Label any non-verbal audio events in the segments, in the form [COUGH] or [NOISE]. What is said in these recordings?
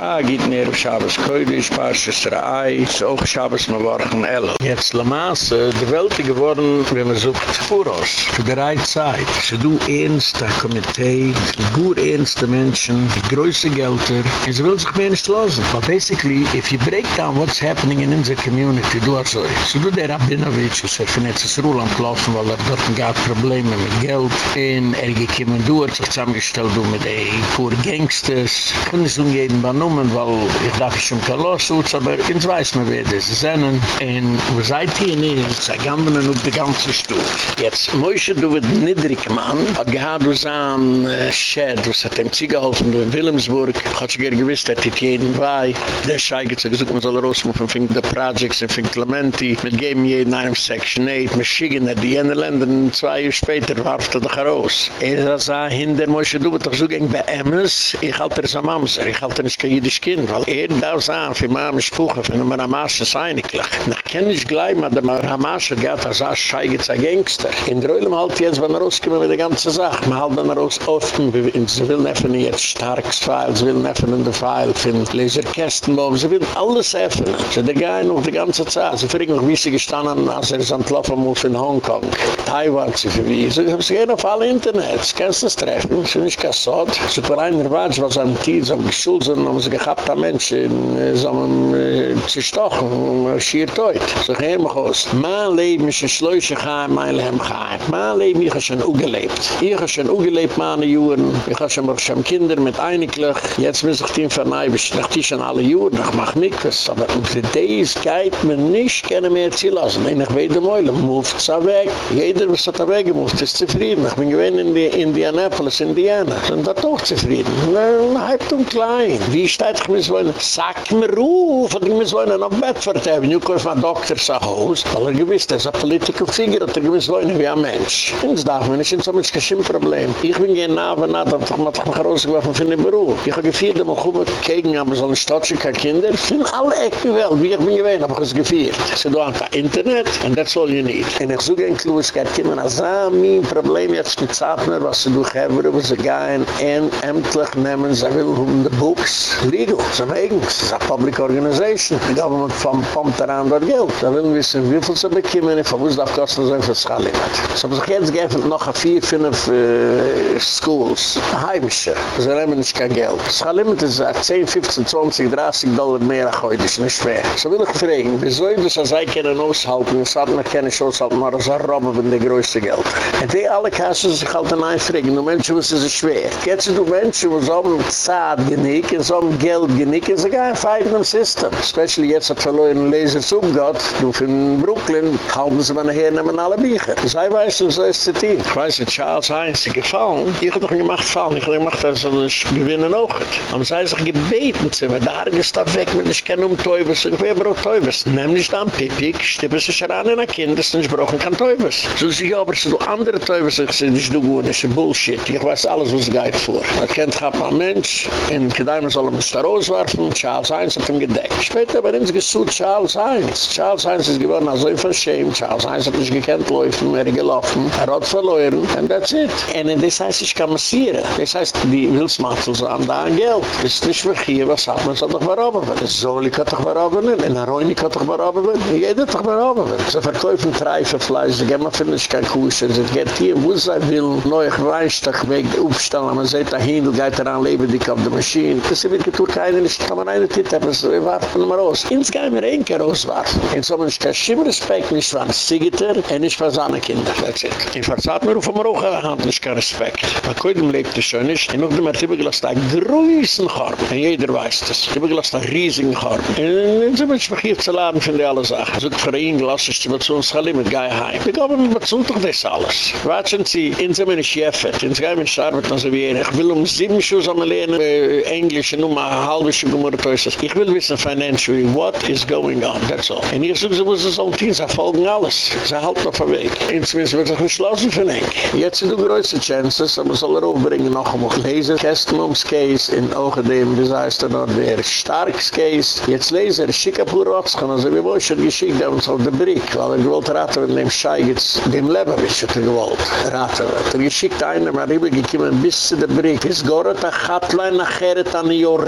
Ah, geht mehr auf Schabes Koidisch, Parshas Rai, ist auch Schabes Mawarchen Elo. Jetzt Lamas, äh, die Welt ist geworden, wenn man sucht Furos, für die Rai Zeit. Sie du ernst, der Komitee, die gut ernste Menschen, die größte Gelder, und sie will sich mehr nicht losen. But basically, if you break down what's happening in unserer Community, du hast so, so du der Rabinovich, was er von jetzt Ruland gelaufen, weil er dort gab Probleme mit Geld, und er gekommen durch, sich zusammengestellt, du mit den pure Gangsters, können sie umgehen, genommen, weil ich darf schon kein Lawsuits, aber ins weiß man, wer das ist. Und wo seid ihr nicht, sie gaben dann auf die ganze Stuhl. Jetzt, Moishe, du wird niedrig, Mann, hat gehad, du sah ein äh, Shed, was hat dem Ziege geholfen, du in Wilhelmsburg, hat sich gewiss, dass die jeden bei, der scheigert sich, gesagt, man soll rausmuffen, fängt die Projects, fängt Clementi, mit geben jeden einem Section 8, mit schicken, die jene Länder, zwei Jahre später, warft er doch raus. Er sah, hinder, Moishe, du wird doch so gegen bei Emmes, ich halte das am Amser, ich halte das kein jüdisch Kind, weil er darf sagen, für meine Sprüche, für eine Ramasche sein, ich kenne nicht gleich, aber der Ramasche geht als ein Scheigitzer Gangster. In der Ölm halt jetzt, wenn er rauskommt mit der ganzen Sache, man halt dann raus offen, sie will neffen jetzt starkes Pfeil, sie will neffen in der Pfeil, für Laserkästenbaum, sie will alles öffnen. Sie der Geil noch die ganze Zeit, sie fragen noch, wie sie gestanden, als er sein Tlaufen muss in Hongkong. Taiwan, sie verwiesen, sie haben sich gehen auf alle Internet, sie können es treffen, sie sind nicht kassot, sie sind ein Watsch, was am Tier, sie haben geschult, sie sie gehabt am Mensch in so einem Zistochen, schier teut. So ich höre mich aus. Mein Leben ist ein Schläuche geheim, mein Leben geheim. Mein Leben, ich habe schon auch gelebt. Ich habe schon auch gelebt, meine Juren. Ich habe schon auch schon Kinder mit einiglich. Jetzt muss ich den verneiben, ich die schon alle Juren, ich mache nichts. Aber für dies geht mir nicht gerne mehr zu lassen. Wenn ich weiter meule, muss es weg. Jeder, was hat er weggemoved, ist zufrieden. Ich bin gewinn in Indianapolis, Indiana. Und da doch zufrieden. Na, halb und klein. Wie steht ich muss wollen, sag mir ruf, und ich muss wollen auf Bedford haben. Ich kaufe mein Doktor sein Haus, weil er gewiss, das ist ein political figure, und er gewiss wollen wie ein Mensch. Das darf man nicht, und so ist kein Problem. Ich bin gehen nach, aber nach, dass ich mich rausgeworfen von dem Beruf. Ich habe gefeiert, dass ich mich gegen aber so ein Stadtchen keine Kinder. Finde alle Ecken wel, wie ich bin gewesen, aber ich habe es gefeiert. Sie do einfach Internet, and that's all you need. Und ich suche ein Klus, ich komme als mein Problem jetzt mit Zatner, was sie durchheben, wo sie gehen, und endlich nehmen, sie will um die Books, legal. So wegen, es ist eine public organization. Die government pumpt daran dort Geld. Da will man wissen, wie viel sie bekommen, von wo es darf kosten, so ein für Schalimit. So haben sich jetzt geöffnet noch vier, fünf äh, schools. Heimische. So nehmen nicht kein Geld. Schalimit ist 10, 15, 20, 30 Dollar mehr als heute. Das ist nicht schwer. So will ich fragen, wieso ist das, als ich können aushalten, es hat noch keine Chance, aber es ist ein Robben von der größten Geld. Und die alle kassen sich halt an einfragen, nur Menschen, was ist schwer. Jetzt sind die Menschen, die so haben Zeit genick, so haben Geld genick, is a guy fighting the system. Especially jetzt hat verloren Laser zum Gott, du in Brooklyn, halten sie meine Herren nehmen alle Bücher. Sei weiß, so ist es die. Ich weiß, Charles Heinz ist gefallen. Ich hab doch gemacht fallen, ich hab gemacht, dass er das gewinnen auch. Aber sei sich gebeten zu mir, da ist das weg, wenn ich kenne um Teufels, ich will aber auch Teufels. Nimm nicht an Pipik, stippe sich an in ein Kind, das nicht brauchen kann Teufels. So sie aber so andere Teufels, ich sage, das ist gut, das ist Bullshit. Ich weiß alles, was geht vor. Man kennt, hab ein Mensch, in Kedaimer soll mich da rauswerfen, Charles Heinz hat ihm gedeckt. Später bei uns gesucht Charles Heinz. Charles Heinz ist geworden also verschämt. Charles Heinz hat nicht gekannt laufen, er gelaufen, er hat verloren, and that's it. Und das heißt, ich kann massieren. Das heißt, die Wilsmatzel so an da ein Geld. Das ist nicht hier, was hat man so doch verraben wird. Das soll ich doch verraben wird. Und Aroini kann doch verraben wird. Jeder doch verraben wird. Sie verkaufen Treifenfleisch, sie gehen mal für mich kein Kuschen. Sie geht hier, wo sie will, neu Weinstock weg, aufstellen, man sieht dahin, geht daran leben, die kommt die Maschine. Das ist getut keine nicht kann man eine Titel, aber so warfen mal raus. Ins kann man einen rauswarfen. In so man ist kein Schimmrespekt, nicht für einen Siegiter, und nicht für seine Kinder. That's it. In Verzat mir rufen wir auch an Hand, nicht kein Respekt. Man kann ihm lebt es schon nicht, und noch dem hat übergelast ein größer Korb. Und jeder weiß das. Übergelast ein riesigen Korb. Und so man ist zu laden von alle Sachen. So für ihn gelassen ist, was uns alle mit Gei heim. Wir glauben, was tun doch das alles. Watschen Sie, in so man ist Jeffet, in so man ist Arbeit, also wie er. Ich will um sieben Schuss am Lehnen, äh, englische Nummer, nur mal eine halbe Schuhe gemurrt, Ich will wissen, financially, what is going on, that's all. Und ich suche, muss es auch tun, sie folgen alles. Sie halten auf der Weg. Inzwischen wird sich geschlossen für mich. Jetzt sind die größten Chances, aber soll er aufbringen noch einmal lesen. Kästelums Case in Ogendem, das heißt er noch der Starks Case. Jetzt lese er Schikapur Rotschen, also wie wo ich schon geschickt habe, auf der Brick, weil er gewollt raten mit dem Scheigitz, dem Lebewitsch hat er gewollt raten. Er geschickt einer, mal rübergekommen bis zu der Brick. Es gorot a Chatlein nachher an Jor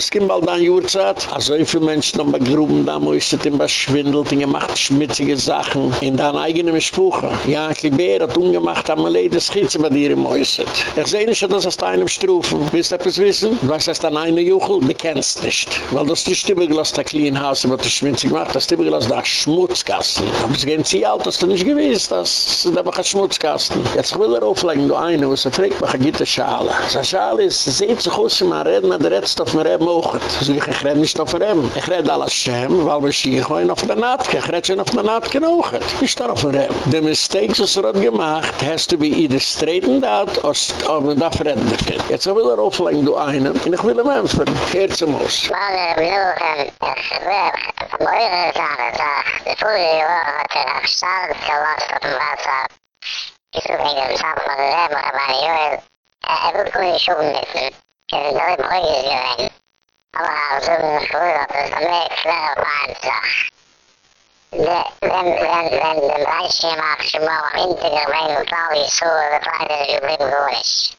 es gibt bald ein Jahrzeit. Also, wie viele Menschen haben bei Gruben da, Mäuse, die was schwindelt, die gemacht schmutzige Sachen, in deinen eigenen Sprache. Ja, ein Kliber hat ungemacht, haben wir leider Schitze bei dir im Mäuse. Ich sehe nicht, dass es da einem Strufen. Willst du etwas wissen? Was heißt dann eine Juchel? Du kennst nicht. Weil das ist die Stimme gelassen, der Klienhaus, was du schmutzig gemacht das ist die Stimme gelassen, der Schmutzkasten. Aber es gehen sie alt, dass du nicht gewiss, dass es da ein Schmutzkasten. Jetzt will er auflegen, du eine, wo sie fragt, was gibt es Schale? Schale ist, sie sieht sich aus, wenn man redet, man redet auf dem Reben auch. So ich rede nicht auf dem. Ich rede alles Schem, weil wir schiehen gehen auf der Nahtke. Ich rede schon auf der auch. Ich stehe auf dem. Die Mistakes, was er hat gemacht, has to be either straightened out, oder man darf reden dafür. Jetzt will er auflegen, du eine, und ich will ihm empfehlen. Hört zum Haus. Meine Brüder, ich will, meine Sache, die Folie hat er auf Stahl gelassen auf dem Wasser. Ich suche in dem Saal von der Reben, aber Jungen, er wird gut die Schuhe mitten. Er ist noch im gewesen. Aber er hat so eine Frühe, das klare Feindsach. Wenn, wenn, wenn der Reichschirm auch schon mal am Hintergrund mein und klar wie so, der Feinde ist geblieben gut.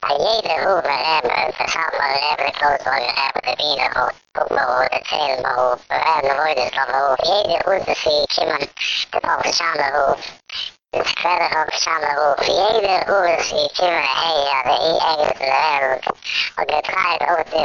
Bei jeder der Rebe, das hat man der Rebe, der Rebe, der Rebe, der Wiener Ruf, guck mal wo, der Zählen mal der Rebe, der Rebe, der Ruf, jeder Sie kommen, der Papischane Ruf, das Quelle Papischane Ruf, jeder Sie kommen, hey, ja, der I-Engel, der Rebe, und der Treibt auch die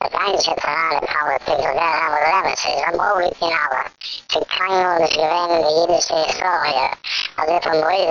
But I just had a politics or that have a legacy. I'm always in our. She kind of was given the Yiddish Israel here. As if I'm waiting.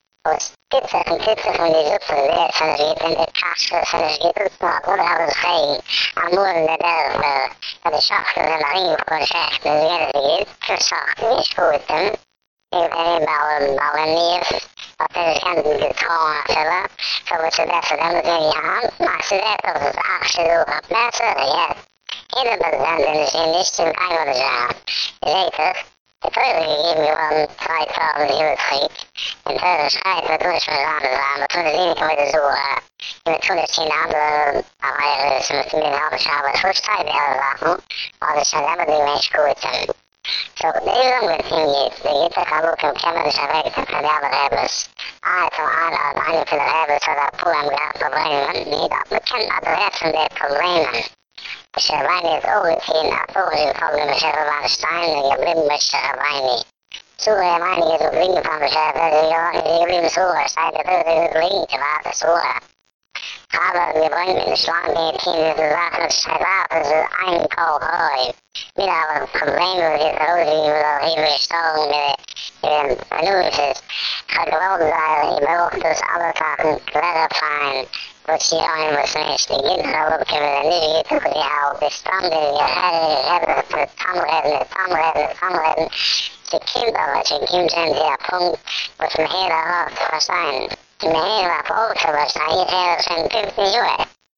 was gibt sich ein es, von die Suppe, wer es alles gibt in der Kasche, es alles gibt uns noch, oder alles rein, am Mund der Dörfer, an der Schachtel, an der Ring, an der Schachtel, wie er sie gibt, für Schachtel, nicht gut, denn, in der Bauen, Bauen, Nief, hat er sich an den Getrauern erfüllen, so wird sie besser, dann muss er die Hand, mach sie weg, ob es abschlug, ab Messer, jetzt. Jeder Besender ist ihm nicht zum Teil oder Seht es, van die zutse leer van ze in de kasje van ze giet nou wat hebben ze geen aan moer in er 2000 andere aan, maar toen is niet meer te zoeken. En toen is geen andere, maar hij is met een halve schaal, maar voor tijd bij alle zaken. Maar er zijn helemaal die mensen goed zijn. Zo, de hele lange ding is, de hitte kan ook een kennis en weten van de andere hebbers. Ah, het zal aan, aan een van de hebbers, zodat poel hem gaat problemen. Nee, dat bekend dat de rest van de problemen. Shervani is overgezien, overgezien van de Shervani Stein, en je blijft met Shervani. Shervani is ook vrienden van de Shervani, en je blijft zoeken, zei dat het is vrienden te laten zoeken. Aber wir wollen in Islam die Kinder zu sagen, es sei wahr, es ist ein Kohlhoi. Wir haben ein Problem, wo wir zu Hause gehen, wo wir gestohlen mit den Verluses. Ich habe gewollt sagen, ich brauche das Scherwein ist auch ein Ziel, ein Vorsitzender von dem Chef von der Steine, der geblieben bei Scherwein ist. So er meine ich jetzt auch von dem Chef, der geblieben so, er steigt der geblieben, der war das. Aber wir wollen mit den Schlamm gehen, die Kinder zu das scheint das ist ein Kohol. Wir haben ein Problem, wo wir so sind, wo wir hier gestorben sind, wie wir in der Lüge ich brauche das alle Tag, clarifying, er so, letzte hat er so gereicht, mit dem mit jenem, also ich gerüht, das Lehne schild kann aufgehen. Alle muss hier oben den Bild hier, das ist für den zu bleiben, habe ich schon am Ebro, werden ruhiger, ruhig. Schoeie, goedemorgen,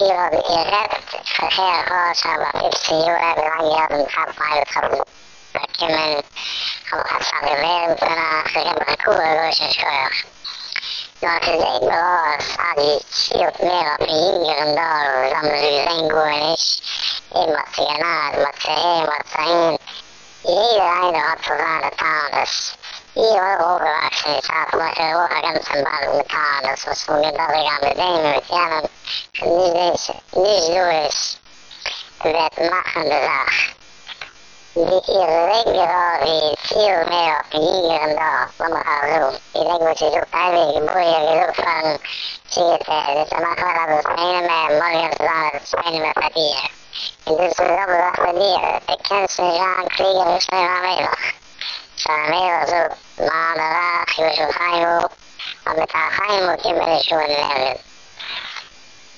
Ihre, ihr redet, verheer Rosh, aber 15 er Jahre, wie lange ihr den Kampf heilt habt, bekommen, haben als Arriveren, danach, wir haben eine Kuh, Rosh, ich höre. Dort ist eben Rosh, Adi, schielt mehr auf die Jüngeren da, dann müssen wir sehen, gut er nicht, immer Zionat, Matzehe, Matzehin, jeder eine hat so seine Tarnes. Hier overwassen is af, maar ze ook een ganse baan met kaan. Dus als we met dat gaan bedenken, met jaren, niet door is, werd machende zaak. Die hier weggerold is, veel meer op de hier en daar, laat maar gaan doen. Ik denk dat je zoekt eigenlijk een boeien gezoek van, zie het, dus dan mag wel dat het morgen te dan het ene meer verdienen. En dus is dat wat verdienen. Ik ja, ik kreeg er niet שאמר זו מעל הרח יושב חיימו אבל את החיימו כמלא שהוא נבל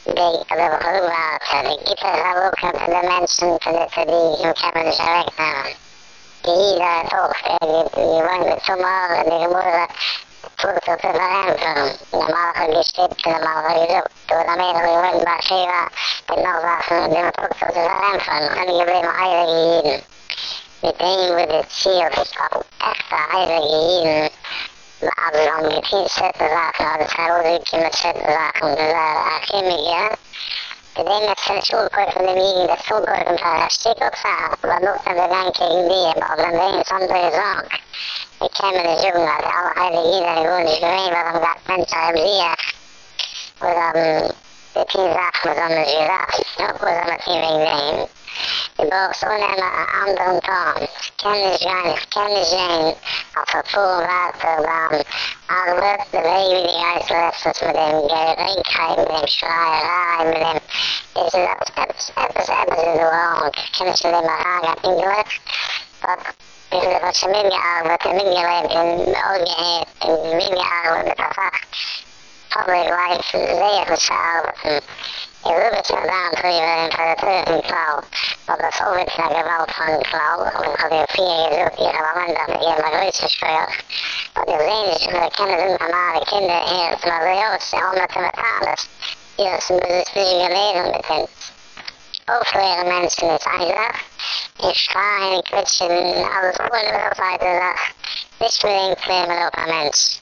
די כזה בחזוק בארץ הזה גיטר חזוק כפדמנשן כזה צדי שהוא כמל שרק נבל כי היא זה תוך יבואים בצומר ונגמור זה תפור תוצא ברם פרם נמר חגיש טיפ נמר חגישו תוד אמין הוא יבואים בשירה תנוח זה אחר נמר תוצא ברם פרם אני גבי מהי רגיעים He came with his shield, ich hab echt ein Heiser gehieben. Aber wir haben gefühlt schöne Sachen, aber es war mit schönen Sachen. Das war ein Chemiker. Zu dem hat sich Schulkurs von dem Jürgen der Schulkurs und war ein Stück aufsah, aber nur von der Gang gegen die, aber dann wäre es andere Sorg. Ich käme nicht jung, also alle Heilige Jüder, die wurden nicht gewähnt, weil man sagt, Mensch, er ist Oder, ähm, die Sachen, was haben wir gesagt? Ja, was haben wir wegen dem? so nehmen einen anderen Ton. Ich kenne es gar nicht, ich kenne es ein, auf der Pool, warte, dann Albert, der Baby, die heißt letztens mit dem Gerinkheit, mit dem Schreierei, mit dem, das ist etwas, etwas, etwas, etwas in der Wohnung. Ich kenne es in dem Arang, hat ihn gelöst, aber Ich bin was mir gearbeitet, mir in Ogeheb, in mir gearbeitet, in. Public life, sehr was gearbeitet. In der dritten Klau. Aber das auch wirklich eine Gewalt von habe ja vier gesucht, am Ende mit ihrem größten Sprüch. Und ich sehe nicht, wir kennen sind normale Kinder hier. Ist mal so, ja auch nicht mit alles. Hier ist ein bisschen gelesen mit den aufklären Menschen ist. Ich schreie, ich quetsche, alles gut, was auf weiter sagt. Nicht Klämer auf ein Mensch.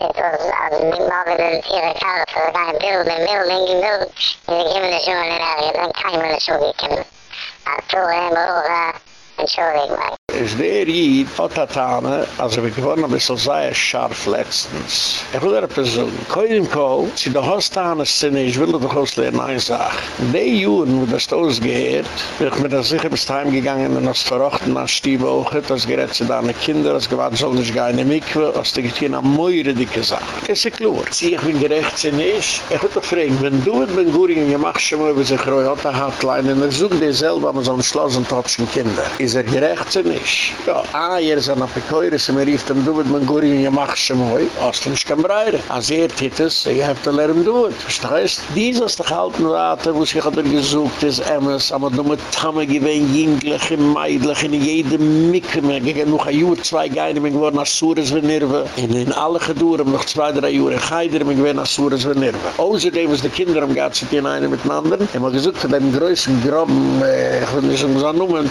sind das an dem Morgen in der Karte für ein Bild mit Milling in Milch in der Gimnasium in der Karte und kein Milch so. Also, ähm, oder, entschuldigen mij. is der hier, Otatane, also wir gewonnen ein bisschen sehr scharf letztens. Ich will er person, koi dem Ko, sie da Hostane Sinne, ich will doch ausleeren eine Sache. Die Juren, wo das ausgeheert, bin ich mit der Sicher bis daheim gegangen und das verrochten an Stiebe auch, das gerät sie da die Kinder, das gewann soll nicht gar nicht Mikve, das die getehen am Meure dicke Sache. Das ist klar. Sie, ich bin gerecht, sie nicht. Ich würde doch fragen, wenn du mit Ben Guringen, ihr machst schon mal über sich Royota Hotline, und er sucht dir selber, aber so ein Schloss und tatschen Kinder. Ist er gerecht, nicht? nicht. Ja, ah, hier ist ein Apikoir, es ist mir rief dem Duwit, man guri, und ihr macht schon mal, hast du nicht kein Breire. Als er tit es, ihr habt zu lernen Duwit. Verstehst? Dies ist doch halt nur Rate, wo sich hat er gesucht, ist Emmes, aber du mit Tamme gewinn, jinglich, meidlich, in jedem Mikke, mir gegen noch ein Jahr, zwei Geine, mir geworden als Sures wie Nirwe. In alle Geduren, noch zwei, drei Jahre, in Geider, mir gewinn als Sures wie Nirwe. Außerdem ist die Kinder am Gatsi, die eine mit dem anderen. Ich habe gesucht, von dem größten Graben, äh, ich will nicht so noemen,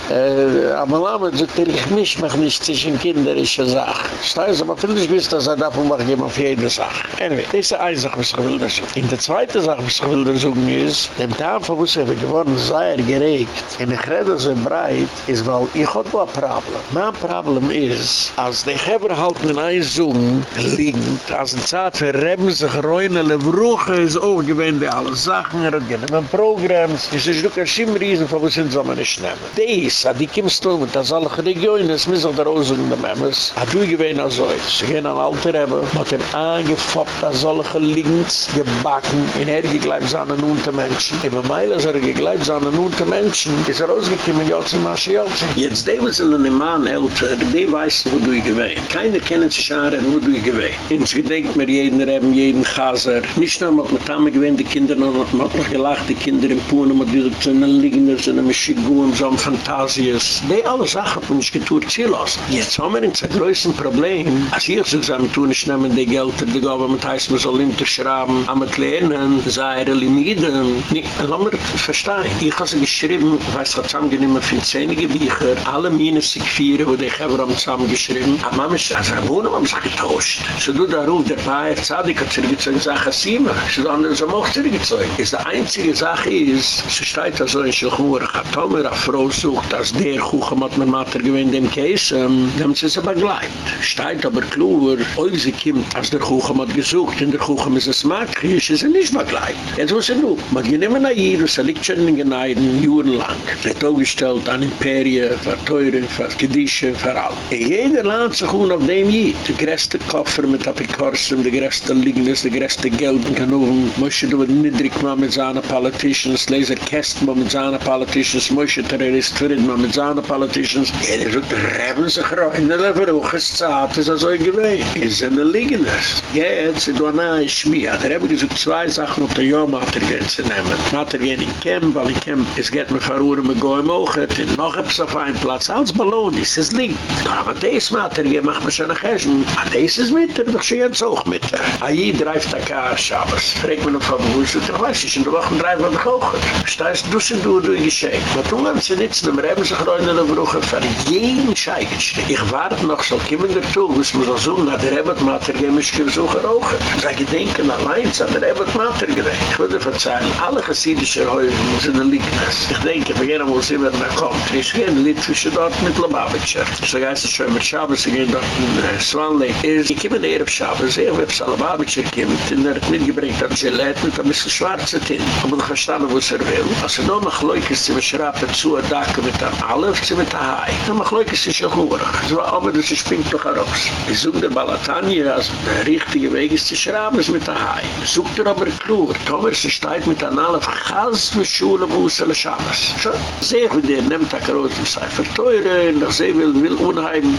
aber Mama, so ich misch mich nicht zwischen kinderische Sachen. Steiß, aber finde ich wissen, dass er davon macht jemand für jede Sache. Anyway, das ist eine Sache, was will das. In der zweite Sache, was will das suchen, ist, dem Tafel, wo sie geworden sei er geregt, in der Rede so breit, ist, weil ich habe ein Problem. Mein Problem ist, als die Geber halt in ein Sohn liegt, als ein Zeit für Reben sich reune, le Brüche ist auch gewähnt, wie alle Sachen, er hat genommen Programms, es ist doch ein Schimmriesen, von wo sind so meine Schnämme. Dies, die kommst du mit, das alle Regionen, es auch der Rosen in der Memmes. Hat du gewähnt also, sie gehen an Alter haben, hat er angefoppt, als solche Links gebacken, in er gegleibt seine Nunte Menschen. Immer meil, als er gegleibt seine Nunte Menschen, ist er ausgekommen, Jotze, Masche, Jotze. Jetzt, die was in einem Mann älter, die weiß, wo du gewähnt. Keiner kennt sich an, wo du gewähnt. Ins gedenkt mir jeden Reben, jeden Chaser. Nicht nur, mit Tamme gewähnt, die Kinder, noch hat noch gelacht, die Kinder in Pune, mit dieser Zönnel liegen, so eine Mischigum, so ein Fantasies. Die alle Sachen, nicht getuert zu lassen. Jetzt haben wir ein größeres Problem. Als ich so gesagt, tun nicht nehmen die Geld, die Government heißt, man soll hinterschrauben, am mit lernen, sei er limiden. Nee, lass mir verstehen. Ich habe sie geschrieben, weiß, hat zusammengenehmen für zehnige Bücher, alle meine sich vier, wo die Geber haben zusammengeschrieben. Aber man ist, als er wohnen, haben sie getauscht. So du da ruf, der Paar, Zadig hat zurückgezogen, sag ich, Sima. So du anderen, so mocht zurückgezogen. Ist die einzige Sache ist, so steht da so in Schilchmur, hat Tomer, eine Frau sucht, dass der Kuchen hat mein Mater gewinnt im Käse, ähm, dann haben sie sie begleitet. Steht aber klar, ob sie kommt, als der Kuchen hat gesucht, in der Kuchen ist es mag, ist sie nicht begleitet. Jetzt muss ich nur, man geht immer nach hier, was er liegt schon in den Geneiden, jurenlang. Er hat auch gestellt an Imperien, für Teuren, für Gedischen, für all. Und jeder lernt sich um auf dem hier. Der größte Koffer mit Apikorsen, der größte Lignis, der größte man kann auch, muss ich niedrig machen mit seinen Politicians, Laser Kästen mit seinen Politicians, ich Terrorist finden mit seinen the politicians. Jede zoekt reben zich roch in de leveroges zaad is azoi geweest. In zijn de liggenders. Jeet ze doa naa is schmia. Daar hebben ze twee zaken op de jomatergen ze nemen. Matergen in Kem, wal in Kem is get me verroeren me goe mogen. En nog heb ze fijn plaats. Als ballon is, is lieg. Maar wat is matergen mag me zo'n gesm. Maar deze is mitter, doch ze jens hoog mitter. Aji drijft akar, Shabbos. Freek me nog van me hoe ze. Is in de wochen drijven van de goger. Stijs dus en doe, doe je gescheen. Maar toen hebben ze niets, dan hebben ze gewoon der Brüche für jeden Scheigenstück. Ich warte noch, so kommen der Tug, muss man so suchen, na der Rebbe Mater gehen, mich gesuchen auch. Sag, ich denke, allein, so der Rebbe Mater gewesen. Ich würde verzeihen, alle chassidische Häuser sind in Liegnis. Ich denke, wir gehen einmal sehen, wer da kommt. Ich gehe in Litwische dort mit Lubavitcher. So geist es schon mit Schabes, ich gehe dort in Swanley. Ich komme in der Erf Schabes, ich habe es Lubavitcher kommt, und er hat mitgebringt, hat sie leid mit ein bisschen schwarze Tint. Aber ich verstehe, was er will. Als er noch noch leuk ist, sie schrappen zu, er dacke mit einem Alef, Machloikis mit der Hai. Na Machloikis ist ja Churach. So, aber das ist Pink noch heraus. Ich such der Balatanje, also der richtige Weg ist zu schrauben, ist mit der Hai. Such dir aber klar, Tomer, sie steht mit an alle Chals mit Schule, Busele, Schabes. So, sehe ich, wie der nimmt der Karot im Seifer teure, und ich sehe, will, will unheim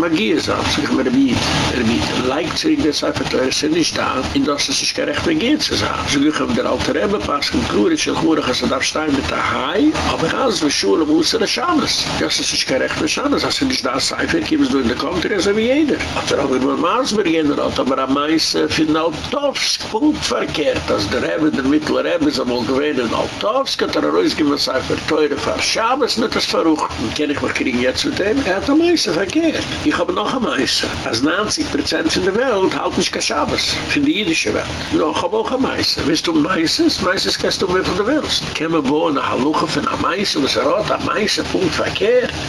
Magie sein, so ich mir Erbiet. er biet. Er Leicht zurück der Seifer teure, sie nicht da, in das es ist gerecht Magie zu sein. So, ich habe der alte Rebbe, passen, klar ist ja Churach, also darf stein mit der Hai, aber Chals mit Schule, Busele, Schabes. Das ist sich gerecht Schabes, als er nicht da Seifer, kiemst du in der Country, so wie jeder. Hat er auch über Maasberg geändert, aber am meisten für Altowsk, Punkt verkehrt, als der Rebbe, der Mittler Rebbe, ist einmal gewähnt in Altowsk, hat er rausgegeben, was er für teure für Schabes, nicht das Verrucht. Und kann ich mich kriegen jetzt mit dem? Er hat am meisten verkehrt. Ich habe noch am meisten. Als 90% von der Welt halt nicht kein Schabes, für die jüdische Welt. Ich habe auch am meisten. Willst du meistens? Meistens kannst du mehr von der Welt. Kämen wir wohnen, Halluche von am meisten, was er hat am meisten Punkt verkehrt.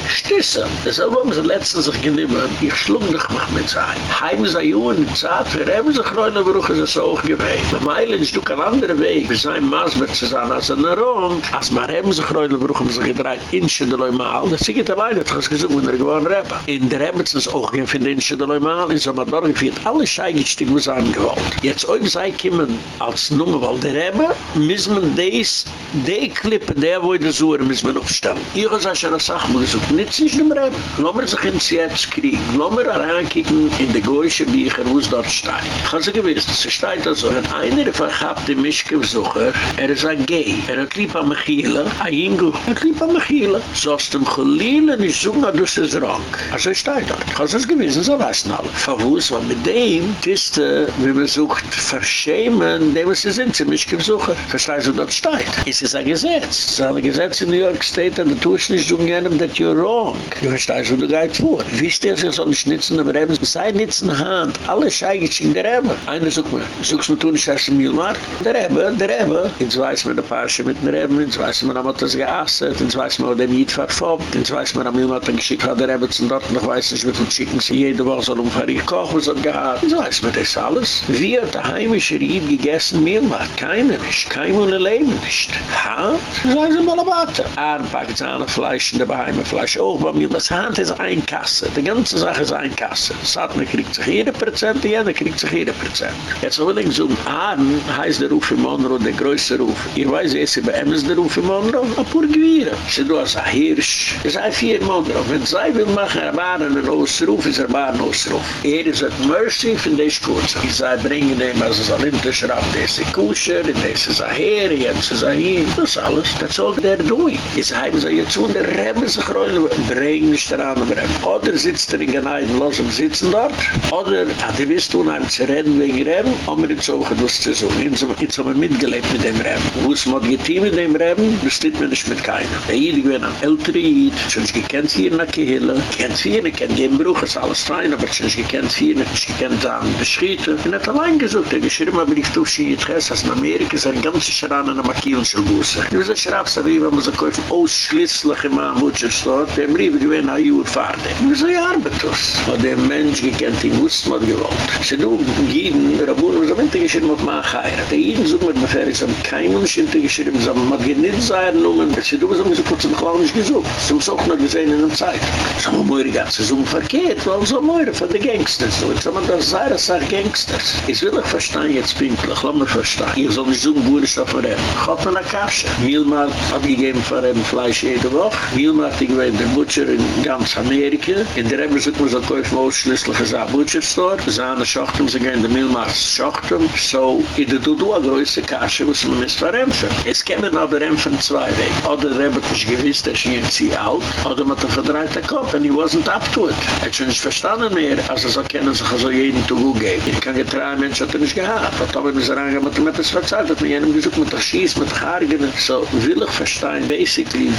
Stisse. Das ist aber, was er letztens sich genommen Ich schlug dich mich mit sein. Heim sei Juhn, Zad, wir haben sich reine Brüche, das ist auch gewesen. Bei Meilen ist du kein anderer Weg. Wir sind Masber zu sein, als ein Rung. Als wir haben sich reine Brüche, haben sich gedreht, Inche de Leumal. Das ist nicht allein, das ist gesagt, wenn er gewohnt Rebbe. In der Rebbe ist es auch ein von Inche de Leumal. In so einem Dorf wird alle Scheigestück was angewollt. Jetzt euch sei kommen als Nummer, weil der Rebbe, müssen wir das, die Klippe, der wo in der Suche, müssen wir aufstellen. Ich habe gesagt, eine Sache, muss ich nicht sich. Lassen wir sich ins Herz kriegen. Lassen wir reinkicken in die Goyische Bücher, wo es dort steht. Ich habe sie gewiss, es steht also, wenn einer verhaupte Mischke-Besucher, er ist ein Gay, er hat lieb an Mechila, ein Ingo, er hat lieb an Mechila. So aus dem Cholile nicht so, na du ist Rock. Also steht dort. Ich habe es gewiss, so weißen alle. Verwus, weil mit dem, ist, wie man sucht, verschämen, dem ist es in sie Mischke-Besucher. Verstehst du, dort. Es ist ein Gesetz. Es ist ein Gesetz in New York State, und du tust nicht so gerne, that you're wrong. Du verstehst, wo du gehst vor. Wisst ihr, sie sollen schnitzen, aber eben, sei nitzen Hand, alle Scheigitsch in der Rebbe. Einer sucht mir, suchst mir tun, ich heiss ein Mühlmark. Der Rebbe, der Rebbe. Jetzt weiß man, der Parche mit dem Rebbe, jetzt weiß man, er hat das geasset, jetzt weiß man, der Miet verfobt, jetzt weiß man, der Mühlmark hat geschickt, hat der Rebbe zum dort, noch weiß nicht, wie viel schicken sie jede Woche, soll umfahrig kochen, was hat gehad. Jetzt weiß man das alles. Wie hat der heimische Ried gegessen, Mühlmark? Keiner nicht, kein ohne Leben nicht. Ha? Weiß ich mal, aber Ahn packt es an, Fleisch in der Beheime, Fleisch auch, bei mir, das Hand ist ein Kasse, die ganze Sache ist ein Kasse. Satme kriegt sich jede Prozent, jeder kriegt sich jede Prozent. Jetzt will ich so, Ahn heißt der Ruf in Monroe, der größte Ruf. Ihr weiß, es ist bei ihm der Ruf in Monroe, a pur Gewirr. Sie do als ein Hirsch. Es sei vier Monroe. Wenn sie will machen, er war ein Ausruf, ist er war ein Ausruf. Er ist ein Mercy von der Skurze. Ich sei, bringen dem, als es all hinterschraubt, das ist Kusher, das ist ein Heer, jetzt ist ein Hin. Das ist alles. Das all they're doing. Jetzt haben sie jetzt und der Rebbe sich nicht daran am Rem. Oder sitzt er in Geneiden, los ihm sitzen dort. Oder hat er wisst, um einem zu reden wegen Rem, um mir zu suchen, was zu suchen. Jetzt haben wir mitgelebt mit dem Rem. Wo es mit getein mit dem Rem, das steht mir nicht mit keinem. Der Jid, ich ein älterer Jid, schon ich gekennt hier in der Kehle, kennt hier, ich kennt jeden Bruch, ist alles fein, aber schon ich gekennt hier, ich gekennt an Beschieten. Ich hat allein gesucht, er geschrieben, aber ich tue sie jetzt, als in Amerika, ist ein ganzes Schran an der Makiel schon busse. Du wirst schraubst, wie, wenn man so kaufen, ausschließlich in meinem Butcher Store, dem Brief gewinnt ein Jahr fahrte. Wir sind ja arbeitlos. Und der Mensch gekannt, die muss was gewollt. Sie tun, jeden, der Abun, was am Ende geschirrt, muss man heiraten. Jeden sucht mit mir dem Ferris, am Keimen, am Ende geschirrt, am Magnetzeiern, um, sie tun, was haben sie kurz im nicht gesucht. Sie haben es auch noch gesehen in der Zeit. So, aber moire ganze Summe verkehrt, weil so moire von den Gangsters. So, jetzt haben wir das Zaira, sag Gangsters. Ich will euch verstehen jetzt pünktlich, lass mich verstehen. Ich soll nicht so ein Buhrisch da vor ihm. Gott eine der Kasche. Mielmann hat gegeben vor ihm Fleisch jede Woche. Hat gewähnt der Butcher in ganz Amerika. In der Rebbe sind wir so kaufen ausschließlich ein Butcher Store. Wir sahen eine Schachtum, sie gehen der Mielmark Schachtum. So, in der Dudu eine größere Kasche, muss man nicht verämpfen. Es kämen aber ämpfen zwei Wege. Oder der Rebbe hat nicht gewiss, ich jetzt sie alt. Oder man hat einen verdreiten Kopf and he wasn't up to it. Er hat schon nicht verstanden mehr, als er so kennen sich also jeden Tugu geben. Ich kann getreuen Menschen hat er nicht gehabt. Aber wir sagen, mit dem hat es verzeiht, hat mir jenem gesucht mit der Schiess, mit der Haargen. So, will ich verstehen, basically,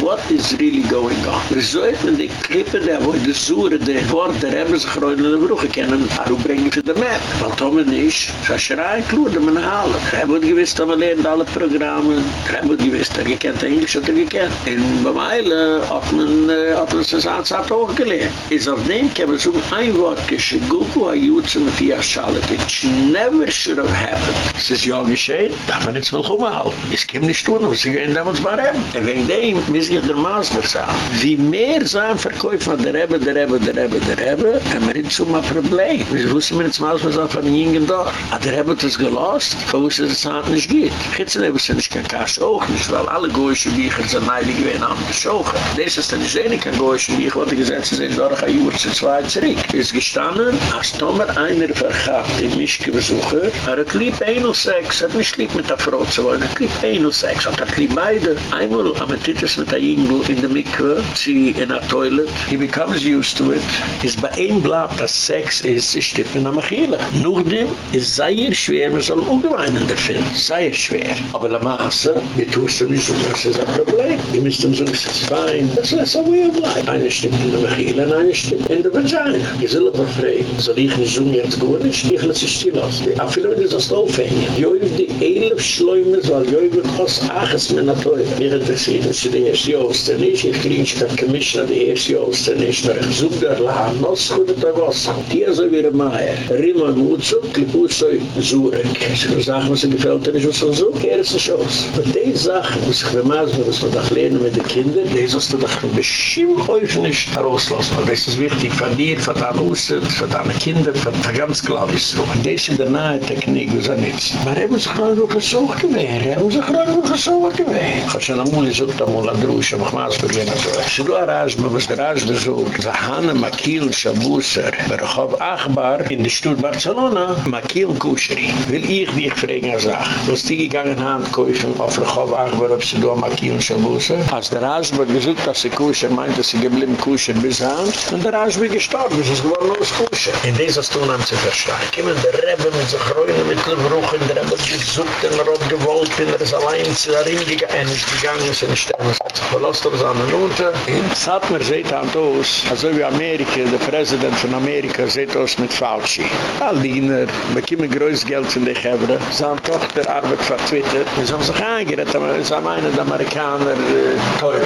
what is really going on? Wir sollten die Klippe, der wo die Sure, der Wort, der sich rein in der Brüche kennen, auch bringen für die Map. Weil Tome nicht, so schrei, klur, der man halle. Er wird gewiss, dass man lernt alle Programme, er wird gewiss, dass er gekennt Englisch, hat er gekennt. In Bemeile hat man, äh, hat man sich als hat auch gelernt. Is auf dem, kann man so ein Wort, gesche Gugu, a Jutze, mit die Aschale, which never should have happened. Es ist ja geschehen, darf man jetzt mal umhalten. Es kommt nicht tun, was sie gehen damals mal haben. Und wegen dem muss ich der Maßner sagen. Wie mehr sein Verkäufe von der Rebbe, der Rebbe, der Rebbe, der Rebbe, haben wir jetzt so ein Problem. Wir wussten mir jetzt mal, was wir von Jingen da. Hat der Rebbe das gelost, von wo es das Hand nicht geht. Jetzt leben sie nicht kein Kass auch nicht, weil alle Goyische Bücher sind neidig wie ein anderes Schochen. Das ist dann nicht sehen, kein Goyische Bücher, wo die Gesetze sind, da ein Jahr zu zwei zurück. Ist gestanden, als Tomer einer vergabt, die Mischke-Besucher, er hat lieb sechs, hat nicht lieb mit der Frau zu wollen, er hat und sechs, hat er lieb beide. Einmal am Titus mit der Ingel in der Mikve, sie in der Toilet, he becomes used to it, ist bei ihm bleibt, dass Sex ist, sie mit einer Machila. Nur dem ist sehr schwer, man soll ungeweinen finden, sehr schwer. Aber la Masse, wir tust du nicht das ist ein Problem. Wir müssen so, ist fein, das ist so wie er bleibt. Eine stimmt in der Machila, eine stimmt in der Vagina. Ich soll aber fragen, soll ich nicht so jetzt gut, ich stieg, lass ich still aus. Aber viele Leute das aufhängen. Joi, die Elef schläumen, weil Joi wird kost aches mit einer Teure. Mir interessiert, dass sie die erste Joste Rich, in kriege den Commissioner, die erste Jolste nicht mehr. Ich suche der Lahn, noch gut und der Wasser. Die so wie der Meier. Rima Mutsu, Klipussoi, Zurek. Ich sage, was er gefällt, er ist was er sucht, er ist ein Schoß. Die Sachen, was ich bemaß, was wir doch lernen mit den Kindern, die was du doch bestimmt häufig nicht herauslassen. Aber das ist wichtig für dir, für deine für deine Kinder, für deine ganz klar ist. Und das ist der nahe Technik, was er nicht. Aber er muss sich gerade noch versucht gewähren. Er muss sich gerade noch versucht gewähren. Ich habe schon einmal gesagt, muss er drüge, aber ich mache es für. Ich habe Rasmus, was der besucht. Wir haben Makil Shabusser, Chob Achbar, in der Stutt Barcelona, Makil Kushri. Will ich dich fragen, Sache. Du hast die gegangen haben, kaufen auf der Chob Achbar, ob sie da Makil Shabusser. Als der Rasmus gesagt, dass sie Kusher meint, dass sie geblieben Kusher bis an, und der Rasmus gestorben, es ist geworden aus Kusher. In dieser Stunde haben sie verstanden. Kommen der Rebbe mit sich reuen mit dem Bruch, und der Rebbe gesucht, und er hat gewollt, und er ist allein zu der gegangen, er ist gegangen, ist in der Sterne, es hat sich verlost auf seine Note. Und Satmer sieht an aus, also wie Amerika, der Präsident von Amerika, sieht aus mit Fauci. All Diener, bekommen größtes Geld in die Gebre, seine Tochter arbeitet für Twitter, und sie haben sich es haben einen der Amerikaner äh, teuer.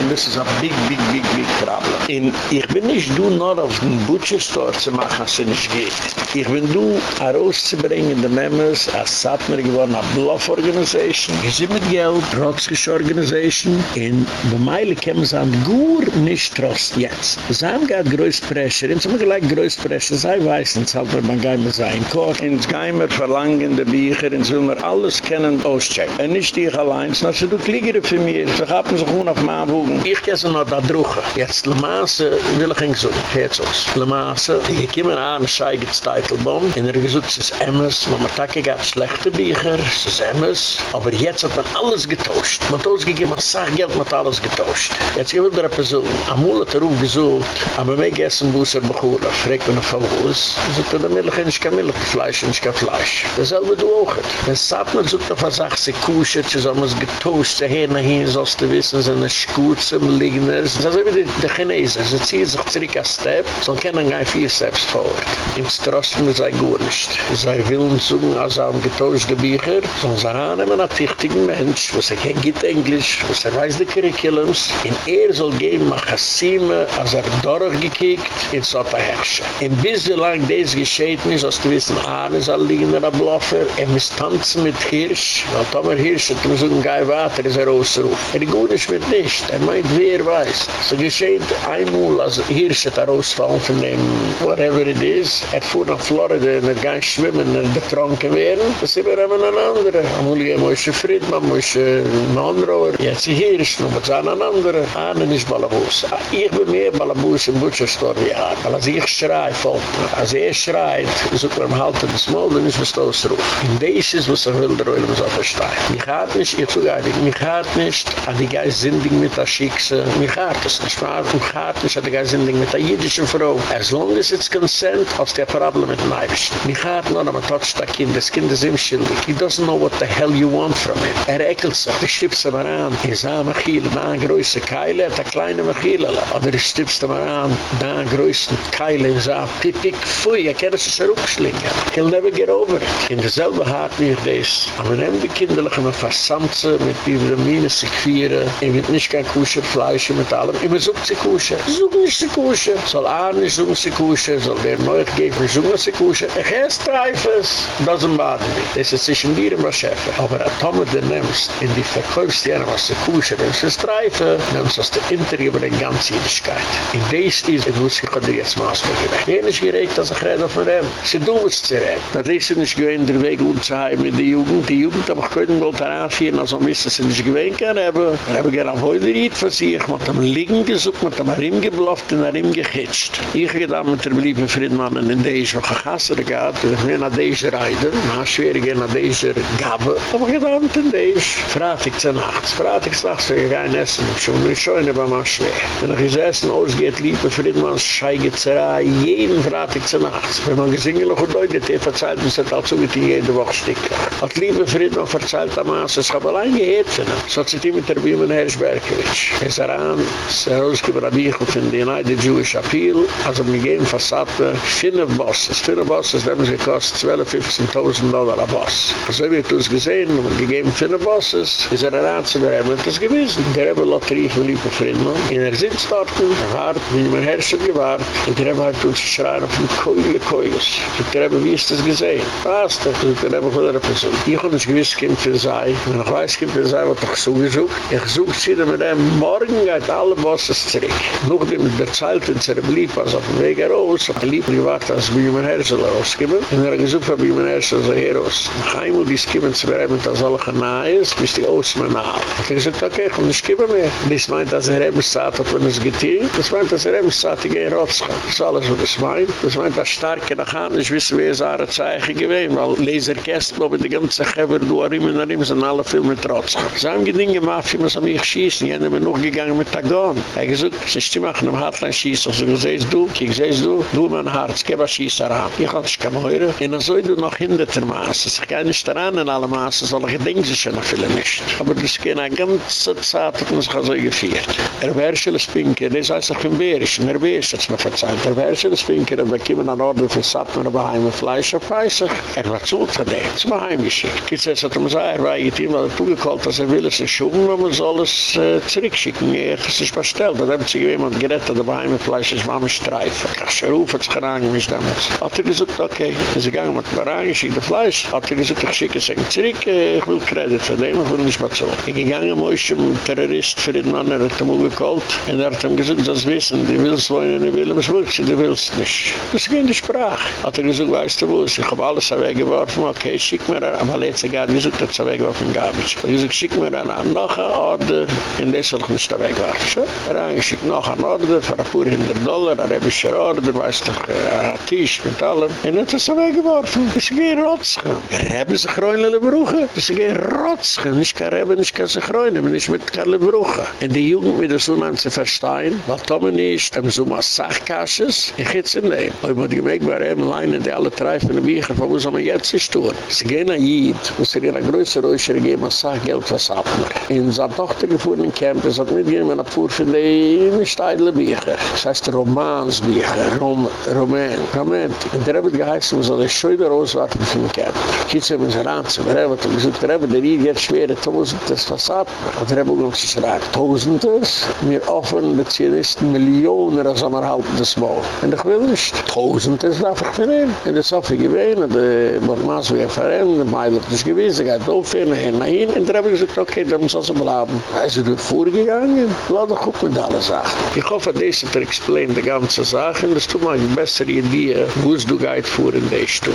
Und das ist ein big, big, big, big problem. Und ich bin nicht du nur auf den Butcher Store zu machen, als es nicht geht. Ich bin du herauszubringen, die Members, als Satmer geworden, eine Bluff Organisation, ich sind mit Geld, Rotskisch Organisation, in der Meile kämen sie an Gur nicht trost jetzt. Sie haben gerade größt Pressure, und sie haben gleich größt Pressure, sie weiß, und halt man gehen wir sein Koch, und gehen verlangen, die Bücher, und sie alles kennen, auschecken. Und nicht ich allein, sondern sie tut Kliegere für mich, sie haben sich nur auf meinen Wogen. Ich sie noch da drüchen. Jetzt, Le Masse, will ich ihn so, aus. Le Masse, ich komme an, schei gibt's Teitelbaum, und er gesagt, es ist Emmes, man hat auch schlechte Bücher, es ist Emmes, aber jetzt hat man alles getauscht. Man hat ausgegeben, man sagt Geld, man hat alles getauscht. Jetzt ich will dir eine Person, Amul hat er aufgesucht, aber mei gessen Busser Bechura, fragt man auf Haus, sagt er, der Milch ist kein Milch, Fleisch ist kein Fleisch. Dasselbe du auch. Wenn Satmer sucht auf eine Sache, sie kuscht, sie haben uns getauscht, sie hin, nach hier, sollst du wissen, sie sind Schuzen, Ligners. Das ist wie die Chinesen, sie ziehen sich zurück ein Step, so können gar vier Steps forward. Im Strassen er sei gut nicht. Sei willen zu, als er sie haben getauscht die Bücher, so sie haben einen tüchtigen Mensch, was er kein geht Englisch, was er weiß die Curriculums, in er soll gehen geben Machassime, als er durchgekickt, in Sota herrschen. In bis so lang das geschehen ist, als du wissen, Ahn ist ein Liegner, ein Bluffer, er misstanzt mit Hirsch, weil Tomer Hirsch hat uns so ein Geil weiter, ist er ausruf. Er gut ist mit nicht, er meint, wer weiß. So geschieht einmal, als Hirsch hat er ausfallen von dem, whatever it is, er fuhr nach Florida, und er ging schwimmen, und betrunken werden, das ist immer ein anderer. Amul gehen, Moshe Friedman, Moshe Nonroer, jetzt Hirsch, noch mit seinen anderen. Ahne ist Balabus. Ich bin mehr Balabus im Butcher-Store wie Ahne. Weil als ich schrei, folgt mir. Als er schreit, sucht man halt in das Mal, dann ist was los ruf. In des ist, was er will, der Oilem so verstehen. Mich hat nicht, ihr zugeheilig, mich hat nicht, an die Geist sindig mit der Schickse, mich hat es nicht. Mich hat nicht, an die Geist sindig mit der jüdischen Frau. As long as it's consent, hast du ein Problem mit dem Eibisch. Mich hat noch, aber touch das Kind, das Kind ist ihm schildig. He doesn't know what the hell you want from him. Er ekelt sich, du stippst ihm an, in seiner Mechile, da ein größer Keile, hat ein kleiner Mechile. Oder du stippst ihm an, da ein größer Keile, in seiner Pipik, pfui, er kann es sich rupschlingen. He'll never get over it. In derselbe wie ich das. Aber nehmen die Kinderliche mit Versamze, mit Vitamine, sich vieren, er wird nicht kein Kusche, Fleisch mit allem, immer sucht sie Kusche. Sucht nicht sie Kusche. Soll Arne nicht suchen sie Kusche, soll der Neue geben, suchen sie Kusche. Ich heiss Treifes, das ist Baden. Das ist zwischen dir und Schäfer. Aber wenn du den nimmst, in die Verkäufst, die was sie Kusche, wenn sie Streife, nimmst das der Inter über die ganze Jüdischkeit. In des ist, ich muss ich jetzt maßbar gerechnet. Wer nicht geregt, dass ich rede von ihm. Sie tun es zu reden. Das ist nicht gewähnt, der Weg unzuheim in die Jugend. Die Jugend habe ich können wohl daran führen, also müssen sie nicht gewähnt. Aber ich habe gerne heute Ried für sie. Ich habe ihn liegen gesucht, mit ihm Rimm geblofft und Rimm gechitscht. Ich habe gedacht, mit der blieben Friedmann in der ich noch gehassert gehabt. Ich bin nach dieser Reide, nach schwieriger nach dieser Gabe. Aber ich habe gedacht, in der ich Freitag zu Nacht. Freitag zu Nacht, ich gehe essen. Ich habe schon immer mal schwer. Wenn ich essen ausgeht, liebe Friedmanns Scheigezerei, jeden Freitag zu Nacht. Wenn man gesingen noch und Leute, die verzeiht uns das dazu mit in jede Woche sticken. Hat liebe Friedmann verzeiht am Maas, es hat allein gehet von ihm. So hat sich die mit der Biemen Herrschbergewitsch. Es ist daran, es ist herausgeber Abichel von der United Jewish Appeal, also wir gehen versatte, finne Bosses. Finne Bosses, haben sie gekostet 12, 15.000 Dollar a Boss. Also wir haben uns gesehen, und gegeben finne Bosses, ist er daran zu bereiben, das gewissen. Der Rebbe Lotterie von liebe Friedmann, in er sitzt dort, er wart, wie man Herrscher gewahrt, und der Rebbe hat uns schreien auf den Keule, Keules. Der Rebbe, wie ist das gesehen? Was, der Rebbe von der Person. Ich habe uns gewiss, Kind für sei, ich weiß, gibt es einfach doch gesucht. Ich suche sie dann mit einem Morgen geht alle Bosses zurück. Nog die mit der Zeit in zere blieb, als auf dem Weg heraus, hat er lieb gewacht, als wir ihm ein Herzl rausgekommen. Und er hat gesucht, ob ich ein Herzl, als er hier raus. Nach einmal, die es kommen zu bereiben, dass alle genahe ist, bis die Ousmen nahe. Ich hab gesagt, okay, komm, ich komme mehr. Das meint, dass er eben zahat, hat wenn es getehen. Das meint, dass er eben zahat, ich gehe rotzka. Das ist alles, was das meint. Das meint, dass starke nach Hause, ich wissen, wie es eine Zeichen gewesen, weil Laserkästen, wo wir die ganze Heber, du, Arim und Arim, sind alle viel mit Rotschach. Sie haben die Dinge gemacht, wie man an mich schießen, die haben noch gegangen mit Tagon. Er hat gesagt, es ist die machen, am Hartlein schießen, also du siehst du, ich siehst du, du mein Herz, gib ein Schießer an. Ich hatte es kein Meure. Und dann soll du noch hinter der Maße, sich gar nicht daran in alle Maße, soll ich denken, sie schon noch viele nicht. Aber das geht eine ganze Zeit, hat man sich so geführt. Er wäre schon ein Spinker, das heißt, ich bin bärisch, er wäre es jetzt mal verzeiht. Er wäre schon ein Spinker, wir kommen an Orden für Satmer, aber heim Fleisch auf Peissach. Er war zu verdient, es war heimgeschickt. Er mir gesagt, er war ein weil er zugekalt, dass er will es nicht schuben, aber man soll es äh, zurückschicken. Er hat sich bestellt, da haben sich jemand gerettet, aber heim und Fleisch ist warm streifen. Ich habe hat sich gerangen, damals. Hat er gesagt, okay, sie gegangen mit mir rein, geschickt das Fleisch. Hat er gesagt, ich schicke es zurück, äh, ich will Kredit für den, ich will nicht mehr so. Ich gegangen, wo ich ein Terrorist für den Mann, er hat ihm umgekalt, und er hat ihm gesagt, das wissen, die willst wollen, die es willst nicht. Das ging in die Sprache. Hat er gesagt, weißt du wo, ich habe alles weggeworfen, okay, schick mir an, aber letzte Gard, wie gesagt, das weggeworfen, garbage. Ich gesagt, schick mir an, noch ein Order, in das soll ich nicht weggeworfen. Er hat geschickt noch ein Order, für ein paar hundert Dollar, ein rebischer Order, weißt du, ein Tisch mit allem, und er hat es weggeworfen. Das ist kein Rotschen. Reben sich Reunele beruchen. Das ist kein Rotschen. Nicht kein Reben, nicht kein sich Reunele. Man ist mit Karle Bruche. In die Jugend mit der Sonne zu verstehen, weil Tome nicht, im Sommer Sachkasches, ich hätte in dem. Und ich muss gemerkt, bei einem Leine, die alle treifen in den Bücher, von wo soll man jetzt sich tun? Sie gehen nach Jid, wo sie in einer größeren Röscher geben, massach Geld was ab. In seine Tochter gefahren in Campus hat mitgegeben, eine Pur für die Steidle Bücher. Das heißt Romansbücher, Rom, Romain, Romantik. Und der Rebbe geheißen, man soll das Schöne rauswarten von Campus. Kitzel mit seiner Anze, der Rebbe hat gesagt, der Rebbe, der Ried jetzt schwere Tausend, das was. Und der Rebbe uns gesagt, Tausendes, mir offen, die Zionisten, Millionen, als am erhalten das Mal. Und ich will nicht, Tausendes darf ich vernehmen. Und das hoffe ich gewähne, der Bormas, wie er verrennen, der Meilig ist gewesen, er geht aufhören, hin, hin. Und der Rebbe gesagt, okay, dann muss also bleiben. Er ist durch vorgegangen, lass doch gucken mit alle Sachen. Ich hoffe, das ist er explain die ganze Sache, das tut mir eine bessere Idee, wo es du gehit vor in der Stutt.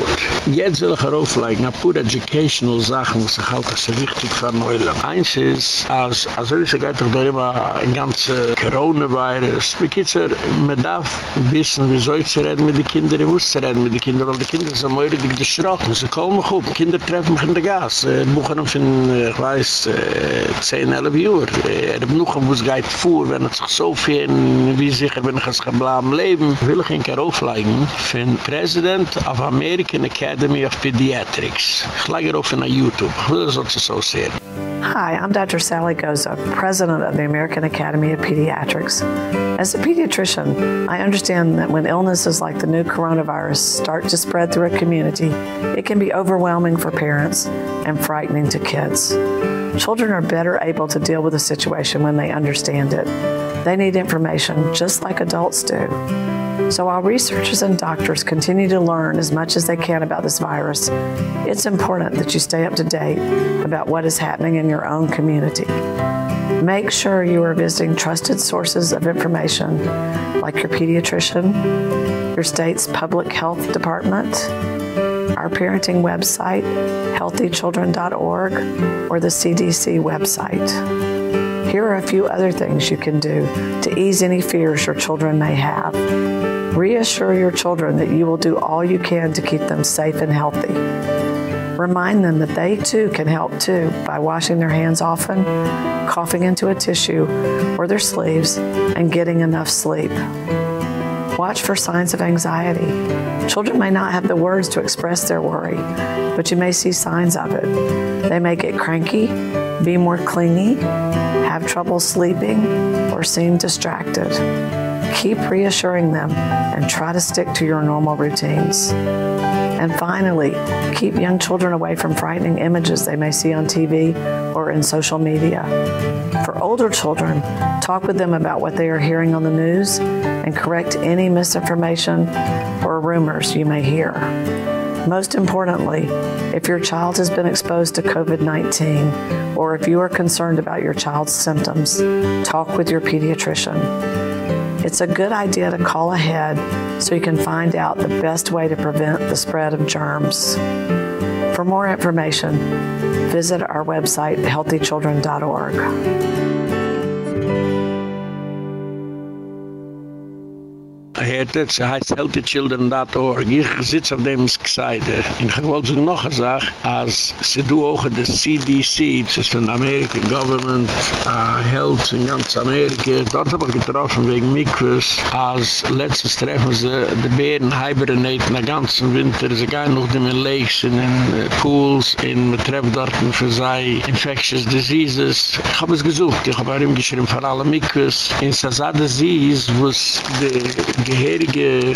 Jetzt will ich herauflegen, ein paar educational Sachen, was ich halte, so wichtig verneuillen. Eins ist, als, als er ist, er geht doch da immer ein ganzer Coronavirus. Wie geht's er, man darf wissen, wie soll ich zu reden mit den Kindern, ich muss zu reden mit den Kindern, weil die Kinder sind mir richtig geschrocken. Sie kommen die Kinder treffen mich in der Gas, äh, buchen uns ich weiß, äh, 10, 11 Uhr. Er hat noch, wo es geht vor, wenn sich so viel, wie sicher bin ich, leben, will ich ihn gar auflegen, von President of American Academy of Pediatrics. Ich lege auf YouTube, ich will das so sehen. Hi, I'm Dr. Sally Goza, president of the American Academy of Pediatrics. As a pediatrician, I understand that when illnesses like the new coronavirus start to spread through a community, it can be overwhelming for parents and frightening to kids. Children are better able to deal with a situation when they understand it. They need information just like adults do. So while researchers and doctors continue to learn as much as they can about this virus, it's important that you stay up to date about what is happening in your own community. Make sure you are visiting trusted sources of information like your pediatrician, your state's public health department, our parenting website, healthychildren.org, or the CDC website. Here are a few other things you can do to ease any fears your children may have. Reassure your children that you will do all you can to keep them safe and healthy. Remind them that they too can help too by washing their hands often, coughing into a tissue or their sleeves, and getting enough sleep. Watch for signs of anxiety. Children may not have the words to express their worry, but you may see signs of it. They may get cranky, be more clingy, have trouble sleeping, or seem distracted. Keep reassuring them and try to stick to your normal routines. And finally, keep young children away from frightening images they may see on TV or in social media. For older children, talk with them about what they are hearing on the news and correct any misinformation or rumors you may hear. Most importantly, if your child has been exposed to COVID-19 or if you are concerned about your child's symptoms, talk with your pediatrician. It's a good idea to call ahead so you can find out the best way to prevent the spread of germs. For more information, visit our website healthychildren.org. Heertet, sie heißt healthychildren.org. Ich sitze auf dem Gseide. Und ich wollte noch eine Sache, als sie du auch der CDC, das ist von American Government, uh, Health in ganz Amerika, dort habe ich getroffen wegen Mikros, als letztes treffen sie die Bären hibernaten den ganzen Winter, sie gehen noch in den Lakes, in den Pools, in trefft dort für sei infectious diseases. Ich habe es gesucht, ich habe auch ihm geschrieben für alle Mikros. In Sasa Disease, wo es die Geherige,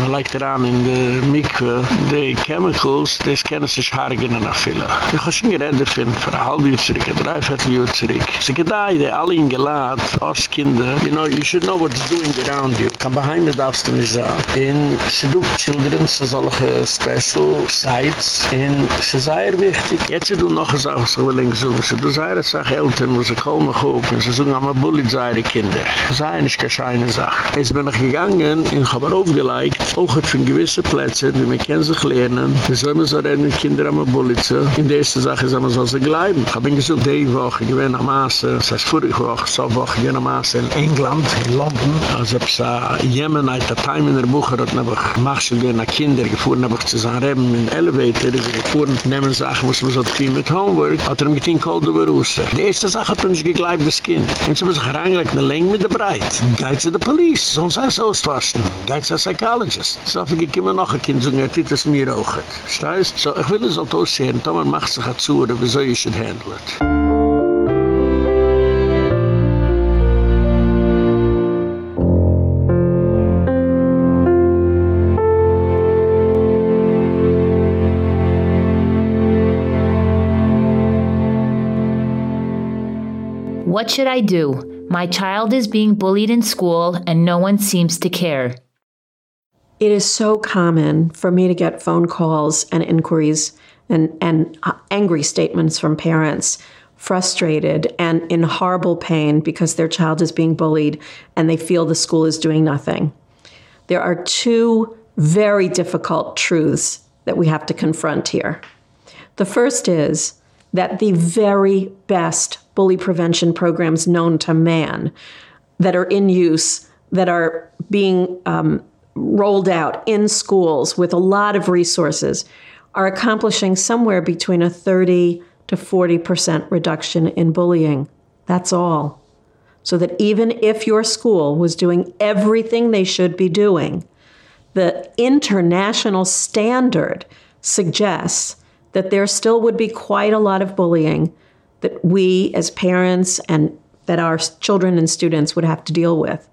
man legt daran in der Mikve, die Chemicals, das kennen sich hargen nach Fila. Ich habe schon geredet von einer halbe Jahr zurück, ein dreiviertel Jahr zurück. Sie gedei, die alle ingeladen, als Kinder, you know, you should know what's doing around you. Kann beheime darfst du nicht sagen. In do children, sie solche special sites, in sei er wichtig. Jetzt do noch ich ihnen suchen. Sie do sei er Sache Eltern, wo sie kommen hoch, und sie suchen am Bulli seine Kinder. Das ist eigentlich keine scheine Sache. Jetzt bin ich gegangen, lernen, in habe aufgelegt, auch von gewissen Plätzen, wie man kann sich lernen, wie soll man so reden mit Kindern am Bullitze. In der ersten Sache ist, man soll sie bleiben. Ich habe ihn gesagt, die Woche, ich bin am Maße, das heißt vorige Woche, so Woche, ich bin am Maße in England, in London, als ob es ein Jemen, ein Time in der Bucher, man gemacht, ich bin nach Kinder gefahren, habe ich zu sagen, Reben in Elevator, ich gefahren, nehmen Sachen, was man so viel mit Homework, hat er ihm geholt über Russe. Die erste Sache hat uns gegleibt, das Kind. Und so muss ich reingelegt, eine Länge mit der Breit. Geht zu der Police, sonst heißt es Psychologist. So noch ein Kind, mir auch? So, ich will es auch aussehen, Tomer macht sich dazu, oder wieso ich handelt. What should I do? My child is being bullied in school and no one seems to care. It is so common for me to get phone calls and inquiries and, and uh, angry statements from parents, frustrated and in horrible pain because their child is being bullied and they feel the school is doing nothing. There are two very difficult truths that we have to confront here. The first is that the very best bully prevention programs known to man that are in use, that are being um, rolled out in schools with a lot of resources, are accomplishing somewhere between a 30 to 40% reduction in bullying. That's all. So that even if your school was doing everything they should be doing, the international standard suggests that there still would be quite a lot of bullying that we as parents and that our children and students would have to deal with.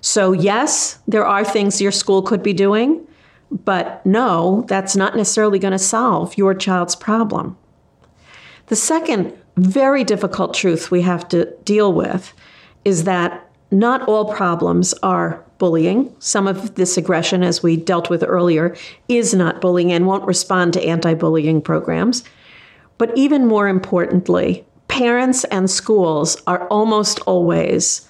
So, yes, there are things your school could be doing, but no, that's not necessarily going to solve your child's problem. The second very difficult truth we have to deal with is that not all problems are bullying. Some of this aggression, as we dealt with earlier, is not bullying and won't respond to anti bullying programs. But even more importantly, parents and schools are almost always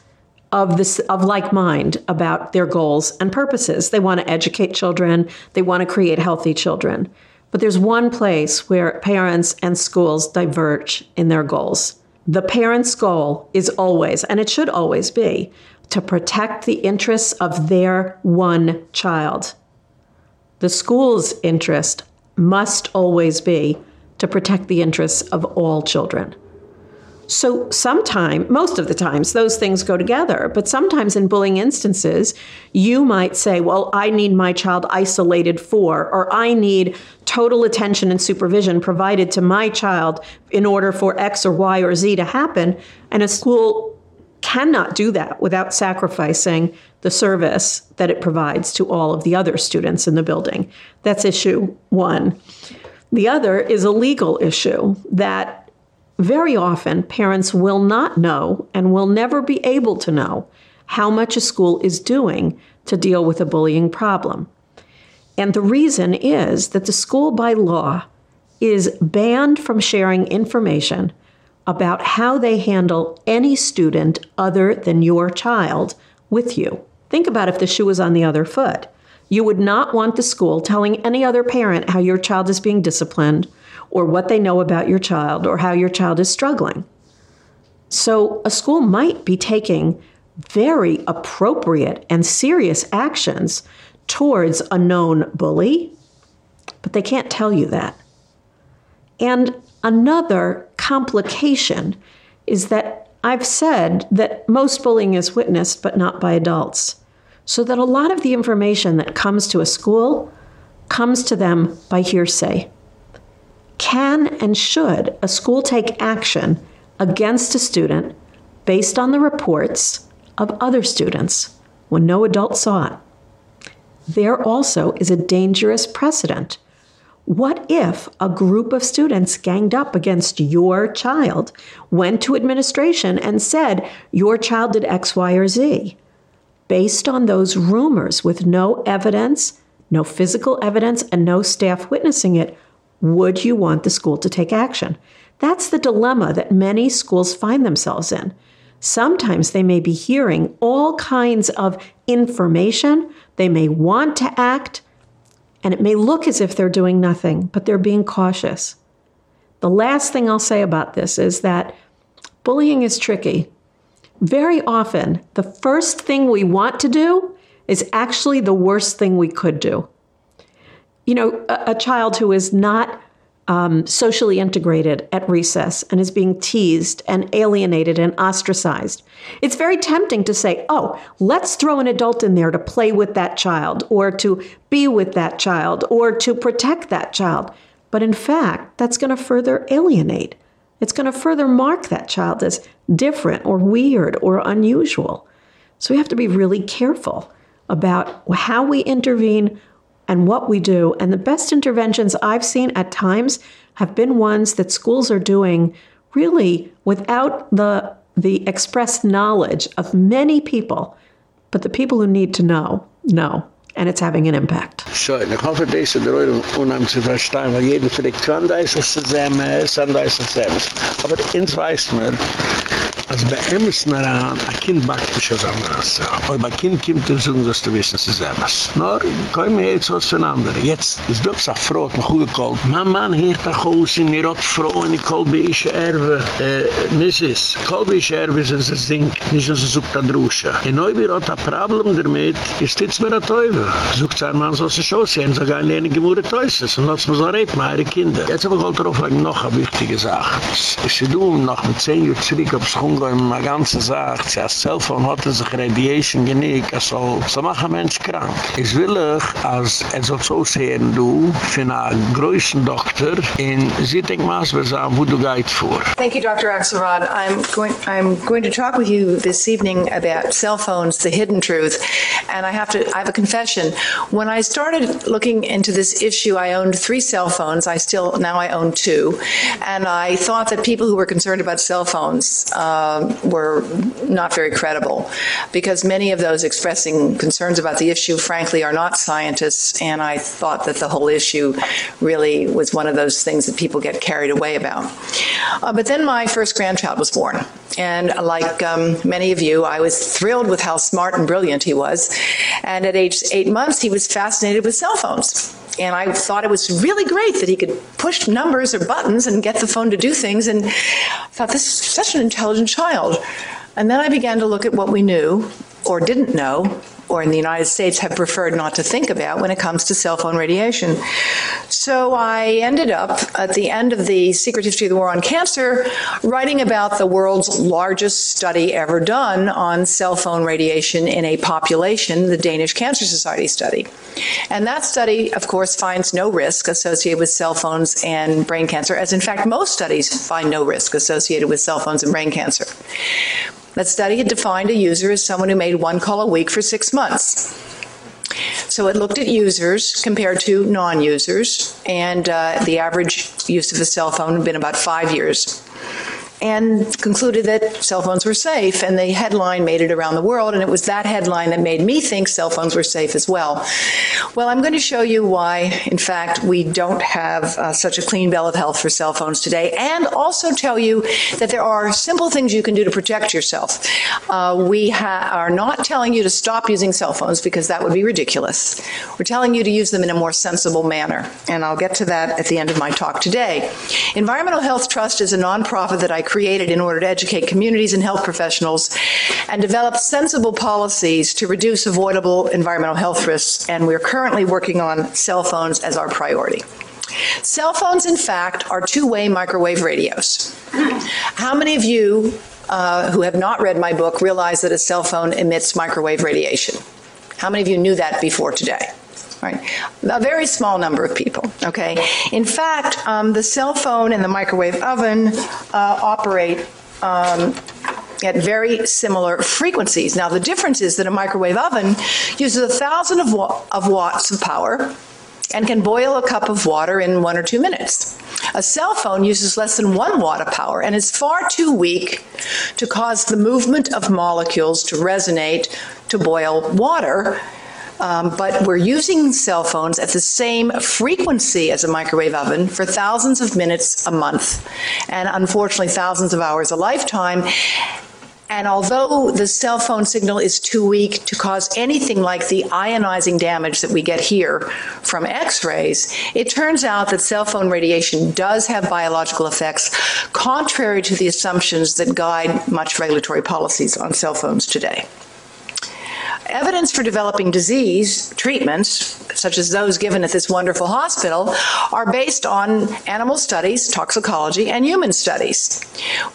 of this of like mind about their goals and purposes. They want to educate children, they want to create healthy children. But there's one place where parents and schools diverge in their goals. The parent's goal is always, and it should always be, to protect the interests of their one child. The school's interest must always be to protect the interests of all children. So sometimes, most of the times, those things go together. But sometimes in bullying instances, you might say, well, I need my child isolated for, or I need total attention and supervision provided to my child in order for X or Y or Z to happen. And a school cannot do that without sacrificing the service that it provides to all of the other students in the building. That's issue one. The other is a legal issue that very often parents will not know and will never be able to know how much a school is doing to deal with a bullying problem. And the reason is that the school by law is banned from sharing information about how they handle any student other than your child with you. Think about if the shoe was on the other foot. You would not want the school telling any other parent how your child is being disciplined or what they know about your child or how your child is struggling. So, a school might be taking very appropriate and serious actions towards a known bully, but they can't tell you that. And another complication is that I've said that most bullying is witnessed, but not by adults so that a lot of the information that comes to a school comes to them by hearsay. Can and should a school take action against a student based on the reports of other students when no adult saw it? There also is a dangerous precedent. What if a group of students ganged up against your child, went to administration, and said, Your child did X, Y, or Z? based on those rumors with no evidence, no physical evidence, and no staff witnessing it, would you want the school to take action? That's the dilemma that many schools find themselves in. Sometimes they may be hearing all kinds of information. They may want to act, and it may look as if they're doing nothing, but they're being cautious. The last thing I'll say about this is that bullying is tricky. Very often, the first thing we want to do is actually the worst thing we could do. You know, a, a child who is not um, socially integrated at recess and is being teased and alienated and ostracized. It's very tempting to say, oh, let's throw an adult in there to play with that child or to be with that child or to protect that child. But in fact, that's going to further alienate. It's going to further mark that child as different or weird or unusual. So we have to be really careful about how we intervene, and what we do. And the best interventions I've seen at times have been ones that schools are doing really without the the expressed knowledge of many people, but the people who need to know know. And it's having an impact. So, ich hoffe, das ist der Eure unheim zu verstehen, weil jeder fragt, wann da ist es zu sehen, wann da ist es zu sehen. Aber ins weiß Als bei Emerson daran, ein Kind backt sich aus einem Masse. Aber bei Kind kommt es um, dass du wissen, es ist Emerson. Nur, kein mir jetzt was von anderen. Jetzt ist doch so froh, noch gut gekocht. Mein Mann hört aus, in die Rott froh, in die Kolbische Erwe. Äh, Mrs. Kolbische Erwe ist das Ding, nicht dass es sucht an Drusche. In Neubir hat ein Problem damit, ist jetzt mir ein Teufel. Sucht sein Mann, so sie schon sehen, so gar nicht gemurde Teufels. Und lass mal so reden, meine Kinder. Jetzt aber ich auch noch eine wichtige Sache. Ich sehe du, noch mit 10 Uhr zurück aufs Hunger, hat Cellphone, sich Radiation so macht ein Mensch krank. Er sehen, du, Doktor, in wir sagen, wo du vor. Thank you, Dr. Axelrod. I'm going, I'm going to talk with you this evening about cell phones, the hidden truth. And I have to, I have a confession. When I started looking into this issue, I owned three cell phones. I still, now I own two. And I thought that people who were concerned about cell phones, uh, um, were not very credible. Because many of those expressing concerns about the issue frankly are not scientists and I thought that the whole issue really was one of those things that people get carried away about. Uh, but then my first grandchild was born and like um, many of you I was thrilled with how smart and brilliant he was. And at age 8 months he was fascinated with cell phones and I thought it was really great that he could push numbers or buttons and get the phone to do things and I thought this is such an intelligent child. And then I began to look at what we knew or didn't know or in the United States have preferred not to think about when it comes to cell phone radiation. So I ended up at the end of the Secret History of the War on Cancer writing about the world's largest study ever done on cell phone radiation in a population, the Danish Cancer Society study. And that study of course finds no risk associated with cell phones and brain cancer as in fact most studies find no risk associated with cell phones and brain cancer. That study had defined a user as someone who made one call a week for 6 months. So it looked at users compared to non-users and uh, the average use of a cell phone had been about 5 years and concluded that cell phones were safe and the headline made it around the world and it was that headline that made me think cell phones were safe as well. Well, I'm going to show you why in fact we don't have uh, such a clean bill of health for cell phones today and also tell you that there are simple things you can do to protect yourself. Uh, we are not telling you to stop using cell phones because that would be ridiculous. We're telling you to use them in a more sensible manner and I'll get to that at the end of my talk today. Environmental Health Trust is a nonprofit that I created in order to educate communities and health professionals and develop sensible policies to reduce avoidable environmental health risks and we're currently working on cell phones as our priority. Cell phones in fact are two-way microwave radios. How many of you uh, who have not read my book realize that a cell phone emits microwave radiation? How many of you knew that before today? Right? A very small number of people, okay? In fact, um, the cell phone and the microwave oven uh, operate um, at very similar frequencies. Now the difference is that a microwave oven uses a thousand of, wa of watts of power and can boil a cup of water in 1 or 2 minutes. A cell phone uses less than 1 watt of power and is far too weak to cause the movement of molecules to resonate to boil water um, but we're using cell phones at the same frequency as a microwave oven for thousands of minutes a month and unfortunately thousands of hours a lifetime And although the cell phone signal is too weak to cause anything like the ionizing damage that we get here from x-rays, it turns out that cell phone radiation does have biological effects contrary to the assumptions that guide much regulatory policies on cell phones today. Evidence for developing disease treatments such as those given at this wonderful hospital are based on animal studies, toxicology and human studies.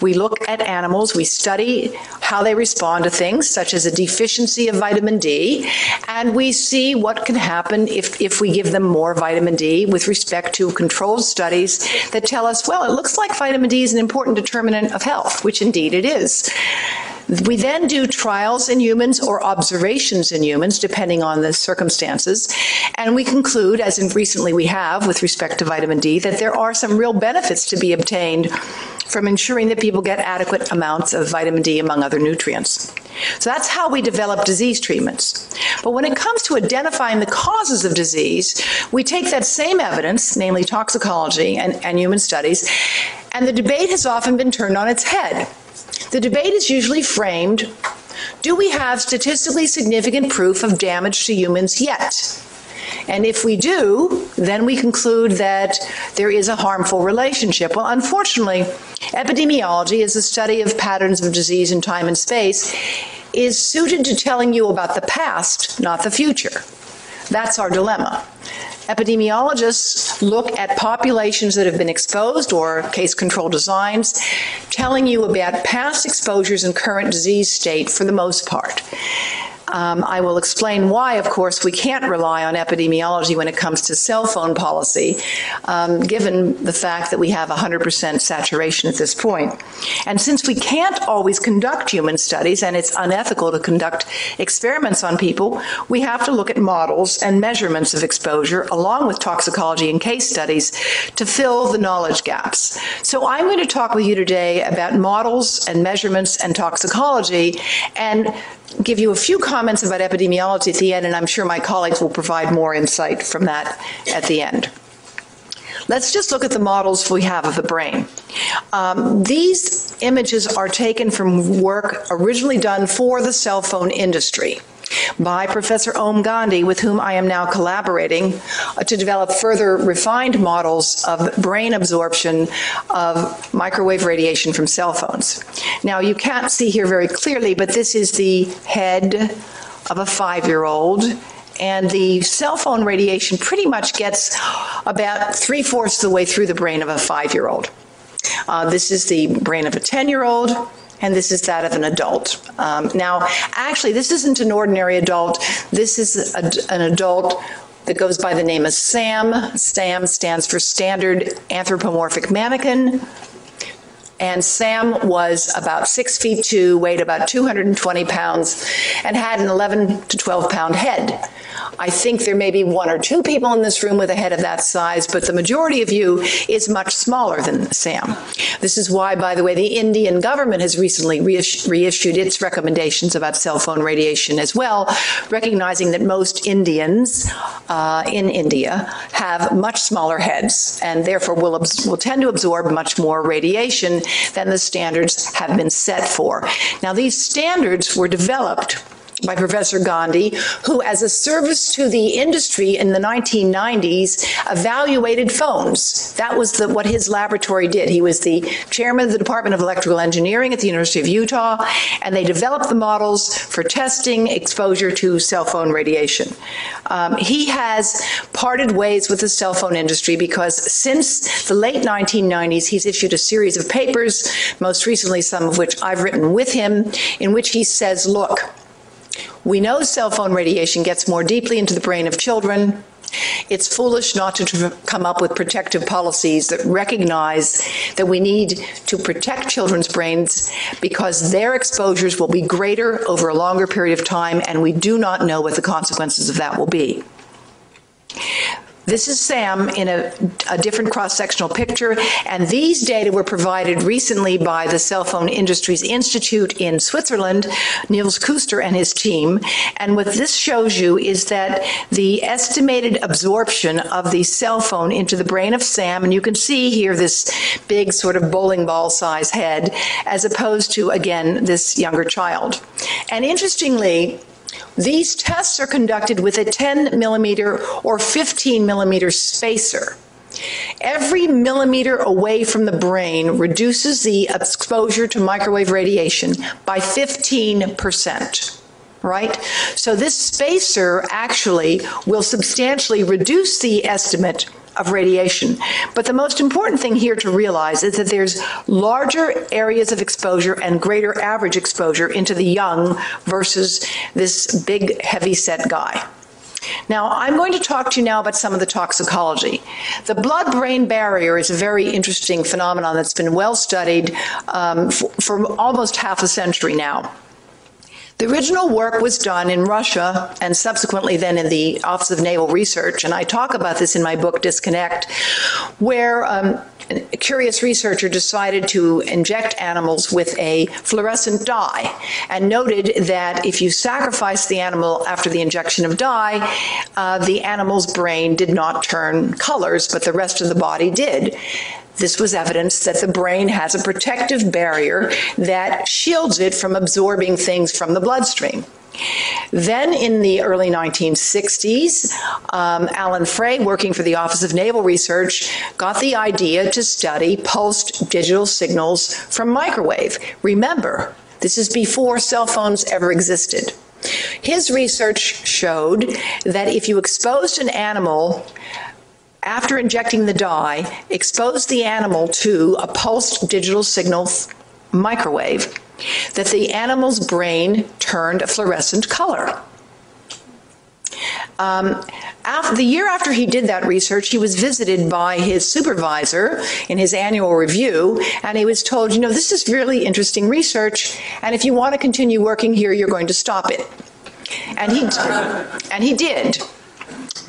We look at animals, we study how they respond to things such as a deficiency of vitamin D and we see what can happen if if we give them more vitamin D with respect to controlled studies that tell us well it looks like vitamin D is an important determinant of health, which indeed it is. We then do trials in humans or observations in humans depending on the circumstances and we conclude as in recently we have with respect to vitamin D that there are some real benefits to be obtained from ensuring that people get adequate amounts of vitamin D among other nutrients. So that's how we develop disease treatments. But when it comes to identifying the causes of disease, we take that same evidence, namely toxicology and, and human studies, and the debate has often been turned on its head. The debate is usually framed do we have statistically significant proof of damage to humans yet? And if we do, then we conclude that there is a harmful relationship. Well, unfortunately, epidemiology is the study of patterns of disease in time and space is suited to telling you about the past, not the future. That's our dilemma. Epidemiologists look at populations that have been exposed or case control designs telling you about past exposures and current disease state for the most part. Um, I will explain why, of course, we can't rely on epidemiology when it comes to cell phone policy, um, given the fact that we have 100% saturation at this point. And since we can't always conduct human studies and it's unethical to conduct experiments on people, we have to look at models and measurements of exposure along with toxicology and case studies to fill the knowledge gaps. So I'm going to talk with you today about models and measurements and toxicology and give you a few comments about epidemiology at the end and I'm sure my colleagues will provide more insight from that at the end. Let's just look at the models we have of the brain. Um, these images are taken from work originally done for the cell phone industry by Professor Om Gandhi with whom I am now collaborating uh, to develop further refined models of brain absorption of microwave radiation from cell phones. Now you can't see here very clearly but this is the head of a 5-year-old and the cell phone radiation pretty much gets about 3/4 of the way through the brain of a 5-year-old. Uh, this is the brain of a 10-year-old and this is that of an adult. Um, now, actually, this isn't an ordinary adult. This is a, an adult that goes by the name of SAM. SAM stands for Standard Anthropomorphic Mannequin. And Sam was about 6 feet 2, weighed about 220 pounds and had an 11 to 12 pound head. I think there may be one or two people in this room with a head of that size, but the majority of you is much smaller than Sam. This is why by the way the Indian government has recently reissued its recommendations about cell phone radiation as well, recognizing that most Indians uh, in India have much smaller heads and therefore will will tend to absorb much more radiation than the standards have been set for. Now these standards were developed by Professor Gandhi, who as a service to the industry in the 1990s evaluated phones. That was the, what his laboratory did. He was the chairman of the Department of Electrical Engineering at the University of Utah, and they developed the models for testing exposure to cell phone radiation. Um, he has parted ways with the cell phone industry because since the late 1990s he's issued a series of papers, most recently some of which I've written with him, in which he says, look, we know cell phone radiation gets more deeply into the brain of children. It's foolish not to come up with protective policies that recognize that we need to protect children's brains because their exposures will be greater over a longer period of time and we do not know what the consequences of that will be. This is Sam in a, a different cross-sectional picture, and these data were provided recently by the Cell Phone Industries Institute in Switzerland, Niels Kuster and his team. And what this shows you is that the estimated absorption of the cell phone into the brain of Sam, and you can see here this big sort of bowling ball size head, as opposed to, again, this younger child. And interestingly, these tests are conducted with a 10 millimeter or 15 millimeter spacer. Every millimeter away from the brain reduces the exposure to microwave radiation by 15% right? So this spacer actually will substantially reduce the estimate of radiation. But the most important thing here to realize is that there's larger areas of exposure and greater average exposure into the young versus this big heavy set guy. Now, I'm going to talk to you now about some of the toxicology. The blood brain barrier is a very interesting phenomenon that's been well studied um, for, for almost half a century now. The original work was done in Russia and subsequently then in the Office of Naval Research, and I talk about this in my book Disconnect, where um, a curious researcher decided to inject animals with a fluorescent dye and noted that if you sacrifice the animal after the injection of dye, uh, the animal's brain did not turn colors, but the rest of the body did. This was evidence that the brain has a protective barrier that shields it from absorbing things from the bloodstream. Then in the early 1960s, um, Alan Frey, working for the Office of Naval Research, got the idea to study pulsed digital signals from microwave. Remember, this is before cell phones ever existed. His research showed that if you exposed an animal after injecting the dye, exposed the animal to a pulsed digital signal microwave, that the animal's brain turned a fluorescent color. Um, after, the year after he did that research, he was visited by his supervisor in his annual review, and he was told, you know, this is really interesting research, and if you want to continue working here, you're going to stop it. And he and he did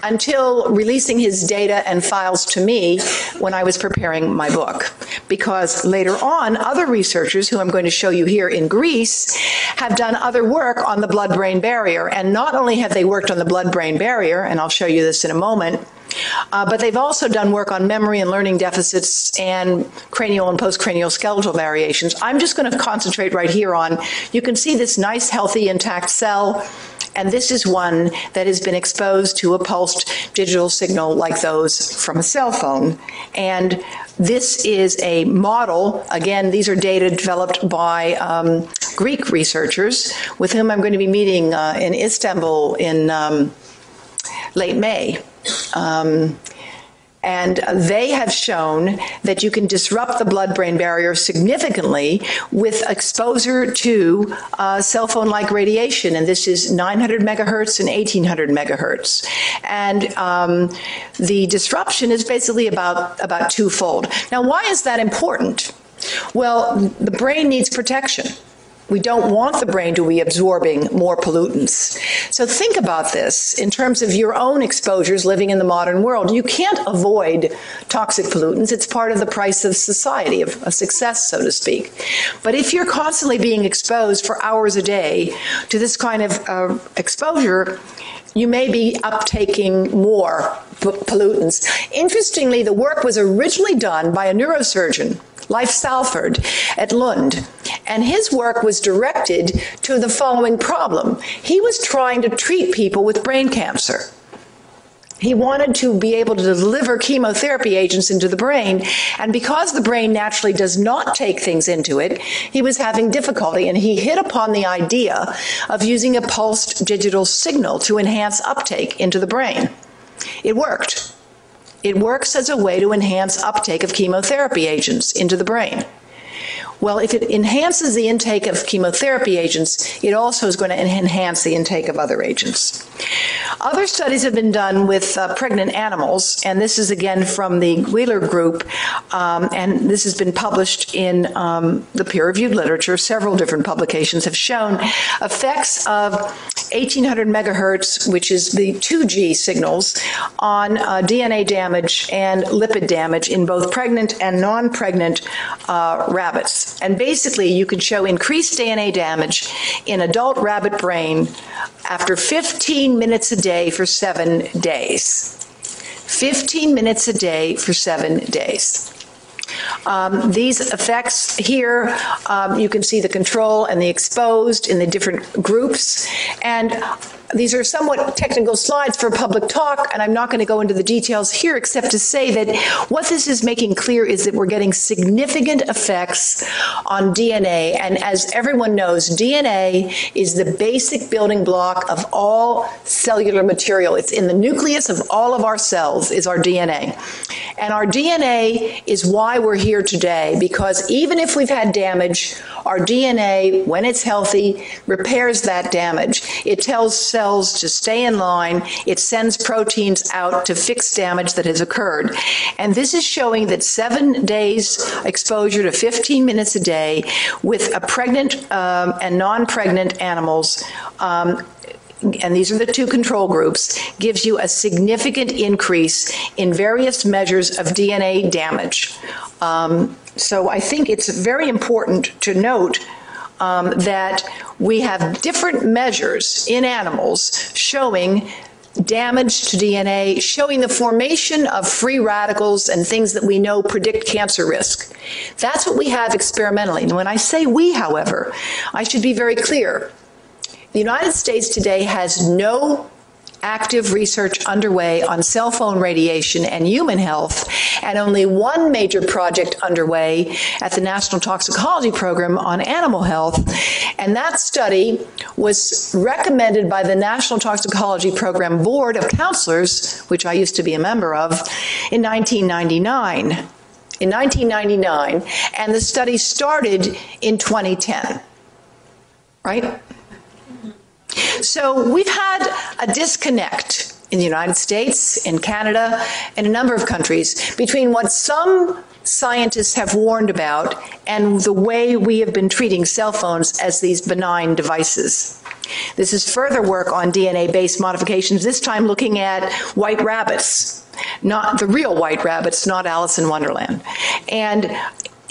until releasing his data and files to me when I was preparing my book. Because later on, other researchers who I'm going to show you here in Greece have done other work on the blood-brain barrier. And not only have they worked on the blood-brain barrier, and I'll show you this in a moment, uh, but they've also done work on memory and learning deficits and cranial and postcranial skeletal variations. I'm just going to concentrate right here on you can see this nice healthy intact cell and this is one that has been exposed to a pulsed digital signal like those from a cell phone. And this is a model again these are data developed by um, Greek researchers with whom I'm going to be meeting uh, in Istanbul in um, late May. Um, and they have shown that you can disrupt the blood-brain barrier significantly with exposure to uh, cell phone-like radiation. And this is 900 megahertz and 1800 megahertz. And um, the disruption is basically about about twofold. Now why is that important? Well the brain needs protection we don't want the brain to be absorbing more pollutants. So think about this in terms of your own exposures living in the modern world. You can't avoid toxic pollutants. It's part of the price of society of success so to speak. But if you're constantly being exposed for hours a day to this kind of uh, exposure, you may be uptaking more pollutants. Interestingly, the work was originally done by a neurosurgeon Leif Salford at Lund. And his work was directed to the following problem. He was trying to treat people with brain cancer. He wanted to be able to deliver chemotherapy agents into the brain, and because the brain naturally does not take things into it, he was having difficulty and he hit upon the idea of using a pulsed digital signal to enhance uptake into the brain. It worked. It works as a way to enhance uptake of chemotherapy agents into the brain. Well, if it enhances the intake of chemotherapy agents, it also is going to enhance the intake of other agents. Other studies have been done with uh, pregnant animals, and this is again from the Wheeler group, um, and this has been published in um, the peer-reviewed literature. Several different publications have shown effects of 1800 megahertz, which is the 2G signals, on uh, DNA damage and lipid damage in both pregnant and non-pregnant uh, rabbits. And basically, you can show increased DNA damage in adult rabbit brain after 15 minutes a day for 7 days. 15 minutes a day for 7 days. Um, these effects here, um, you can see the control and the exposed in the different groups. And these are somewhat technical slides for public talk, and I'm not going to go into the details here except to say that what this is making clear is that we're getting significant effects on DNA. And as everyone knows, DNA is the basic building block of all cellular material. It's in the nucleus of all of our cells is our DNA. And our DNA is why we're here today because even if we've had damage, our DNA when it's healthy repairs that damage. It tells cells to stay in line. It sends proteins out to fix damage that has occurred. And this is showing that 7 days exposure to 15 minutes a day with a pregnant um, and non-pregnant animals um, and these are the two control groups, gives you a significant increase in various measures of DNA damage. Um, so I think it's very important to note um, that we have different measures in animals showing damage to DNA, showing the formation of free radicals and things that we know predict cancer risk. That's what we have experimentally. And when I say we, however, I should be very clear. The United States today has no active research underway on cell phone radiation and human health and only one major project underway at the National Toxicology Program on animal health. And that study was recommended by the National Toxicology Program Board of Counselors which I used to be a member of in 1999 in 1999 and the study started in 2010 right so we've had a disconnect in the United States, in Canada, and a number of countries between what some scientists have warned about and the way we have been treating cell phones as these benign devices. This is further work on DNA-based modifications this time looking at white rabbits not the real white rabbits not Alice in Wonderland and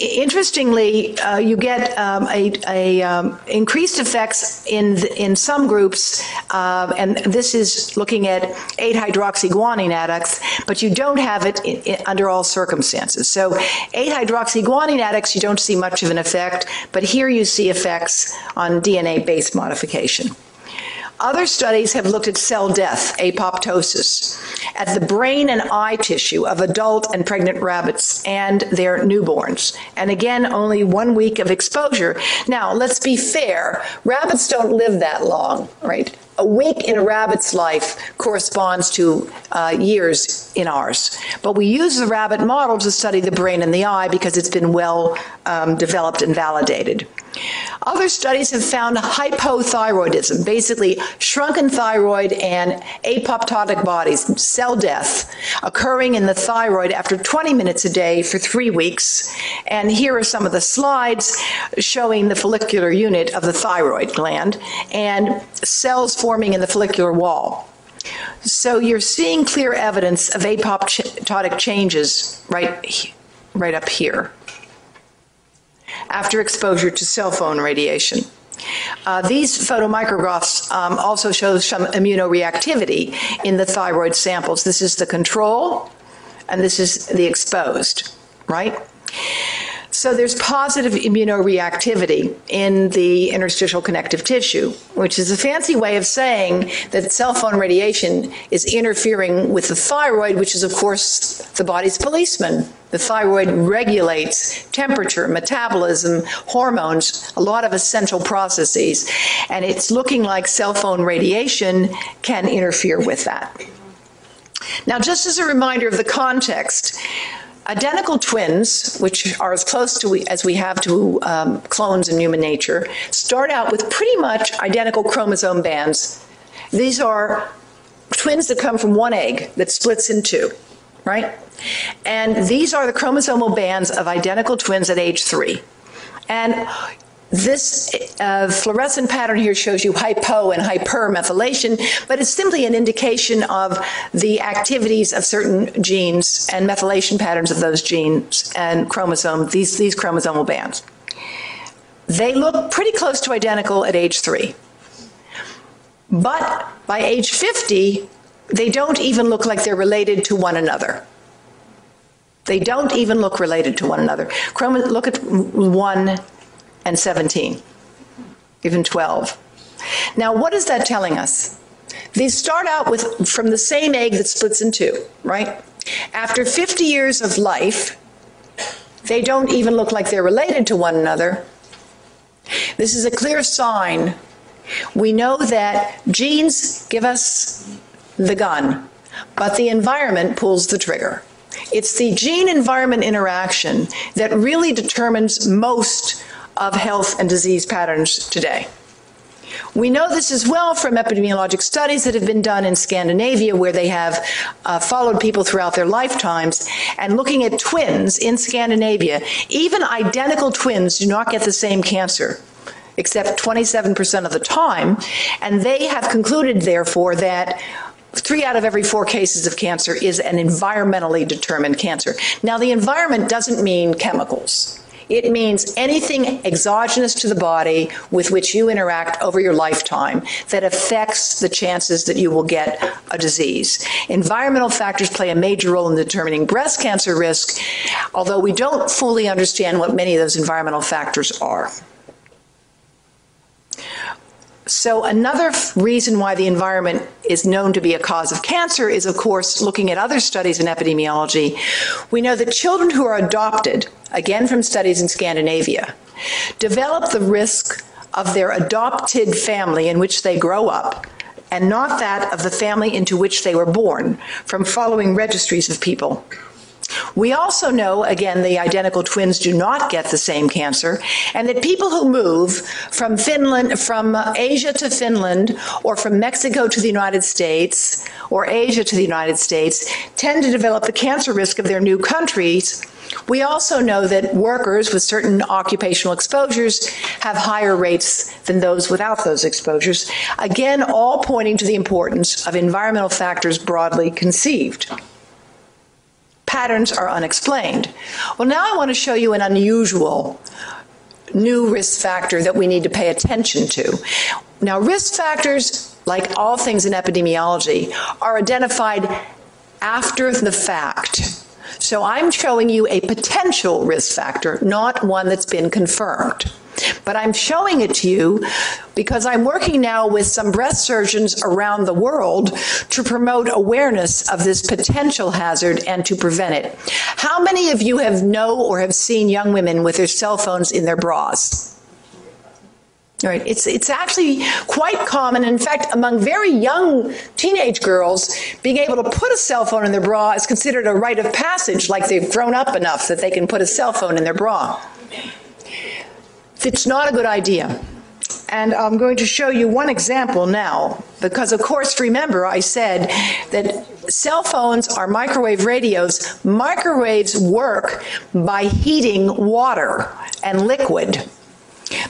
interestingly, uh, you get um, a, a um, increased effects in the, in some groups, uh, and this is looking at 8-hydroxyguanine adducts, but you don't have it in, in, under all circumstances. So 8-hydroxyguanine adducts, you don't see much of an effect, but here you see effects on DNA-based modification. Other studies have looked at cell death, apoptosis, at the brain and eye tissue of adult and pregnant rabbits and their newborns. And again, only 1 week of exposure. Now, let's be fair. Rabbits don't live that long, right? A week in a rabbit's life corresponds to uh, years in ours. But we use the rabbit model to study the brain and the eye because it's been well um, developed and validated. Other studies have found hypothyroidism, basically shrunken thyroid and apoptotic bodies, cell death, occurring in the thyroid after 20 minutes a day for 3 weeks. And here are some of the slides showing the follicular unit of the thyroid gland and cells forming in the follicular wall. So you're seeing clear evidence of apoptotic changes right right up here after exposure to cell phone radiation. Uh, these photomicrographs um, also show some immunoreactivity in the thyroid samples. This is the control and this is the exposed, right? So there's positive immunoreactivity in the interstitial connective tissue, which is a fancy way of saying that cell phone radiation is interfering with the thyroid, which is of course the body's policeman. The thyroid regulates temperature, metabolism, hormones, a lot of essential processes, and it's looking like cell phone radiation can interfere with that. Now, just as a reminder of the context, identical twins, which are as close to we, as we have to um, clones in human nature, start out with pretty much identical chromosome bands. These are twins that come from one egg that splits in two, right? And these are the chromosomal bands of identical twins at age 3. And this uh, fluorescent pattern here shows you hypo and hypermethylation, but it's simply an indication of the activities of certain genes and methylation patterns of those genes and chromosome these these chromosomal bands. They look pretty close to identical at age 3. But by age 50, they don't even look like they're related to one another. They don't even look related to one another. Look at 1 and 17, even 12. Now, what is that telling us? These start out with from the same egg that splits in two, right? After 50 years of life, they don't even look like they're related to one another. This is a clear sign. We know that genes give us the gun, but the environment pulls the trigger. It's the gene environment interaction that really determines most of health and disease patterns today. We know this as well from epidemiologic studies that have been done in Scandinavia where they have uh, followed people throughout their lifetimes and looking at twins in Scandinavia, even identical twins do not get the same cancer except 27% of the time and they have concluded therefore that 3 out of every 4 cases of cancer is an environmentally determined cancer. Now the environment doesn't mean chemicals. It means anything exogenous to the body with which you interact over your lifetime that affects the chances that you will get a disease. Environmental factors play a major role in determining breast cancer risk, although we don't fully understand what many of those environmental factors are. So another reason why the environment is known to be a cause of cancer is of course looking at other studies in epidemiology. We know that children who are adopted, again from studies in Scandinavia, develop the risk of their adopted family in which they grow up and not that of the family into which they were born from following registries of people. We also know again the identical twins do not get the same cancer and that people who move from Finland from Asia to Finland or from Mexico to the United States or Asia to the United States tend to develop the cancer risk of their new countries. We also know that workers with certain occupational exposures have higher rates than those without those exposures. Again, all pointing to the importance of environmental factors broadly conceived patterns are unexplained. Well, now I want to show you an unusual new risk factor that we need to pay attention to. Now, risk factors, like all things in epidemiology, are identified after the fact. So I'm showing you a potential risk factor, not one that's been confirmed. But I'm showing it to you because I'm working now with some breast surgeons around the world to promote awareness of this potential hazard and to prevent it. How many of you have know or have seen young women with their cell phones in their bras? Right, it's it's actually quite common. In fact, among very young teenage girls, being able to put a cell phone in their bra is considered a rite of passage like they've grown up enough that they can put a cell phone in their bra. It's not a good idea. And I'm going to show you one example now because of course remember I said that cell phones are microwave radios. Microwaves work by heating water and liquid.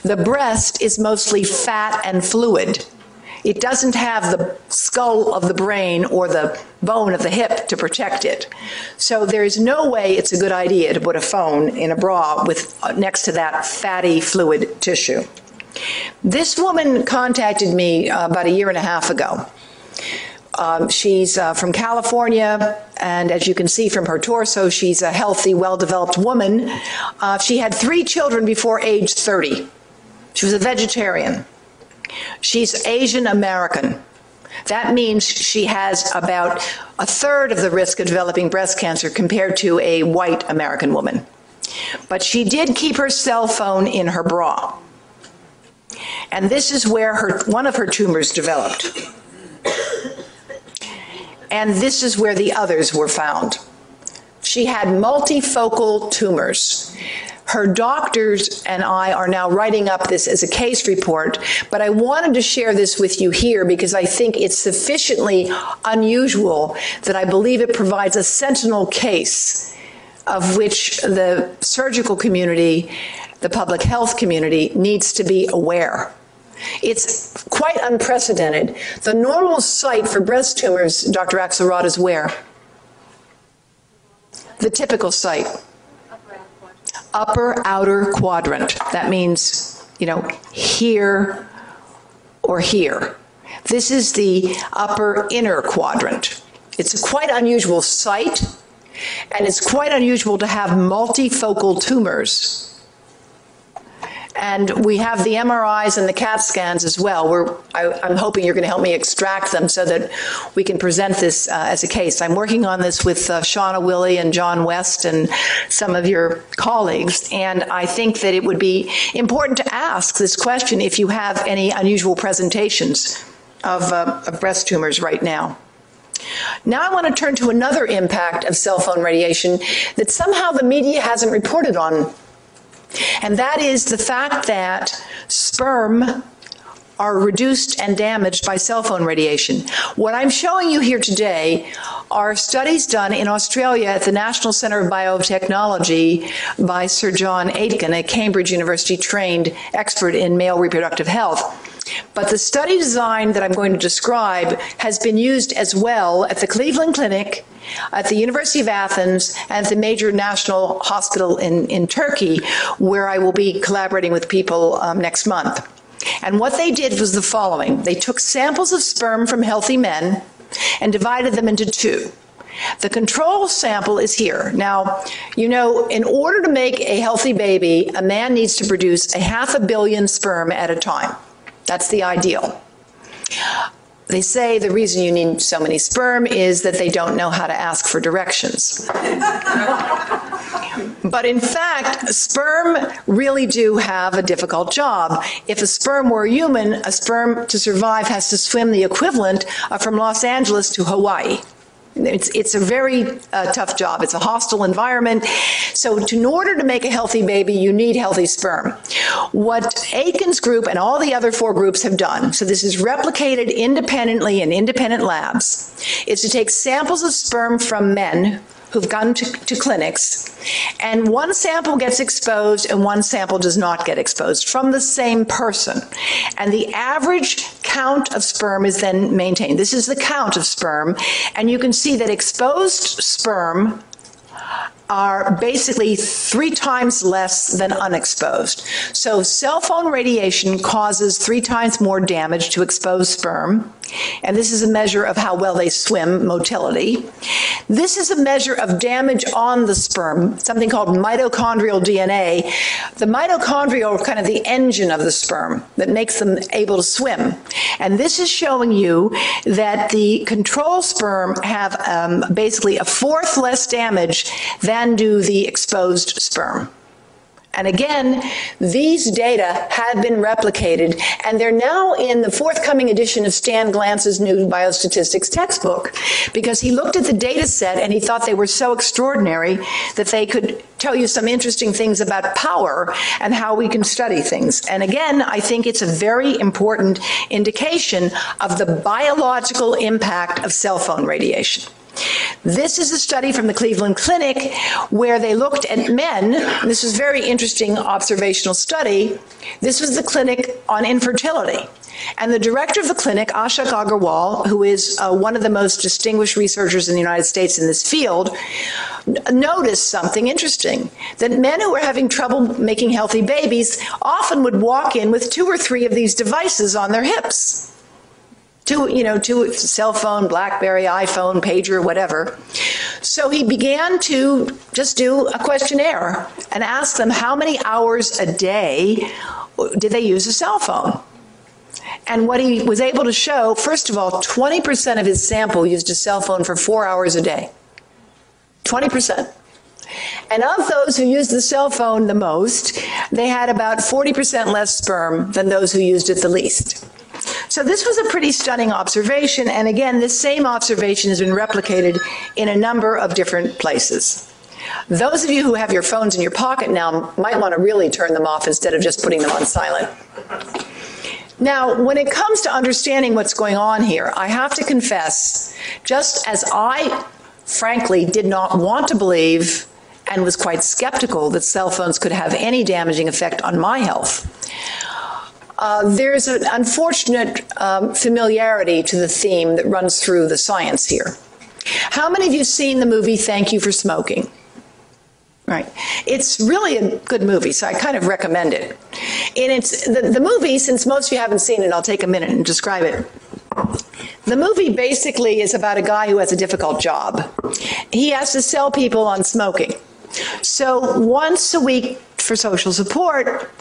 The breast is mostly fat and fluid. It doesn't have the skull of the brain or the bone of the hip to protect it. So there is no way it's a good idea to put a phone in a bra with next to that fatty fluid tissue. This woman contacted me uh, about a year and a half ago. Um, she's uh, from California and as you can see from her torso she's a healthy well-developed woman. Uh, she had 3 children before age 30. She was a vegetarian. She's Asian American. That means she has about a third of the risk of developing breast cancer compared to a white American woman. But she did keep her cell phone in her bra. And this is where her one of her tumors developed. And this is where the others were found. She had multifocal tumors. Her doctors and I are now writing up this as a case report, but I wanted to share this with you here because I think it's sufficiently unusual that I believe it provides a sentinel case of which the surgical community, the public health community needs to be aware. It's quite unprecedented. The normal site for breast tumors, Dr. Axelrod, is where? The typical site. Upper outer quadrant. That means, you know, here or here. This is the upper inner quadrant. It's a quite unusual site and it's quite unusual to have multifocal tumors and we have the MRIs and the CAT scans as well. We're, I, am hoping you're going to help me extract them so that we can present this uh, as a case. I'm working on this with uh, Shauna Willey and John West and some of your colleagues, and I think that it would be important to ask this question if you have any unusual presentations of, uh, of breast tumors right now. Now I want to turn to another impact of cell phone radiation that somehow the media hasn't reported on and that is the fact that sperm are reduced and damaged by cell phone radiation. What I'm showing you here today are studies done in Australia at the National Center of Biotechnology by Sir John Aitken, a Cambridge University trained expert in male reproductive health. But the study design that I'm going to describe has been used as well at the Cleveland Clinic, at the University of Athens, and at the major national hospital in, in Turkey, where I will be collaborating with people um, next month. And what they did was the following they took samples of sperm from healthy men and divided them into two. The control sample is here. Now, you know, in order to make a healthy baby, a man needs to produce a half a billion sperm at a time. That's the ideal. They say the reason you need so many sperm is that they don't know how to ask for directions. but in fact, sperm really do have a difficult job. If a sperm were a human, a sperm to survive has to swim the equivalent from Los Angeles to Hawaii. It's it's a very uh, tough job. It's a hostile environment. So to, in order to make a healthy baby, you need healthy sperm. What Aitken's group and all the other four groups have done, so this is replicated independently in independent labs, is to take samples of sperm from men who've gone to, to clinics and one sample gets exposed and one sample does not get exposed from the same person. And the average count of sperm is then maintained. This is the count of sperm and you can see that exposed sperm are basically 3 times less than unexposed. So cell phone radiation causes 3 times more damage to exposed sperm, and this is a measure of how well they swim, motility. This is a measure of damage on the sperm, something called mitochondrial DNA. The mitochondria are kind of the engine of the sperm that makes them able to swim. And this is showing you that the control sperm have um, basically a fourth less damage than than do the exposed sperm. And again, these data have been replicated and they're now in the forthcoming edition of Stan Glantz's new biostatistics textbook because he looked at the data set and he thought they were so extraordinary that they could tell you some interesting things about power and how we can study things. And again, I think it's a very important indication of the biological impact of cell phone radiation. This is a study from the Cleveland Clinic where they looked at men. This was very interesting observational study. This was the clinic on infertility. And the director of the clinic, Ashok Agarwal, who is uh, one of the most distinguished researchers in the United States in this field, noticed something interesting that men who were having trouble making healthy babies often would walk in with two or three of these devices on their hips to you know to cell phone blackberry iphone pager whatever. So he began to just do a questionnaire and ask them how many hours a day did they use a cell phone. And what he was able to show first of all 20% of his sample used a cell phone for 4 hours a day. 20% and of those who used the cell phone the most they had about 40% less sperm than those who used it the least so this was a pretty stunning observation and again this same observation has been replicated in a number of different places. Those of you who have your phones in your pocket now might want to really turn them off instead of just putting them on silent. Now, when it comes to understanding what's going on here, I have to confess, just as I frankly did not want to believe and was quite skeptical that cell phones could have any damaging effect on my health. Uh, there's an unfortunate um, familiarity to the theme that runs through the science here. How many of you seen the movie Thank You for Smoking? Right. It's really a good movie, so I kind of recommend it. And it's the, the movie, since most of you haven't seen it, I'll take a minute and describe it. The movie basically is about a guy who has a difficult job. He has to sell people on smoking. So once a week for social support,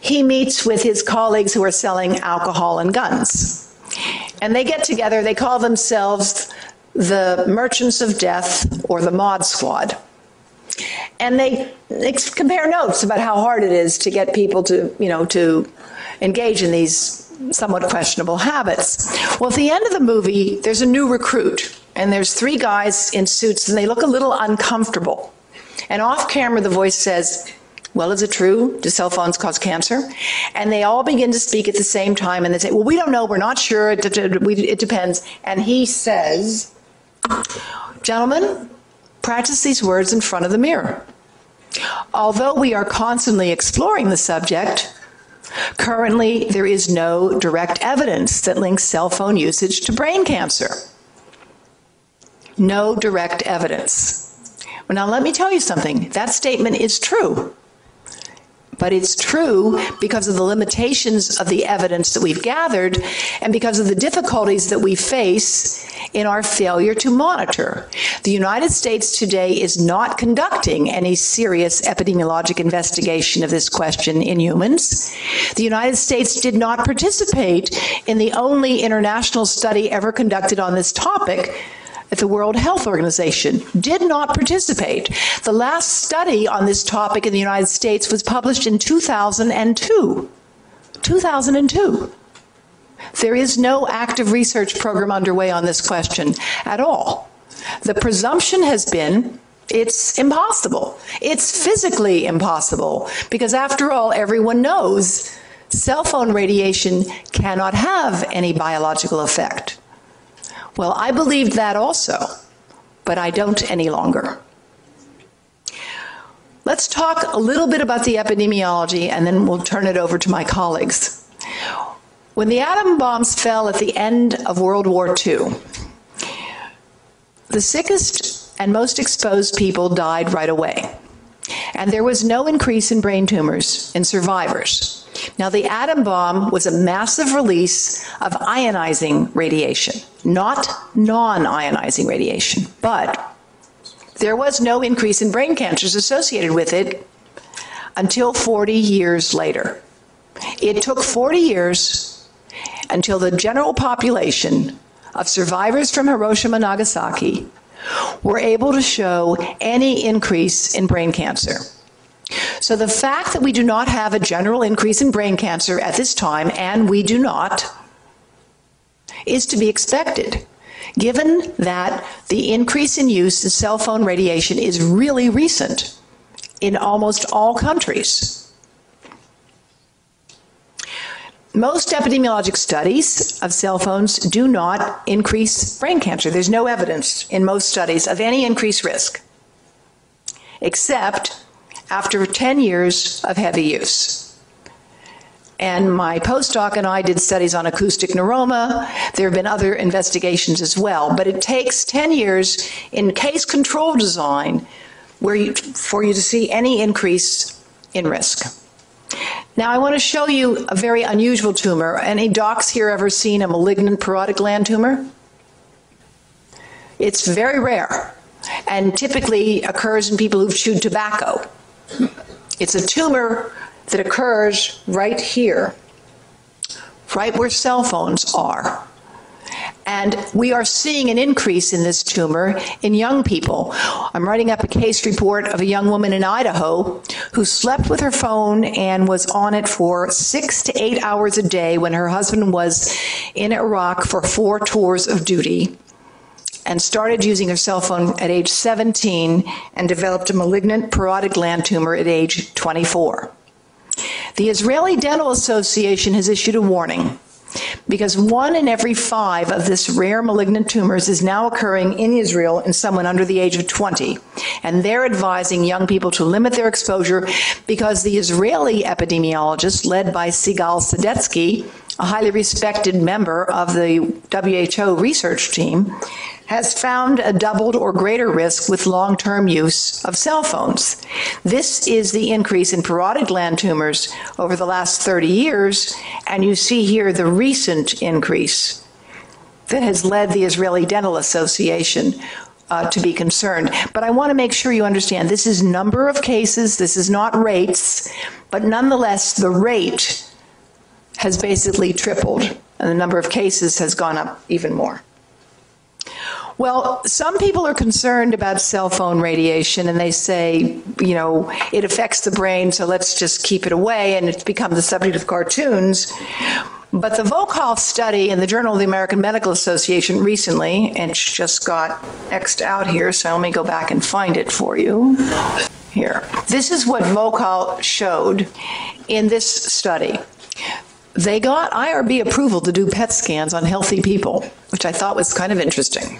he meets with his colleagues who are selling alcohol and guns. And they get together, they call themselves the Merchants of Death or the Mod Squad. And they, compare notes about how hard it is to get people to, you know, to engage in these somewhat questionable habits. Well, at the end of the movie, there's a new recruit, and there's three guys in suits, and they look a little uncomfortable. And off camera, the voice says, well, is it true? Do cell phones cause cancer? And they all begin to speak at the same time and they say, well, we don't know. We're not sure. It, it depends. And he says, gentlemen, practice these words in front of the mirror. Although we are constantly exploring the subject, currently there is no direct evidence that links cell phone usage to brain cancer. No direct evidence. Well, now let me tell you something. That statement is true. But it's true because of the limitations of the evidence that we've gathered and because of the difficulties that we face in our failure to monitor. The United States today is not conducting any serious epidemiologic investigation of this question in humans. The United States did not participate in the only international study ever conducted on this topic at the World Health Organization did not participate. The last study on this topic in the United States was published in 2002. 2002. There is no active research program underway on this question at all. The presumption has been it's impossible. It's physically impossible because after all everyone knows cell phone radiation cannot have any biological effect. Well, I believed that also, but I don't any longer. Let's talk a little bit about the epidemiology and then we'll turn it over to my colleagues. When the atom bombs fell at the end of World War II, the sickest and most exposed people died right away. And there was no increase in brain tumors in survivors. Now, the atom bomb was a massive release of ionizing radiation, not non ionizing radiation, but there was no increase in brain cancers associated with it until 40 years later. It took 40 years until the general population of survivors from Hiroshima and Nagasaki were able to show any increase in brain cancer. So the fact that we do not have a general increase in brain cancer at this time and we do not is to be expected given that the increase in use of cell phone radiation is really recent in almost all countries. Most epidemiologic studies of cell phones do not increase brain cancer. There's no evidence in most studies of any increased risk except after 10 years of heavy use. And my postdoc and I did studies on acoustic neuroma. There have been other investigations as well, but it takes 10 years in case control design where you, for you to see any increase in risk. Now I want to show you a very unusual tumor. Any docs here ever seen a malignant parotid gland tumor? It's very rare and typically occurs in people who've chewed tobacco. It's a tumor that occurs right here, right where cell phones are. And we are seeing an increase in this tumor in young people. I'm writing up a case report of a young woman in Idaho who slept with her phone and was on it for 6 to 8 hours a day when her husband was in Iraq for four tours of duty and started using her cell phone at age 17 and developed a malignant parotid gland tumor at age 24. The Israeli Dental Association has issued a warning because one in every 5 of this rare malignant tumors is now occurring in Israel in someone under the age of 20 and they're advising young people to limit their exposure because the Israeli epidemiologist led by Sigal Sadetzki a highly respected member of the WHO research team has found a doubled or greater risk with long-term use of cell phones. This is the increase in parotid gland tumors over the last 30 years and you see here the recent increase that has led the Israeli Dental Association uh, to be concerned. But I want to make sure you understand this is number of cases, this is not rates, but nonetheless the rate has basically tripled and the number of cases has gone up even more. Well, some people are concerned about cell phone radiation and they say, you know, it affects the brain, so let's just keep it away and it's become the subject of cartoons. But the Volkow study in the Journal of the American Medical Association recently, and it just got X'd out here, so let me go back and find it for you. Here. This is what Volkow showed in this study they got IRB approval to do PET scans on healthy people, which I thought was kind of interesting.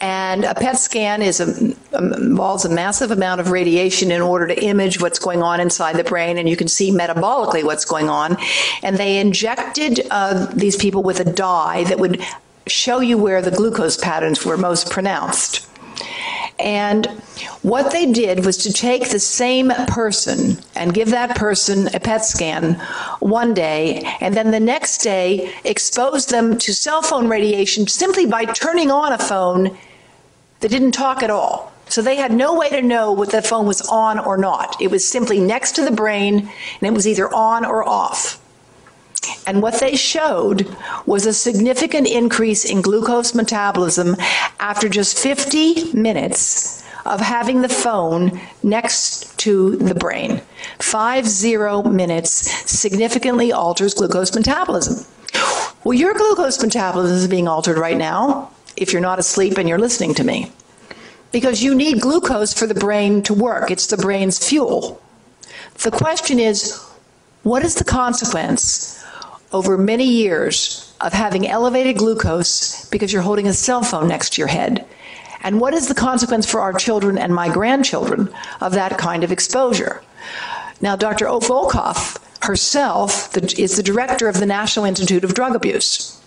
And a PET scan is a, involves a massive amount of radiation in order to image what's going on inside the brain and you can see metabolically what's going on. And they injected uh, these people with a dye that would show you where the glucose patterns were most pronounced. And what they did was to take the same person and give that person a PET scan one day and then the next day expose them to cell phone radiation simply by turning on a phone that didn't talk at all. So they had no way to know what the phone was on or not. It was simply next to the brain and it was either on or off. And what they showed was a significant increase in glucose metabolism after just 50 minutes of having the phone next to the brain. 50 minutes significantly alters glucose metabolism. Well, your glucose metabolism is being altered right now if you're not asleep and you're listening to me. Because you need glucose for the brain to work. It's the brain's fuel. The question is, what is the consequence over many years of having elevated glucose because you're holding a cell phone next to your head. And what is the consequence for our children and my grandchildren of that kind of exposure? Now Dr. Volkow herself is the director of the National Institute of Drug Abuse.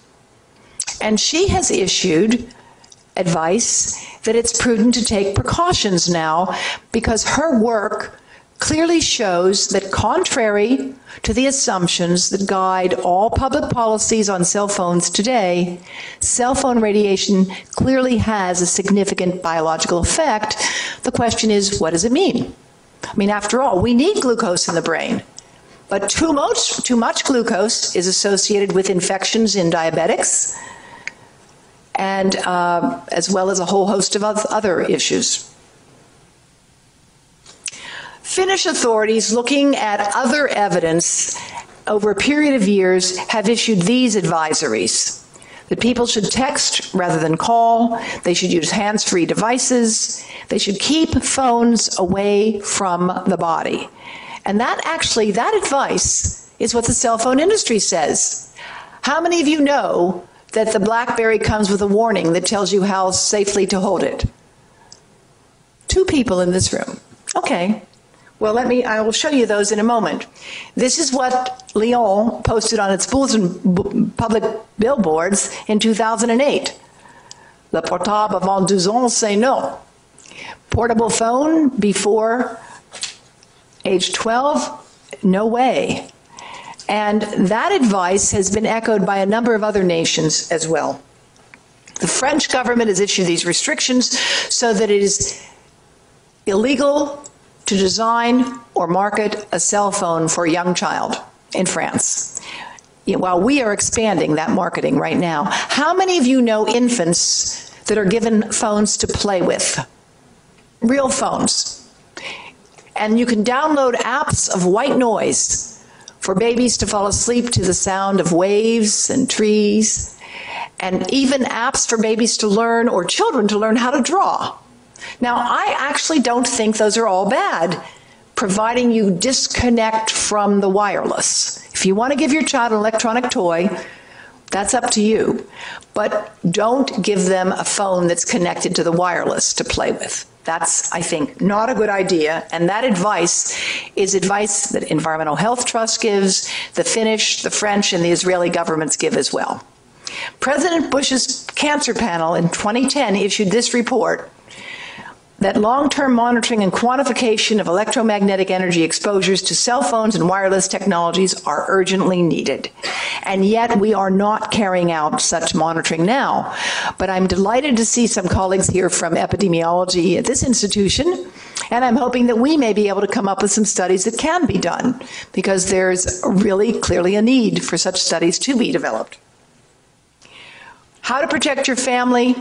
And she has issued advice that it's prudent to take precautions now because her work clearly shows that contrary to the assumptions that guide all public policies on cell phones today, cell phone radiation clearly has a significant biological effect. The question is what does it mean? I mean after all, we need glucose in the brain. But too much too much glucose is associated with infections in diabetics and uh, as well as a whole host of other issues. Finnish authorities looking at other evidence over a period of years have issued these advisories that people should text rather than call, they should use hands-free devices, they should keep phones away from the body. And that actually that advice is what the cell phone industry says. How many of you know that the BlackBerry comes with a warning that tells you how safely to hold it? Two people in this room. Okay. Well, let me I will show you those in a moment. This is what Lyon posted on its bulletin public billboards in 2008. Le portable avant 12 ans, c'est non. Portable phone before age 12, no way. And that advice has been echoed by a number of other nations as well. The French government has issued these restrictions so that it is illegal to design or market a cell phone for a young child in France. While we are expanding that marketing right now, how many of you know infants that are given phones to play with? Real phones. And you can download apps of white noise for babies to fall asleep to the sound of waves and trees and even apps for babies to learn or children to learn how to draw. Now, I actually don't think those are all bad, providing you disconnect from the wireless. If you want to give your child an electronic toy, that's up to you. But don't give them a phone that's connected to the wireless to play with. That's, I think, not a good idea. And that advice is advice that Environmental Health Trust gives, the Finnish, the French, and the Israeli governments give as well. President Bush's cancer panel in 2010 issued this report that long-term monitoring and quantification of electromagnetic energy exposures to cell phones and wireless technologies are urgently needed. And yet we are not carrying out such monitoring now. But I'm delighted to see some colleagues here from epidemiology at this institution, and I'm hoping that we may be able to come up with some studies that can be done because there's really clearly a need for such studies to be developed. How to protect your family.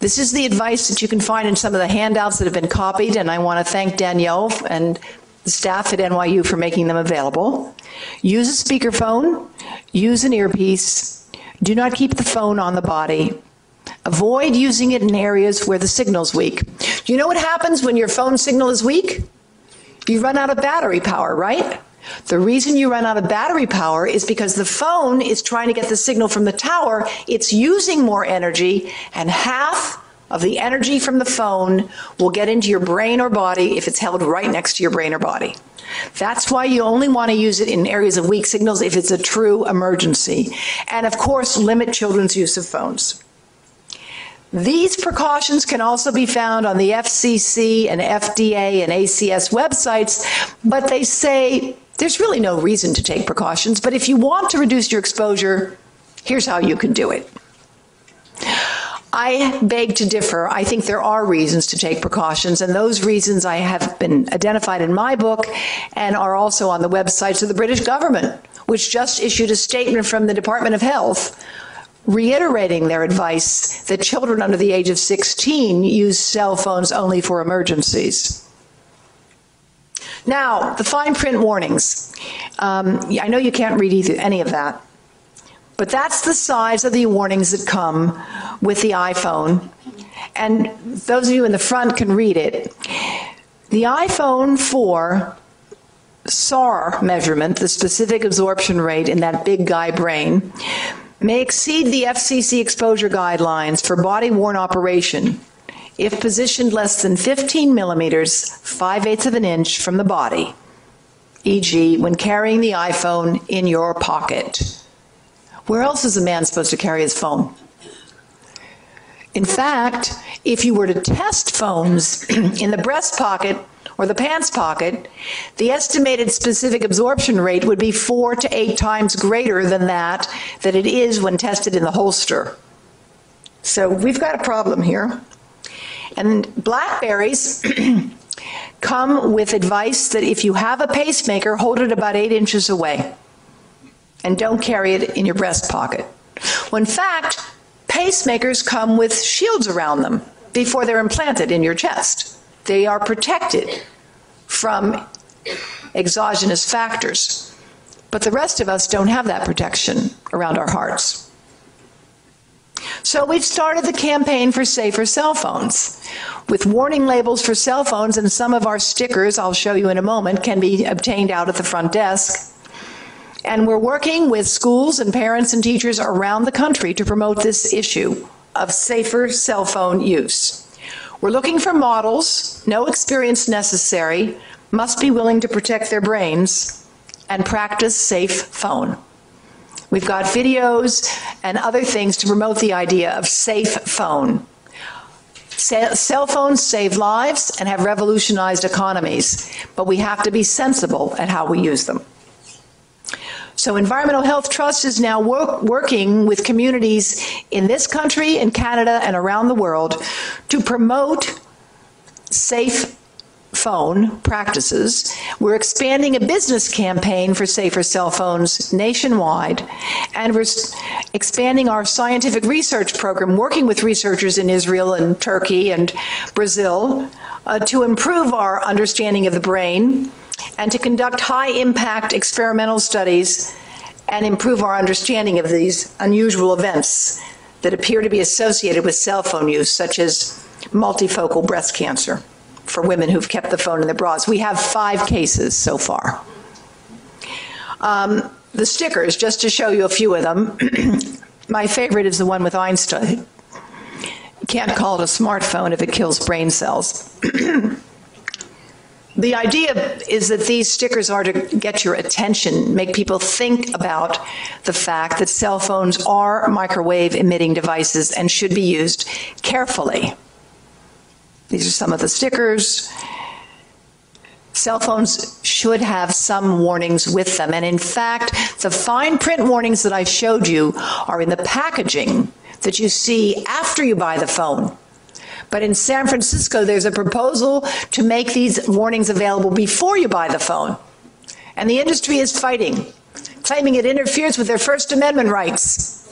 This is the advice that you can find in some of the handouts that have been copied and I want to thank Danielle and the staff at NYU for making them available. Use a speakerphone, use an earpiece. Do not keep the phone on the body. Avoid using it in areas where the signal's weak. Do you know what happens when your phone signal is weak? You run out of battery power, right? The reason you run out of battery power is because the phone is trying to get the signal from the tower. It's using more energy and half of the energy from the phone will get into your brain or body if it's held right next to your brain or body. That's why you only want to use it in areas of weak signals if it's a true emergency. And of course, limit children's use of phones. These precautions can also be found on the FCC and FDA and ACS websites, but they say there's really no reason to take precautions, but if you want to reduce your exposure, here's how you can do it. I beg to differ. I think there are reasons to take precautions and those reasons I have been identified in my book and are also on the websites of the British government, which just issued a statement from the Department of Health reiterating their advice that children under the age of 16 use cell phones only for emergencies. Now, the fine print warnings. Um, I know you can't read either, any of that. But that's the size of the warnings that come with the iPhone. And those of you in the front can read it. The iPhone 4 SAR measurement, the specific absorption rate in that big guy brain, may exceed the FCC exposure guidelines for body worn operation if positioned less than 15 millimeters, 5 eighths of an inch from the body, e.g., when carrying the iPhone in your pocket. Where else is a man supposed to carry his phone? In fact, if you were to test phones [CLEARS THROAT] in the breast pocket or the pants pocket, the estimated specific absorption rate would be 4 to 8 times greater than that that it is when tested in the holster. So we've got a problem here. And Blackberries [CLEARS THROAT] come with advice that if you have a pacemaker, hold it about 8 inches away and don't carry it in your breast pocket. When in fact, pacemakers come with shields around them before they're implanted in your chest. They are protected from exogenous factors. But the rest of us don't have that protection around our hearts. So we've started the campaign for safer cell phones. With warning labels for cell phones and some of our stickers I'll show you in a moment can be obtained out at the front desk. And we're working with schools and parents and teachers around the country to promote this issue of safer cell phone use. We're looking for models, no experience necessary, must be willing to protect their brains and practice safe phone. We've got videos and other things to promote the idea of safe phone. Cell phones save lives and have revolutionized economies, but we have to be sensible at how we use them. So Environmental Health Trust is now work, working with communities in this country, in Canada and around the world to promote safe phone practices. We're expanding a business campaign for safer cell phones nationwide and we're expanding our scientific research program working with researchers in Israel and Turkey and Brazil uh, to improve our understanding of the brain and to conduct high impact experimental studies and improve our understanding of these unusual events that appear to be associated with cell phone use, such as multifocal breast cancer for women who've kept the phone in their bras. We have five cases so far. Um, the stickers, just to show you a few of them, [CLEARS THROAT] my favorite is the one with Einstein. Can't call it a smartphone if it kills brain cells. [CLEARS THROAT] the idea is that these stickers are to get your attention, make people think about the fact that cell phones are microwave emitting devices and should be used carefully. These are some of the stickers. Cell phones should have some warnings with them. And in fact, the fine print warnings that I showed you are in the packaging that you see after you buy the phone. But in San Francisco, there's a proposal to make these warnings available before you buy the phone. And the industry is fighting, claiming it interferes with their First Amendment rights.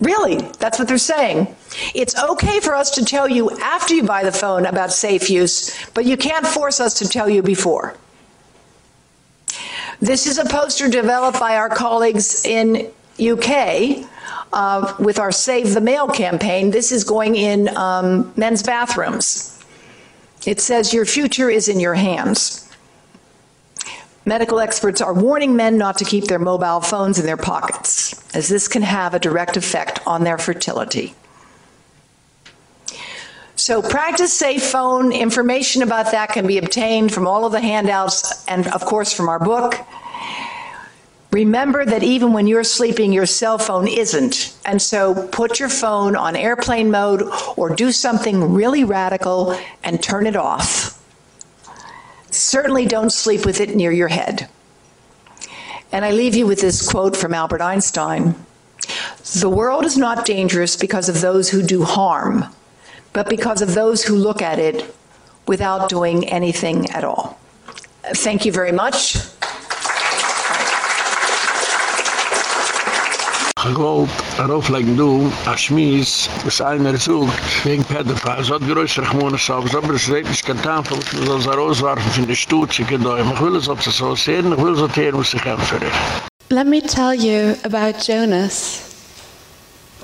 Really, that's what they're saying. It's okay for us to tell you after you buy the phone about safe use, but you can't force us to tell you before. This is a poster developed by our colleagues in UK uh, with our Save the Male campaign. This is going in um, men's bathrooms. It says, Your future is in your hands. Medical experts are warning men not to keep their mobile phones in their pockets, as this can have a direct effect on their fertility. So practice safe phone information about that can be obtained from all of the handouts and of course from our book. Remember that even when you're sleeping your cell phone isn't. And so put your phone on airplane mode or do something really radical and turn it off. Certainly don't sleep with it near your head. And I leave you with this quote from Albert Einstein The world is not dangerous because of those who do harm, but because of those who look at it without doing anything at all. Thank you very much. Gewollt du, schmies, was einer sucht, wegen. So hat größer Rechmones auf, aber es redet nicht kein man von der Stutze, ich will es, so sehen, ich will es so. Let me tell you about Jonas.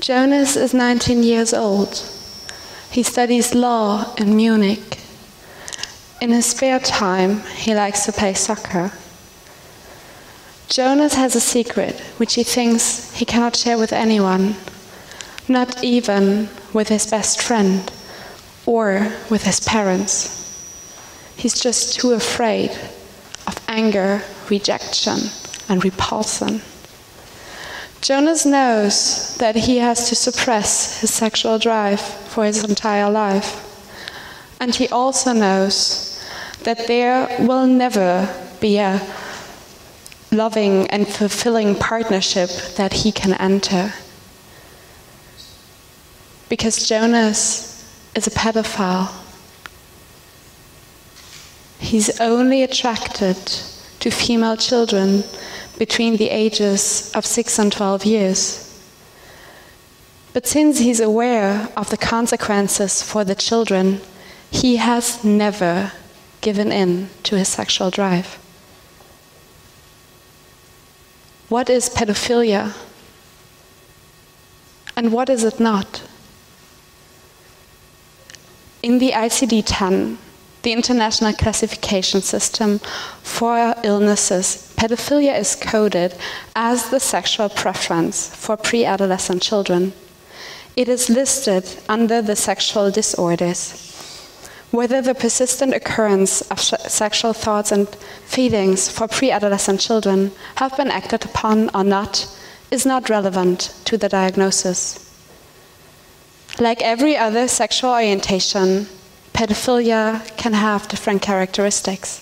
Jonas is 19 years old. He studies law in Munich. In his spare time, he likes to play soccer. Jonas has a secret which he thinks he cannot share with anyone, not even with his best friend or with his parents. He's just too afraid of anger, rejection, and repulsion. Jonas knows that he has to suppress his sexual drive for his entire life. And he also knows that there will never be a loving and fulfilling partnership that he can enter. Because Jonas is a pedophile. He's only attracted to female children between the ages of 6 and 12 years. But since he's aware of the consequences for the children, he has never given in to his sexual drive. What is pedophilia? And what is it not? In the ICD 10, the International Classification System for illnesses, pedophilia is coded as the sexual preference for pre adolescent children. It is listed under the sexual disorders whether the persistent occurrence of sexual thoughts and feelings for pre-adolescent children have been acted upon or not is not relevant to the diagnosis. Like every other sexual orientation, pedophilia can have different characteristics.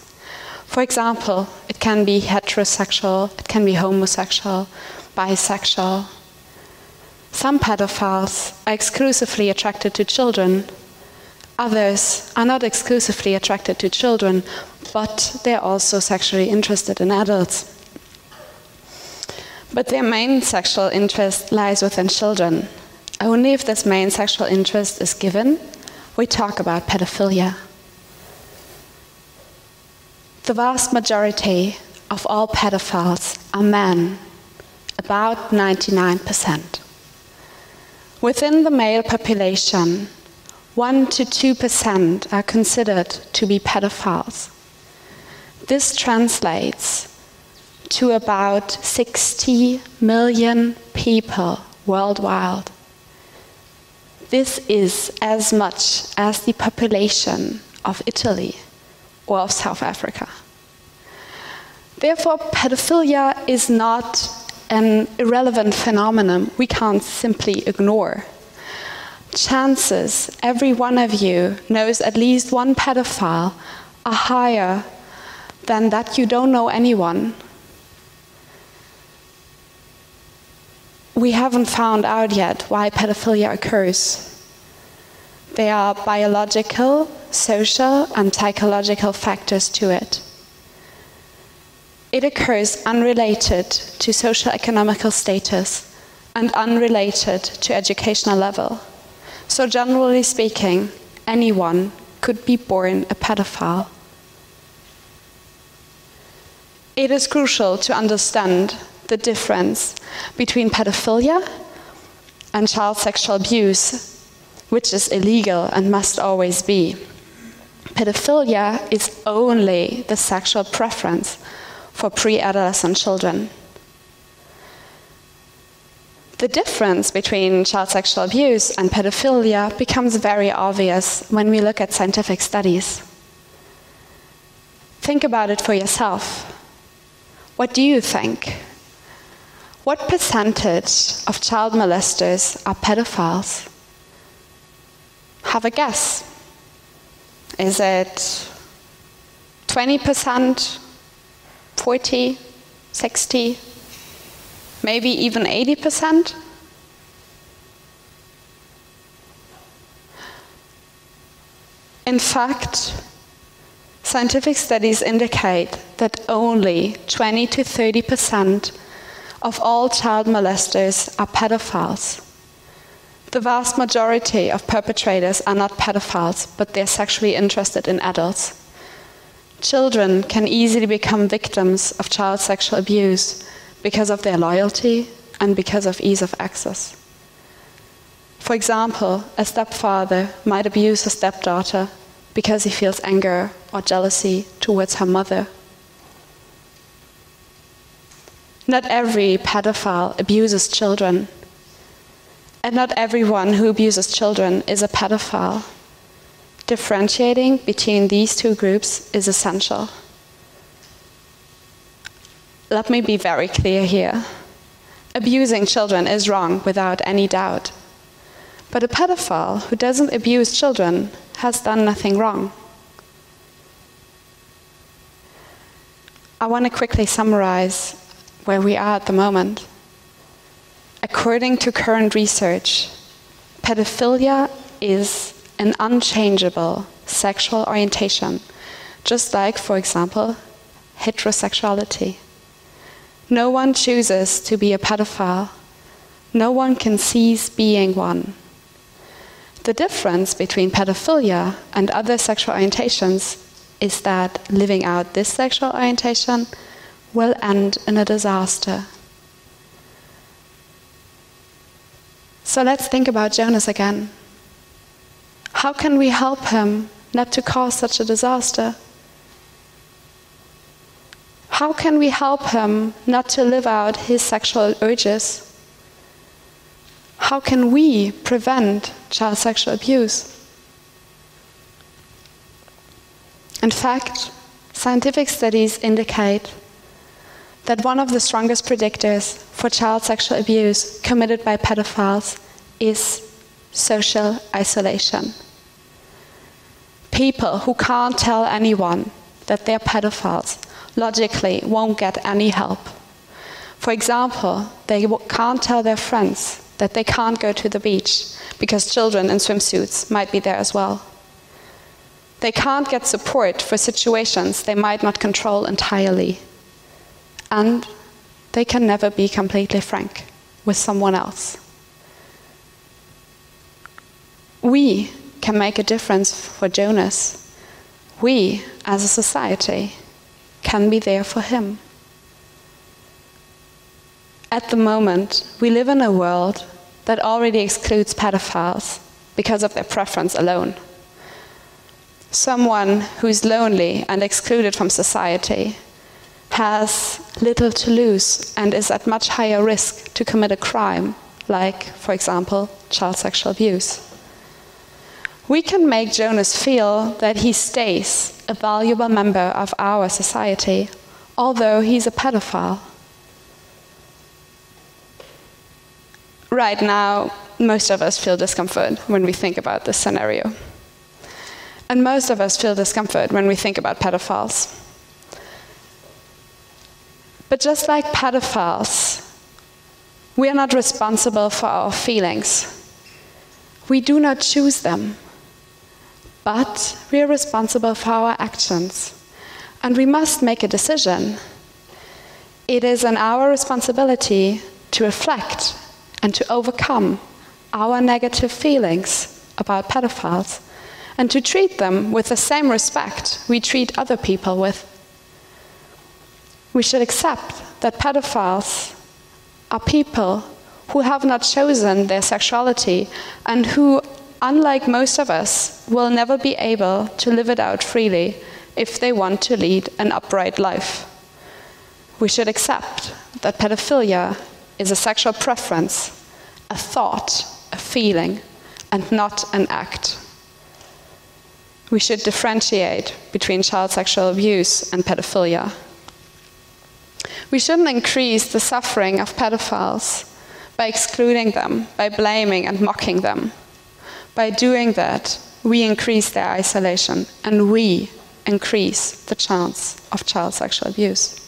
For example, it can be heterosexual, it can be homosexual, bisexual. Some pedophiles are exclusively attracted to children Others are not exclusively attracted to children, but they're also sexually interested in adults. But their main sexual interest lies within children. Only if this main sexual interest is given, we talk about pedophilia. The vast majority of all pedophiles are men, about 99%. Within the male population, 1 to 2% are considered to be pedophiles. This translates to about 60 million people worldwide. This is as much as the population of Italy or of South Africa. Therefore, pedophilia is not an irrelevant phenomenon we can't simply ignore. Chances every one of you knows at least one pedophile are higher than that you don't know anyone. We haven't found out yet why pedophilia occurs. There are biological, social, and psychological factors to it. It occurs unrelated to social economical status and unrelated to educational level. So, generally speaking, anyone could be born a pedophile. It is crucial to understand the difference between pedophilia and child sexual abuse, which is illegal and must always be. Pedophilia is only the sexual preference for pre adolescent children. The difference between child sexual abuse and pedophilia becomes very obvious when we look at scientific studies. Think about it for yourself. What do you think? What percentage of child molesters are pedophiles? Have a guess. Is it 20%, 40, 60, maybe even 80%? In fact, scientific studies indicate that only 20 to 30 percent of all child molesters are pedophiles. The vast majority of perpetrators are not pedophiles, but they're sexually interested in adults. Children can easily become victims of child sexual abuse because of their loyalty and because of ease of access. For example, a stepfather might abuse a stepdaughter because he feels anger or jealousy towards her mother. Not every pedophile abuses children, and not everyone who abuses children is a pedophile. Differentiating between these two groups is essential. Let me be very clear here. Abusing children is wrong without any doubt. But a pedophile who doesn't abuse children has done nothing wrong. I want to quickly summarize where we are at the moment. According to current research, pedophilia is an unchangeable sexual orientation, just like, for example, heterosexuality. No one chooses to be a pedophile. No one can cease being one. The difference between pedophilia and other sexual orientations is that living out this sexual orientation will end in a disaster. So let's think about Jonas again. How can we help him not to cause such a disaster? How can we help him not to live out his sexual urges? How can we prevent child sexual abuse? In fact, scientific studies indicate that one of the strongest predictors for child sexual abuse committed by pedophiles is social isolation. People who can't tell anyone that they're pedophiles logically won't get any help. For example, they can't tell their friends that they can't go to the beach because children in swimsuits might be there as well. They can't get support for situations they might not control entirely and they can never be completely frank with someone else. We can make a difference for Jonas. We, as a society, can be there for him. At the moment, we live in a world that already excludes pedophiles because of their preference alone. Someone who's lonely and excluded from society has little to lose and is at much higher risk to commit a crime, like, for example, child sexual abuse. We can make Jonas feel that he stays a valuable member of our society, although he's a pedophile. Right now, most of us feel discomfort when we think about this scenario. And most of us feel discomfort when we think about pedophiles. But just like pedophiles, we are not responsible for our feelings. We do not choose them. But we are responsible for our actions. And we must make a decision. It is in our responsibility to reflect and to overcome our negative feelings about pedophiles and to treat them with the same respect we treat other people with. We should accept that pedophiles are people who have not chosen their sexuality and who, unlike most of us, will never be able to live it out freely if they want to lead an upright life. We should accept that pedophilia is a sexual preference, a thought, a feeling, and not an act. We should differentiate between child sexual abuse and pedophilia. We shouldn't increase the suffering of pedophiles by excluding them, by blaming and mocking them. By doing that, we increase their isolation and we increase the chance of child sexual abuse.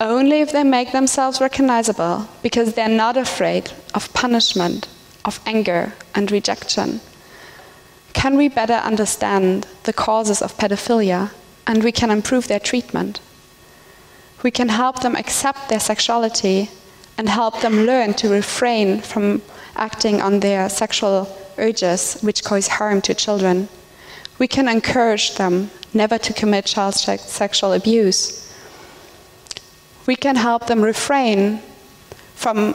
Only if they make themselves recognizable because they're not afraid of punishment, of anger, and rejection, can we better understand the causes of pedophilia and we can improve their treatment. We can help them accept their sexuality and help them learn to refrain from acting on their sexual urges which cause harm to children. We can encourage them never to commit child sexual abuse. We can help them refrain from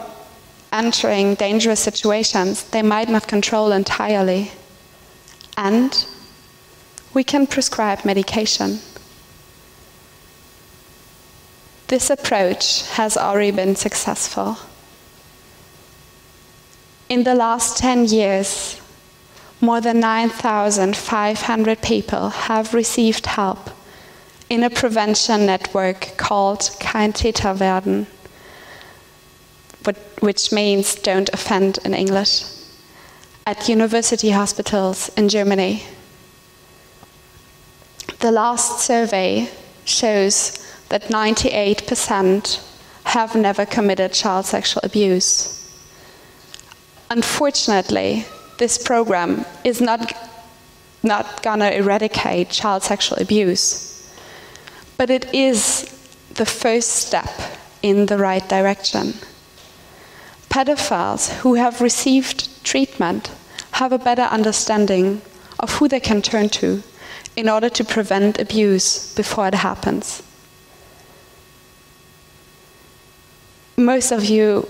entering dangerous situations they might not control entirely. And we can prescribe medication. This approach has already been successful. In the last 10 years, more than 9,500 people have received help in a prevention network called Kein Täter werden, which means don't offend in English, at university hospitals in Germany. The last survey shows that 98% have never committed child sexual abuse. Unfortunately, this program is not, not gonna eradicate child sexual abuse, but it is the first step in the right direction. Pedophiles who have received treatment have a better understanding of who they can turn to in order to prevent abuse before it happens. most of you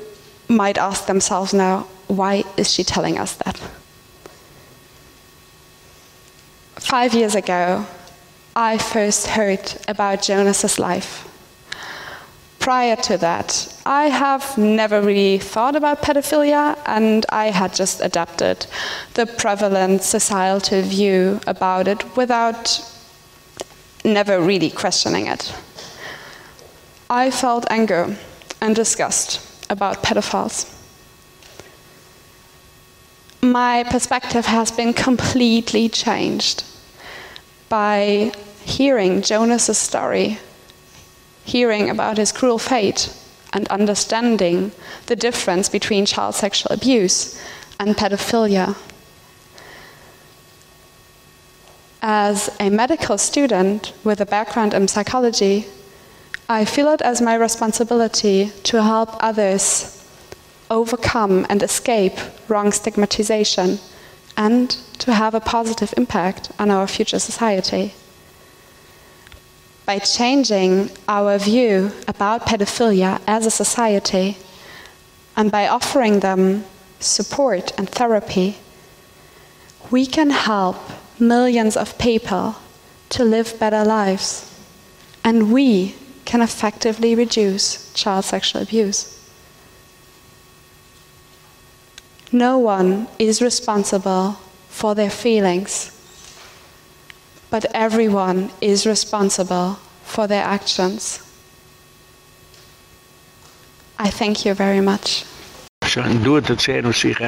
might ask themselves now, why is she telling us that? Five years ago, I first heard about Jonas's life. Prior to that, I have never really thought about pedophilia, and I had just adapted the prevalent societal view about it without never really questioning it. I felt anger and disgust about pedophiles. My perspective has been completely changed by hearing Jonas's story, hearing about his cruel fate, and understanding the difference between child sexual abuse and pedophilia. As a medical student with a background in psychology, I feel it as my responsibility to help others overcome and escape wrong stigmatization and to have a positive impact on our future society. By changing our view about pedophilia as a society, And by offering them support and therapy, we can help millions of people to live better lives. And we can effectively reduce child sexual abuse. No one is responsible for their feelings, but everyone is responsible for their actions. I thank you very much. Schon du het sehen, was ich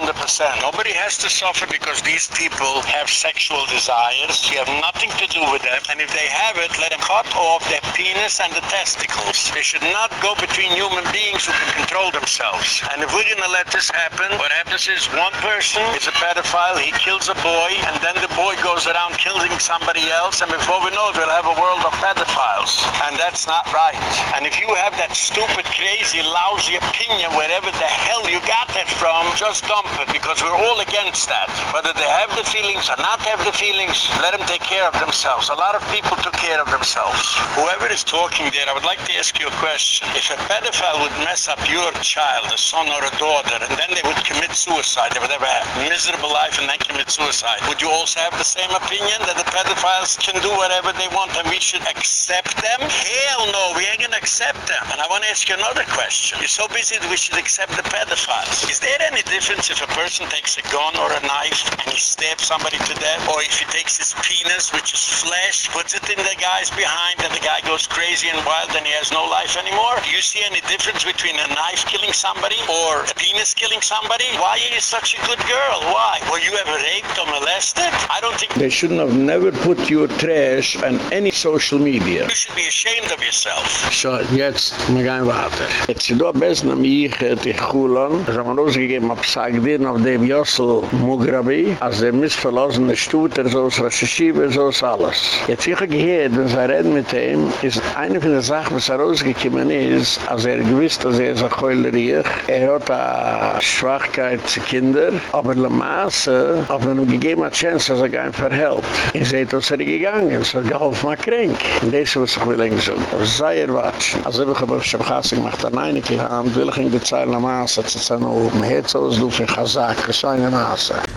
gern für ihr. You're wrong 100%. Nobody has to suffer because these people have sexual desires. You have nothing to do with them. And if they have it, let them cut off their penis and the testicles. They should not go between human beings who can control themselves. And if we're going to let this happen, what happens is one person is a pedophile, he kills a boy, and then the boy goes around killing somebody else, and before we know it, we'll have a world of pedophiles. And that's not right. And if you have that stupid, crazy, lousy opinion, wherever the hell you got that from, just dump because we're all against that. Whether they have the feelings or not have the feelings, let them take care of themselves. A lot of people took care of themselves. Whoever is talking there, I would like to ask you a question. If a pedophile would mess up your child, a son or a daughter, and then they would commit suicide, they would have a miserable life and then commit suicide, would you also have the same opinion that the pedophiles can do whatever they want and we should accept them? Hell no, we ain't gonna accept them. And I want to ask you another question. You're so busy that we should accept the pedophiles. Is there any difference if a person takes a gun or a knife and he stabs somebody to death? Or if he takes his penis, which is flesh, puts it in the guy's behind and the guy goes crazy and wild and he has no life anymore? Do you see any difference between a knife killing somebody or a penis killing somebody? Why are you such a good girl? Why? Were you ever raped or molested? I don't think... They shouldn't have never put your trash on any social media. You should be ashamed of yourself. So, jetzt, wir gehen weiter. Jetzt, du bist noch ich hätte ich Kulan. Es haben ausgegeben, ob Sagdin auf dem Jossel Mugrabi, als der missverlassene Stutter, so ist Rashi-Shiva, so ist alles. Jetzt ich gehört, wenn sie reden mit ihm, ist eine von den Sachen, was er rausgekommen ist, als er gewiss, dass er so heuleriert, er hat eine Schwachkeit zu Kinder, aber le Maße, hat er nur gegeben eine Chance, dass er gar nicht verhält. Er sieht, was er gegangen, so geholfen mal krank. Und das ist, was ich will eigentlich so. Sei er watschen. Also ich habe schon gemacht, an einige Hand will ich ging de zeile maase zu sein oben hetzos du für khazak scheine maase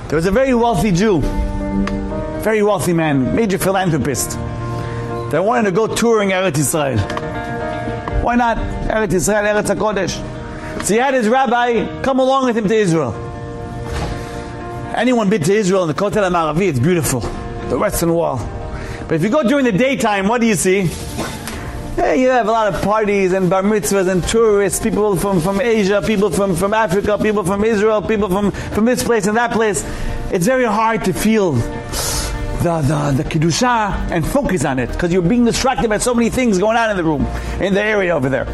there was a very wealthy jew very wealthy man major philanthropist that wanted to go touring Eretz Israel why not? Eretz Israel Eretz HaKodesh. So he had his rabbi come along with him to Israel. Anyone been to Israel in the Kotel HaMaravi it's beautiful. The western wall. But if you go during the daytime what do you see Yeah, you have a lot of parties and bar mitzvahs and tourists, people from, from Asia, people from, from Africa, people from Israel, people from, from this place and that place. It's very hard to feel the, the, the Kedusha and focus on it because you're being distracted by so many things going on in the room, in the area over there.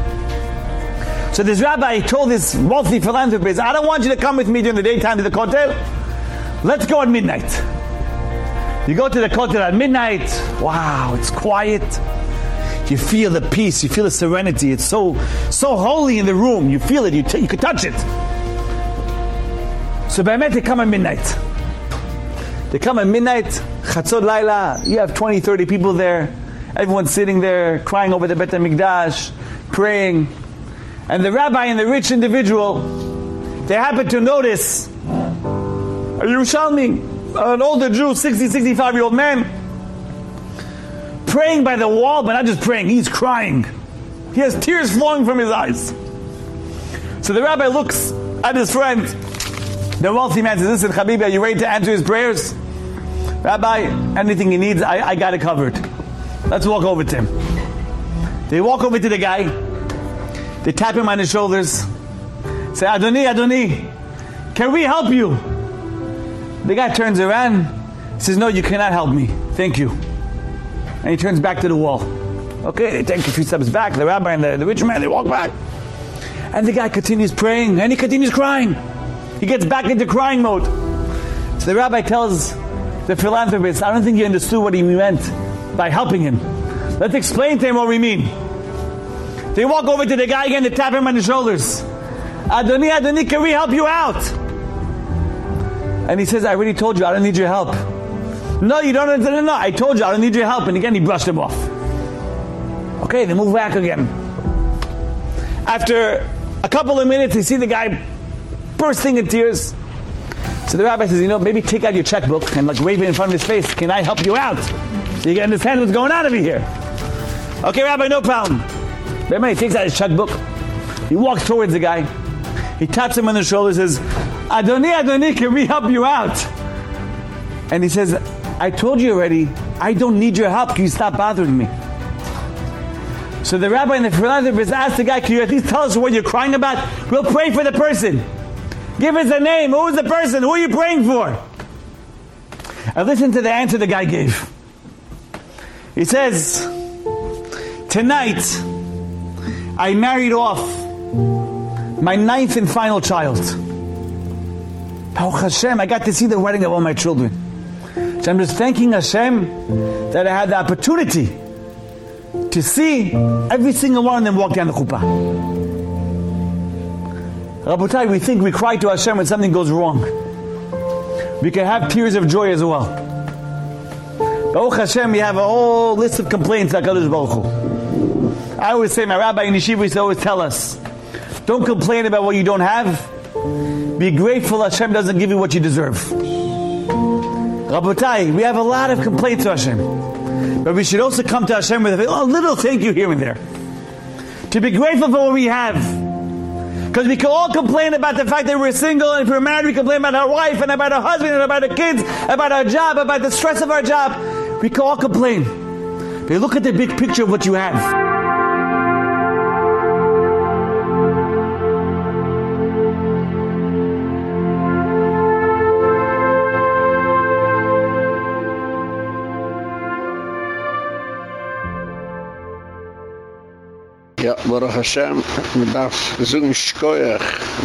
So this rabbi told this wealthy philanthropist, I don't want you to come with me during the daytime to the Kotel. Let's go at midnight. You go to the Kotel at midnight. Wow, it's quiet you feel the peace, you feel the serenity. It's so so holy in the room. You feel it. You t- you could touch it. So Be'emet, they come at midnight. They come at midnight, Chatzot Laila, you have 20, 30 people there. Everyone's sitting there, crying over the Bet HaMikdash, praying. And the rabbi and the rich individual, they happen to notice a Yerushalmi, an older Jew, 60, 65 year old man, praying by the wall, but not just praying, he's crying. He has tears flowing from his eyes. So the rabbi looks at his friend. The wealthy man says, Listen, Habibi, are you ready to answer his prayers? Rabbi, anything he needs, I, I got it covered. Let's walk over to him. They walk over to the guy. They tap him on his shoulders. Say, Adoni, Adoni, can we help you? The guy turns around, says, No, you cannot help me. Thank you and he turns back to the wall. Okay, they take a few steps back, the rabbi and the, the rich man, they walk back. And the guy continues praying, and he continues crying. He gets back into crying mode. So the rabbi tells the philanthropist, I don't think you understood what he meant by helping him. Let's explain to him what we mean. They walk over to the guy again, they tap him on the shoulders. Adoni, Adoni, can we help you out? And he says, I already told you, I don't need your help. No, you don't. No, no, I told you I don't need your help. And again, he brushed him off. Okay, they move back again. After a couple of minutes, you see the guy bursting in tears. So the rabbi says, you know, maybe take out your checkbook and like wave it in front of his face. Can I help you out? So you can understand what's going on over here. Okay, Rabbi, no problem. Rabbi he takes out his checkbook. He walks towards the guy. He taps him on the shoulder says, Adoni, Adoni, can we help you out? And he says, I told you already, I don't need your help. Can you stop bothering me? So the rabbi and the philanthropist asked the guy, Can you at least tell us what you're crying about? We'll pray for the person. Give us a name. Who is the person? Who are you praying for? And listen to the answer the guy gave. He says, Tonight, I married off my ninth and final child. Baruch Hashem, I got to see the wedding of all my children. I'm just thanking Hashem that I had the opportunity to see every single one of them walk down the chuppah. Rabotai, we think we cry to Hashem when something goes wrong. We can have tears of joy as well. Baruch Hashem, we have a whole list of complaints that Baruch Hu. I always say, my rabbi in yeshiva used to always tell us, don't complain about what you don't have. Be grateful Hashem doesn't give you what you deserve. Rabotai, we have a lot of complaints to Hashem. But we should also come to Hashem with a little thank you here and there. To be grateful for what we have. Because we can all complain about the fact that we're single, and if we're married, we complain about our wife, and about our husband, and about our kids, about our job, about the stress of our job. We can all complain. But look at the big picture of what you have. Baruch Hashem, man darf so ein Schkoiach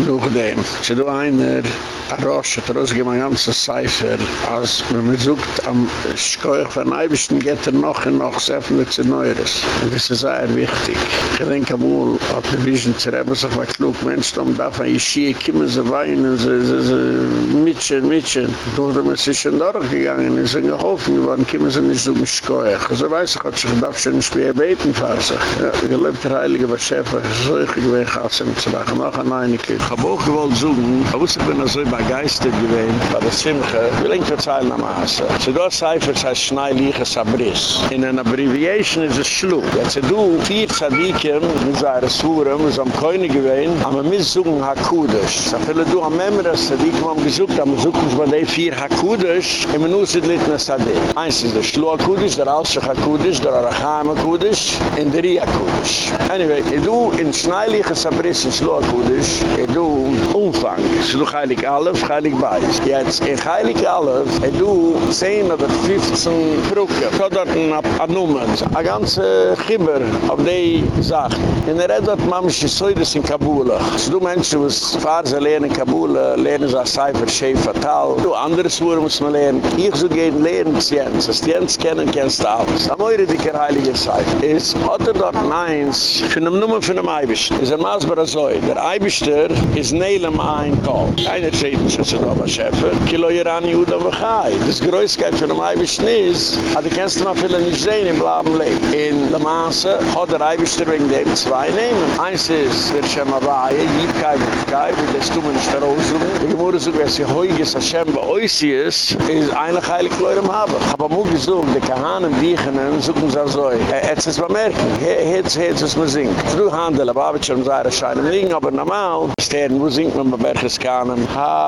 noch dem. Du einer, a Rosh, hat rausgegeben ein ganzes Cipher, als man mir sucht am Schkoiach von Eibischten geht er noch und noch sehr viel zu Neures. Und das ist sehr wichtig. Ich denke amul, hat der Vision zu reben, so ein klug Mensch, da darf ein Ischie, kommen sie weinen, sie, sie, sie, mitchen, mitchen. Durch den ist schon durchgegangen, sind geholfen geworden, kommen sie nicht ein Schkoiach. So weiß ich, hat sich gedacht, schon schwer beten, fahr sich. Ja, gelebt heilige Beschefer, so ich gewinne Chassam zu machen, noch ein Einige. Ich habe auch gewollt suchen, aber ich bin so begeistert gewesen, bei der Zimche, ich will Ihnen verzeihen am Aase. So du hast Seifert, heißt Schnei Liege Sabris. In einer Abbreviation ist es Schluck. Jetzt du vier Zadikim, mit seiner Surem, so am Koine gewesen, aber wir suchen Hakudisch. So viele du am Memres, Zadikim haben gesucht, aber suchen uns bei den vier Hakudisch, in Menü sind Litna Sadik. Eins ist der Schluck Hakudisch, der Alschach Hakudisch, der Aracham Hakudisch, in der Ria Hakudisch. Anyway, ich do in Schneilige Sabris in Schloakudisch, ich do Umfang. Ich do Heilig Alef, Heilig Beis. Jetzt in Heilig Alef, ich do 10 oder 15 Brücken. Ich do dort ein Nummer, ein ganzer Gibber auf die Sache. In der Red dort mam ich so das in Kabul. Ich do Menschen, die fahren sie lernen in Kabul, lernen sie Cypher, Shea Fatal. Du anderes Wurm muss man lernen. Ich so gehen lernen Jens. Das Jens kennen, kennst du alles. Am eure dicke Heilige Zeit ist, hat er dort eins, von dem Nummer von dem Eibisch. Es ist ein Masber so. Der Eibischter ist Nelem ein Kol. Keiner steht nicht, dass er da war Schäfer. Kilo Iran Juda Wachai. Das Größkeit von dem Eibisch ist, aber du kannst noch viele nicht sehen im Blaben Leben. In der Maße hat der Eibischter wegen dem zwei nehmen. Eins ist der Schemabaye, Jibkai, Jibkai, wie das tun wir nicht heraussuchen. Die Gemüse sagen, wenn sie heuig ist, Hashem bei euch ist, ist eine heilig Leute haben. Aber muss ich sagen, die Kahanen, die Diechenen, suchen sie so. Jetzt ist bemerken, jetzt, jetzt, was man singt. Früh handel, aber habe ich schon seine Scheine liegen, aber normal. Sternen, wo singt man bei Bergeskanen? Ha,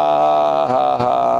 ha, ha.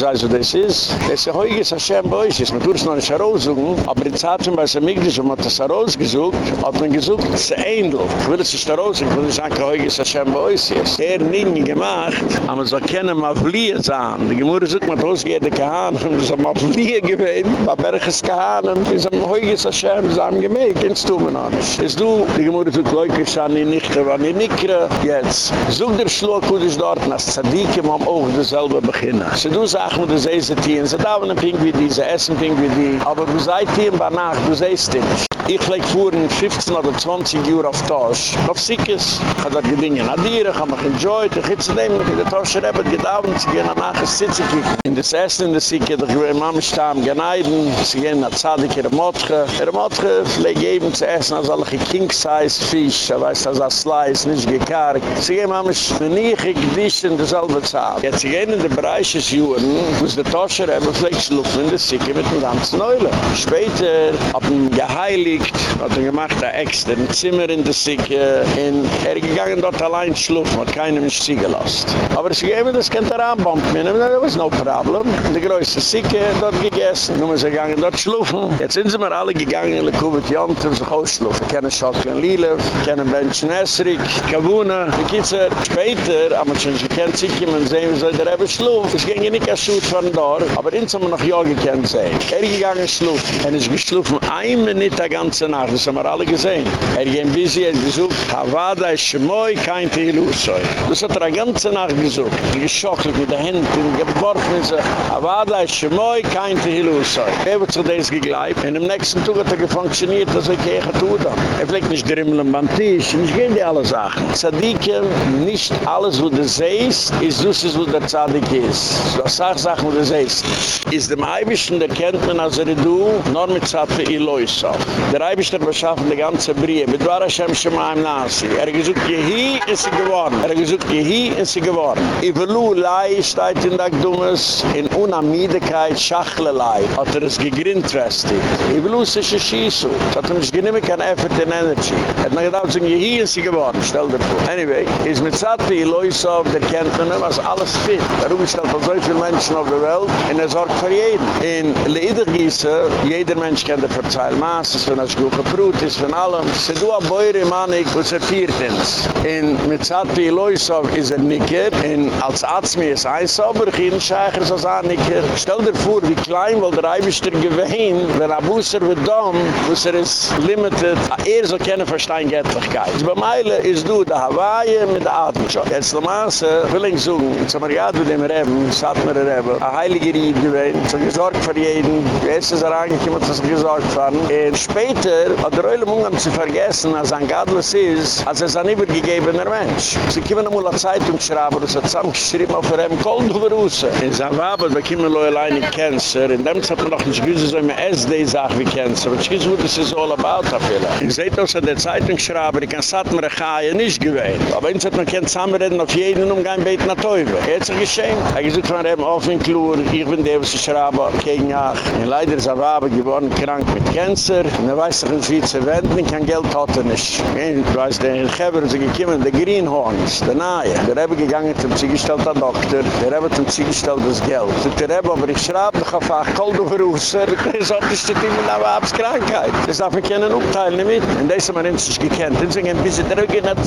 Weißt du, das ist. Das ist heute ist Hashem bei euch. Man tut es noch nicht heraussuchen, aber in Zeitchen bei Samigdisch, wenn man das herausgesucht, hat man gesucht, es ist ein Ähnl. Ich will es nicht heraussuchen, ich will nicht sagen, heute ist Hashem bei euch. Es ist nie gemacht, aber man soll keine Mavlie sein. Die Gemüse sucht man rausgehende Kahanen, es ist ein Mavlie gewesen, bei Bergeskanen, es ist ein heute ist Hashem, es ist ein Gemäck. Kennst du mir noch nicht. Jetzt du, die Gläuke schauen, die Nichte, wann die Nikre. Jetzt, such der Schluckudisch dort, als Zadikim am auch dasselbe beginnen. Sie du mir, du sehst die, sie da haben ein die, sie essen Pink wie die. Aber du seid hier bei Nacht, du sehst die nicht. Ich flieg fuhren 15 oder 20 Uhr auf Tosch. Auf Sikis. Ich hab dort gedingen Adire, ich hab mich enjoyed. Ich hitze dem, in der Tosch Rebbe gedauert, sie gehen nachher sitzen kicken. In das Essen in der Sikis, ich will Mama stamm geneiden, sie gehen nach Zadig Motche. In der Motche flieg eben zu essen, als alle king-size Fisch, er weiß, als er Slice, nicht gekarkt. Sie gehen Mama, nie ich in derselbe Zahl. Jetzt sie gehen in der Bereich des Juren, es der Tosch Rebbe flieg schlufen in der Sikis mit dem ganzen Neule. Später, ab dem geheiligt, hat er gemacht, er extra ein Zimmer in der Sikke, und er gegangen dort allein schlufen, hat keinem nicht ziehen gelassen. Aber sie geben das kennt er anbombt mir, da was no problem. Der größte Sikke dort gegessen, nun sie gegangen dort schlufen. Jetzt sind sie mir alle gegangen in der Kubit Jont, um sich ausschlufen. Kennen Schottgen Lilev, kennen Bench Nesrik, Kavuna, die Kitzer. Später, aber schon sie kennt sich, man sehen, wie soll der eben schlufen. Es ging nicht Schut von dort, aber ins haben wir noch ja gekannt sehen. Er gegangen schlufen, er ist geschlufen, ein Minute die ganze Nacht, das haben wir alle gesehen. Er ging bis hier gesucht, Havada ist schmoi, kein Tehilusoi. Das hat er die ganze Nacht gesucht. Er geschockt mit den Händen, geworfen ist er, Havada ist schmoi, kein Tehilusoi. Er wird sich das gegleibt. In dem nächsten Tag hat er gefunktioniert, dass er kein Tut hat. Er fliegt nicht drimmeln beim Tisch, nicht gehen die alle Sachen. Zadikem, nicht alles, wo du siehst, ist das, wo der Zadik ist. Du sach sach mit zeis is dem eibischen der kennt man also er du nur mit zappe i loisa. Der heibischter beschaffen die ganze brie. Mit war schem schem im nasi. Er gesucht je hi is geworden. Er gesucht je hi is geworden. I velu lei steit in dag dummes in unamidekeit schachle lei hat er es gegrint resti i velu se schisu hat er nicht genommen kein effort in energy. Er hat man gedacht je hi is geworden. Stell dir vor. Anyway is mit zappe i loisa der kennt man was alles fit. Warum ist da so viel auf der Welt, und er sorgt für jeden. In Ledergieße, jeder Mensch kennt er verzeihl Maas, wenn er gut geprüht ist, von allem. Se du a boire manig, wo se viert ins. In mit Zati Loisov is er nicker, in als Atzmi is Eisober, chien Scheicher so sa nicker. Stell dir vor, wie klein wohl der Eibischter gewehen, wenn a Busser wird dumm, Busser is limited, er so kenne verstein Gettlichkeit. Bei Meile is du da Hawaii mit der Atemschok. Jetzt der Maße, will ich suchen, in Samariat mit dem Reben, Satmer Reben, a heilige Ried gewehen, so gesorgt für jeden, jetzt ist er angekommen, dass er gesorgt worden. Und später hat der Eulam umgang zu vergessen, als ein Gadlus ist, als er ein übergegebener Mensch. Sie kommen einmal eine Zeitung schrauben, und es hat zusammengeschrieben auf einem Koldhuberhusse. In seinem Waber bekommen wir alleine Cancer, in dem hat man noch nicht gewusst, so eine SD-Sache wie Cancer. Aber ich weiß, wo das ist all about, vielleicht. Ich sehe das an der Zeitung schrauben, ich kann mir eine nicht gewähnt. Aber jetzt hat man kein Zusammenreden auf jeden Umgang beten nach Teufel. Jetzt ist er geschehen. Er gesagt, man hat auf den Klur, ich bin der, was ich schraube, gegen Jach. Und leider ist er Waber geworden, krank mit Cancer. Und er weiß sich, wie zu wenden, kein Geld hat er nicht. Ich weiß, der Geber ist gekommen, der Greenhorns, der Nahe. Der Rebbe gegangen zum Ziegestellter Doktor, der Rebbe zum Ziegestellter das Geld. Der Rebbe, aber ich schraube doch auf ein Koldoverhusser, das hat nicht die Timmel nach Wabskrankheit. Das darf man keinen Umteilen mit. Und das haben wir uns nicht gekannt. Und sie ein bisschen drücken, hat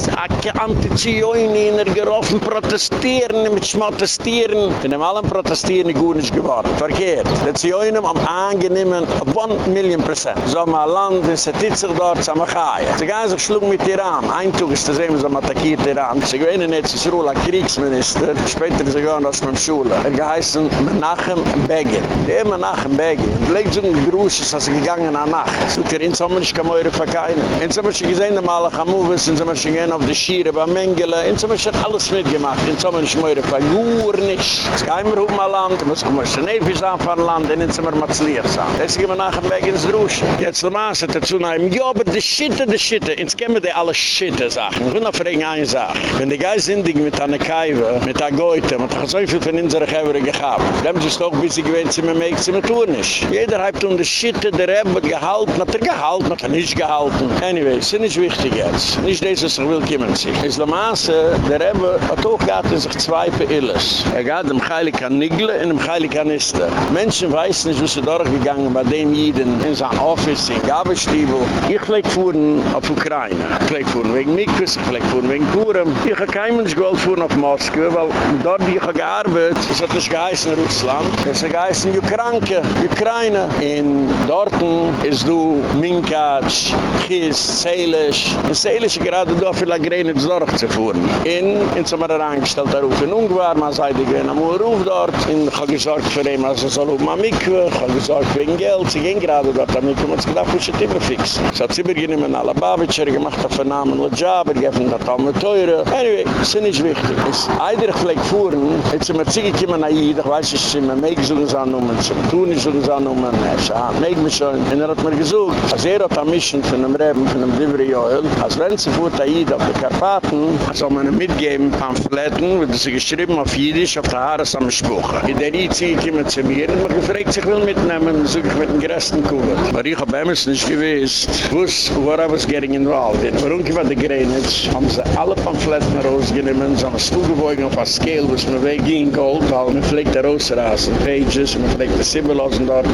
Anti-Zioini in der geroffen protestieren, mit Schmottestieren. In dem allen protestieren die gut nicht geworden. Verkehrt. Die Zioinen haben angenehmen 1 Million Prozent. So haben wir Land in Setitzig dort, so haben wir Chaya. Sie gehen sich schlug mit Iran. Eintug ist das eben, so haben wir attackiert Iran. Sie gewinnen jetzt in Ruhl Kriegsminister. Später sie er gehören aus meinem Schule. Er geheißen Menachem Begin. Der Menachem Begin. Und legt so ein Gruß ist, als er gegangen an Nacht. So hat er in Sommer nicht kam eure Verkeinen. In Sommer schon gesehen, dass alle Chamuvis, in Sommer schon gehen auf die Schiere, bei Mengele. In Sommer schon alles mitgemacht. In Sommer nicht mehr eure Verkeinen. Gurnisch. Um ein Land, muss immer Schneefisch anfahren Land, in Sommer, Matzliach sein. Jetzt gehen wir nachher Begin ins Drusche. Jetzt der Maas hat dazu nach ihm, ja, aber die Schitte, die Schitte. Jetzt kennen wir die alle Schitte-Sachen. Ich will noch fragen eine Sache. Wenn die Geist sind, mit einer Kaiwe, mit einer Goethe, man hat so viel von unserer Gehörer gehabt. Dann ist es doch ein bisschen gewöhnt, sie mir mögen, sie mir tun nicht. Jeder hat um die Schitte, der Rebbe gehalten, hat er gehalten, hat er nicht gehalten. Anyway, es ist nicht wichtig jetzt. Nicht das, was ich will, kümmern sich. Ist der Maße, der Rebbe hat auch gehabt in sich zwei Peilles. Er gab dem Heilig an Nigle und dem Heilig an Ister. Menschen weiß nicht, wo sie durchgegangen bei dem Jiden in seinem Office, in Gabelstiebel. Ich flieg fuhren auf Ukraine. Ich flieg fuhren wegen Mikus, ich flieg fuhren wegen Kurem. Ich habe kein Mensch gewollt fuhren auf Moskau, weil dort, ich habe gearbeitet, es hat nicht geheißen Russland, es hat geheißen Ukranke, Ukraine. In Dorten ist du Minkatsch, Chis, Seelisch. In Seelisch gerade da für Dorf zu fuhren. In, in so mir angestellt, da rufen Ungwar, man sei die gehen am Ruf dort. In, ich gesorgt für ihn, also soll um ich habe gesorgt wegen Geld, sie gehen gerade dort, damit ich muss gedacht, Mensch hat immer fix. Hat immer genommen alle Babetscher, gemacht auf Namen und Job, er gegeben das alle teure. Anyway, ist nicht wichtig. Ist eider gleich fuhren, jetzt sind wir ziege kommen nach ich weiß nicht, sind wir meeg sollen sein nummen, zum Tuni sollen sein nummen, er ist ja, meeg mich schon. Und er hat mir gesucht, als er am Mischen von einem Reben, von einem Divri Joel, als wenn sie fuhrt Jid auf die Karpaten, man ihm mitgeben, Pamphleten, wird sie geschrieben auf Jidisch, auf der Haares am Spuche. In der ziege kommen zu mir, und man gefragt sich, will mitnehmen, so ich mit dem größten Kugel. Aber ich hab Emels nicht gewusst, wuss, was getting involved in. Warum ich war der Greenwich, haben sie alle Pamphleten rausgenommen, so haben sie zugewogen auf der Scale, wo es mir wegging Gold, weil man pflegt der Rausrasen, Pages, man pflegt der Sibbelosen dort.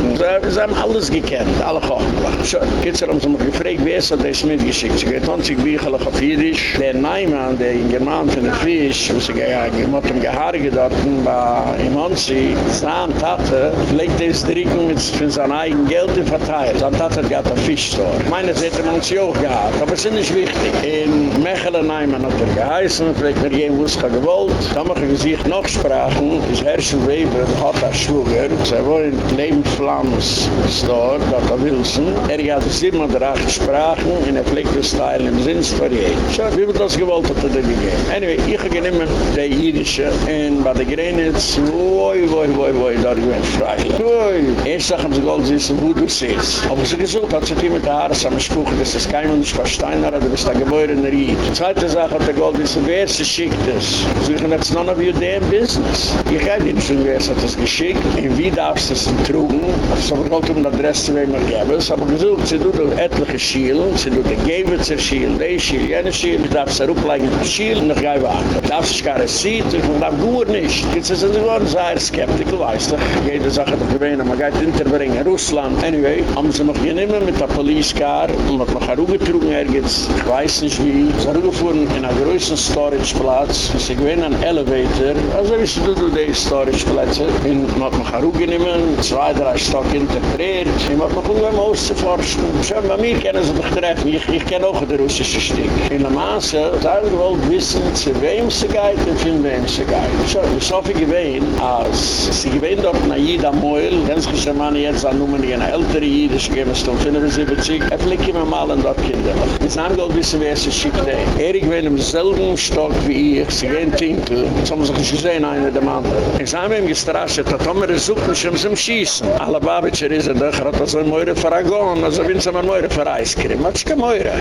Sie haben alles gekannt, alle Kochmelach. So, jetzt haben sie mich gefragt, wer ist das mitgeschickt? Sie geht 20 Bücher auf Jiddisch. Der Neimann, der in German von der Fisch, wo sie mit dem Gehaarige dort, in Monsi, Sam Tate, pflegt das Dricken mit seinem eigenen Geld verteilt. Sam Tate hat ein Fischstore. Meine hätte man sie auch gehabt, aber es ist nicht wichtig. In Mechelen Neimann hat er geheißen, vielleicht mir gehen, wo es gewollt. Da machen wir sich noch Sprachen. Das Herrschen Weber hat er Schwuger. Sie wollen Lebensflammes Store, dort er Wilson. Er hat sieben oder acht Sprachen in der Pflegestyle im Sinst für jeden. Schau, wie wird das gewollt hat er denn gegeben. Anyway, ich nicht mehr der Jüdische. Und bei der Grenitz, woi, woi, woi, woi, da ich frei. Woi. Erst sagen sie, Gold, sie ist, wo du siehst. Aber sie gesucht hat sich mit der Haare am Spruch, das ist kein Mensch versteiner, du bist ein Gebäude in der Ried. Die zweite Sache hat der Gold, ist, wer ist schickt es? So ich jetzt none of you damn business. Ich kann nicht sagen, wer hat es geschickt, und wie darfst du es trugen? So wir wollten um die Adresse, wer mir geben. So haben gesucht, sie tut etliche Schielen, sie tut die Gewitzer Schielen, die Schielen, jene Schielen, du darfst er upleigen, die Schielen, noch gehen warten. Du darfst dich gar nicht sehen, du darfst gut nicht. Jetzt sind sie geworden, sehr skeptisch, weißt du. Jede Sache, die gewähne, man geht hinterbringen, Russland. Anyway, haben sie noch genommen mit der Police-Car, und hat noch herumgetrugen ergens, ich weiß nicht wie, sie herumgefuhren in einer größten Storage-Platz, sie gewinnen einen Elevator, also wie sie du die Storage-Plätze, und man hat noch herumgenommen, zwei, drei Stock interpretiert, und man hat noch irgendwann auszuforschen. Schön, bei mir kennen sie doch treffen, ich, ich kenne auch den russischen Stick. In der Maße, sie haben gewollt wissen, zu wem sie geht und von wem sie geht. Ich so viel gewähnt, als sie gewähnt dort nach Jida Meul, ganz geschehen, jetzt an Numen, eine ältere Jidische geben, es tun 75, er fliegt immer mal an dort Kinder. Jetzt haben wir wissen, wer sie schickt. Erik will im selben Stock wie ich, sie gehen Tinkel, so haben sie sich gesehen, einer der Mann. Jetzt haben ihm gestrascht, dass wir suchen, sie müssen schießen. Alle Babetscher ist er doch, hat das ein Meure für Agon, also wenn sie mal Meure für Eiscreme, hat sich kein Meure.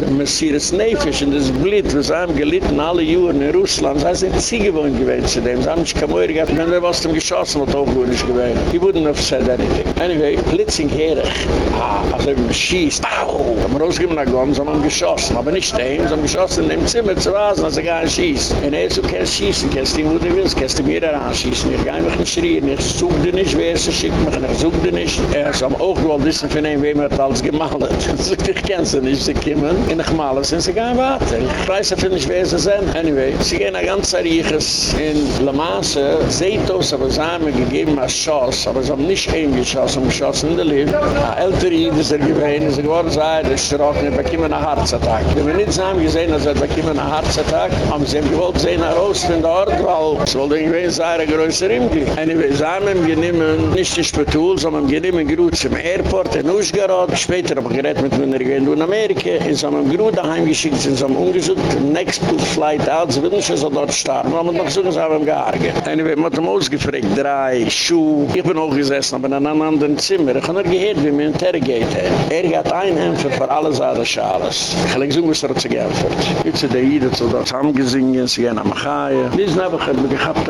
Das Nefisch und das Blit, wir haben gelitten alle Juren in Russland, sie sind sie gewohnt gewesen zu dem, sie haben sich kein Meure gehabt, wenn wir was dem geschossen, was auch gut nicht gewesen. He wouldn't have said anything. Anyway, blitzing herig. Ah, also wenn man schießt, au! Haben wir rausgegeben nach Gon, sie haben geschossen, aber nicht sie haben geschossen in dem Zimmer zu was, als sie gar nicht schießen. Und er so, kannst schießen, kannst du, wo du willst, kannst du mir daran schießen, ich gehe mich nicht schreien, ich such dir nicht, wer sie schickt mich, ich such dir nicht. Er ist am auch gewollt wissen von ihm, wem er hat alles [LAUGHS] gemalt. So, ich kenn sie nicht, sie kommen, in ich malen, sind sie gehen warten. Ich weiß ja nicht, wer sie sind. Anyway, sie gehen ein ganz Riechers in La Masse, Zeitos, aber sie haben mir gegeben als Schoss, aber sie haben nicht eingeschossen, geschossen in der Lift. Ein älterer Jid ist er gewesen, sie geworden sei, der ist trocken, er bekommen einen Herzattack. Wenn wir nicht haben gesehen, dass er bekommen einen Herzattack, haben sie ihm gewollt sehen, er raus von der Ort, weil es wollte irgendwie sein, ein größer Imgi. Anyway, sie haben ihm genommen, nicht in Spetul, sondern genommen Grut zum Airport in Uschgarod. Später habe ich geredet mit meiner Gegend in Amerika. Sie haben ihm Grut daheim geschickt, sie haben umgesucht, next to flight out, sie will nicht so dort starten, aber noch so, sie haben ihm gehargert. Anyway, man hat ihm ausgefragt, drei, Schuh. Ich bin auch gesessen, aber in einem anderen Zimmer. Ich habe gehört, wie man interrogate hat. Er hat ein Hämpfer für alle seine Schales. Ich habe gesagt, was er hat sich geämpfert. Jetzt sind die Jiden zu dort zusammengesingen, sie gehen am Achaia. Diesen habe ich gehabt,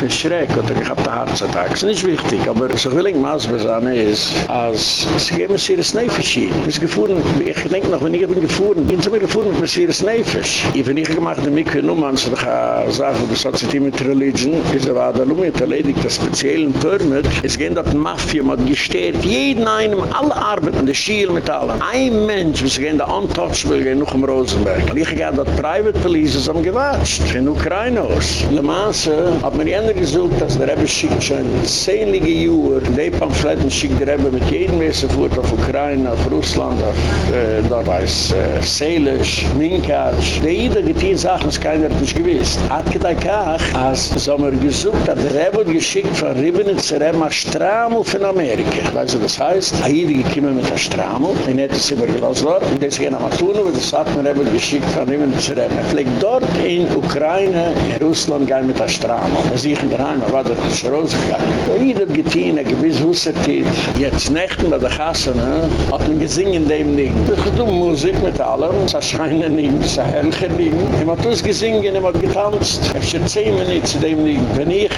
den Schreck oder gehabt, den Herzattack. Das ist nicht wichtig, aber so will ich mal sagen, ist, als sie geben sich ihre Sneifisch Ich gefahren, ich denke noch, wenn ich bin gefahren, bin ich immer gefahren mit ihre Sneifisch. Ich bin nicht gemacht, die Mikve Nummern, so ich sage, das hat sich mit Religion, ist aber da nur mit erledigt, das speziellen Permit, es gehen dort Mafia, man hat gesteht, jeden einem, alle arbeiten, die Schiel mit allen. Ein Mensch, wir gehen da untouchable, gehen noch im Rosenberg. Ich gehe dort Private Police, haben gewatscht, in Ukraine aus. Le Mans hat mir jener gesucht, dass der Rebbe schickt schon zehnlige Jahre, die Pamphleten schickt der Rebbe mit jedem Wesen fuhrt auf Ukraine, auf Russland, auf äh, dort heißt äh, Selisch, Minkatsch. Die Ida getehen Sachen, das keiner hat nicht gewiss. Hat gedacht, als so haben wir gesucht, dass der Rebbe geschickt von Ribbenen zu Rebbe nach Stramel von Amerika. Weißt du, das heißt, Ida gekommen mit der. Stramel, in sie übergelost dort, und das gehen am Atuna, wo das hat man eben geschickt, von zu reden. Er fliegt dort in Ukraine, in Russland, gehen mit der Stramel. Er sieht in der Heim, er war dort in Scheroze gegangen. Jeder getehen, er gewiss wusset dit. Jetzt nächten bei der Kasse, ne, hat man gesingen in dem Ding. Ich tue Musik mit allem, es erscheinen nicht, es herrlicher Ding. Ich hab das gesingen, ich hab getanzt. Ich hab zehn Minuten zu dem Ding. Wenn ich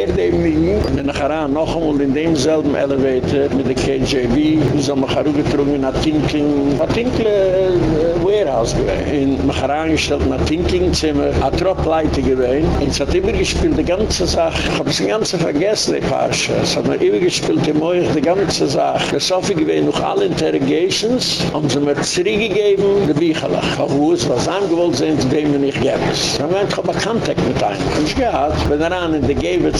hab gehört dem Ding, und dann nachher noch einmal in demselben Elevator mit der KJB, so haben wir getrunken nach Tinkling, nach Tinkling äh, Warehouse gewesen. Und wir haben angestellt nach Tinkling Zimmer, hat Trottleite gewesen. Und es hat immer gespielt, die ganze Sache. Ich hab es die ganze vergessen, die Parche. Es hat mir immer gespielt, die Moich, die ganze Sache. Das so viel gewesen, noch alle Interrogations, haben sie mir zurückgegeben, die Bichelach. Auch wo es was angewollt sind, dem wir nicht geben. Dann haben wir einfach Kontakt mit einem. Und ich gehabt, wenn er an in der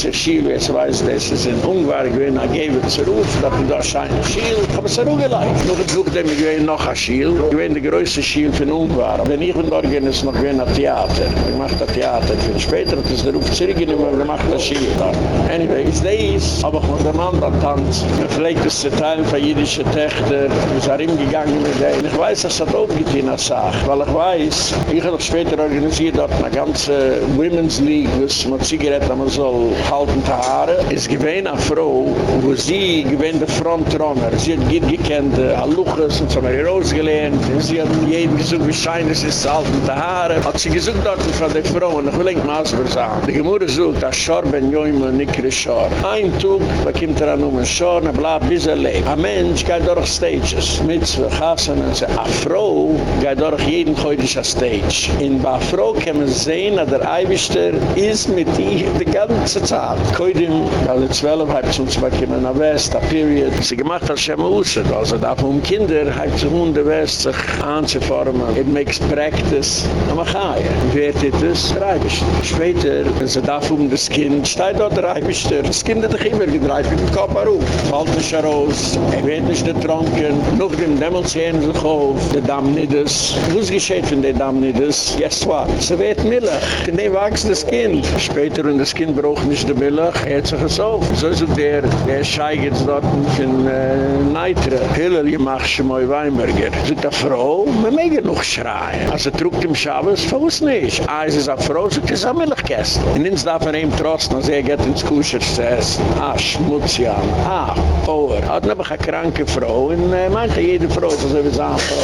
Gewitzer Schiele, es weiß, das ist in Ungarn gewesen, er Gewitzer Ruf, da bin da schein Schiele, hab es er auch gleich. Noch ein Buch, dem ich gewesen noch ein Schiele, gewesen der größte Schiele von Ungarn. Wenn ich bin da gewesen, ist noch ein Theater. Ich mach das Theater. Für später hat es der Ruf zurückgenommen, gemacht das Schiele da. Anyway, it's days, aber ich der Mann da tanzt. Man pflegt es zu teilen von jüdische Töchter, wir sind ihm gegangen mit denen. Ich weiß, dass das auch getan hat, weil ich weiß, ich habe später organisiert dort eine ganze Women's League, wo es mit Zigaretten man soll halten zu Haare. Es gibt eine Frau, wo sie gewinnt der Frontrunner. Sie hat gut gekannt, äh, Aluches und so wir rausgelehnt. Sie hat jeden gesucht, wie schein es ist halten zu Haare. Hat sie gesucht dort von der Frau und ich will mal so sagen. Die Gemüse sucht, das Schorben, Joime, Nikri Schor. Ein Tug, da kommt er an um ein Schor, er bleibt bis er lebt. Ein Mensch geht durch Stages. Mit zwei Kassen und sie, eine Frau geht durch jeden heutigen Stage. In Frau kann man sehen, dass der Eiwischter ist mit ihr die ganze Zeit. Koidim, alle zwölf, hat sie uns bekommen nach West, a Period. Sie gemacht schon mal aus, also da von Kinder hat sie Hunde West sich anzuformen. It makes practice. Aber hat das? Der Eiwischter. Später, wenn sie da von das Kind, steht dort der Eiwischter. Das Kind hat sich immer gedreht mit dem Kopf auf. Fällt nicht raus, er wird nicht getrunken. Noch dem Dämmelsehen sich auf, der Damm ist. Was geschieht, wenn der Damm ist? Guess what? Sie wird Milch. In dem wächst das Kind. Später, wenn das Kind braucht nicht die Milch, er hat sich es auf. So ist der, der Schei jetzt dort in äh, Neitre. Hillel, ihr macht schon mal Weinberger. So ist eine Frau, man mag noch schreien. Also trugt im Schabes, verwusst nicht. Ah, es ist eine Frau, so ist es eine Milchkästel. Und jetzt darf man ihm trosten, als er geht ins Kusher zu essen. Ah, Schmutzian. Ah, Power. Hat aber eine kranke Frau. Und äh, meinte jede Frau, so wie es.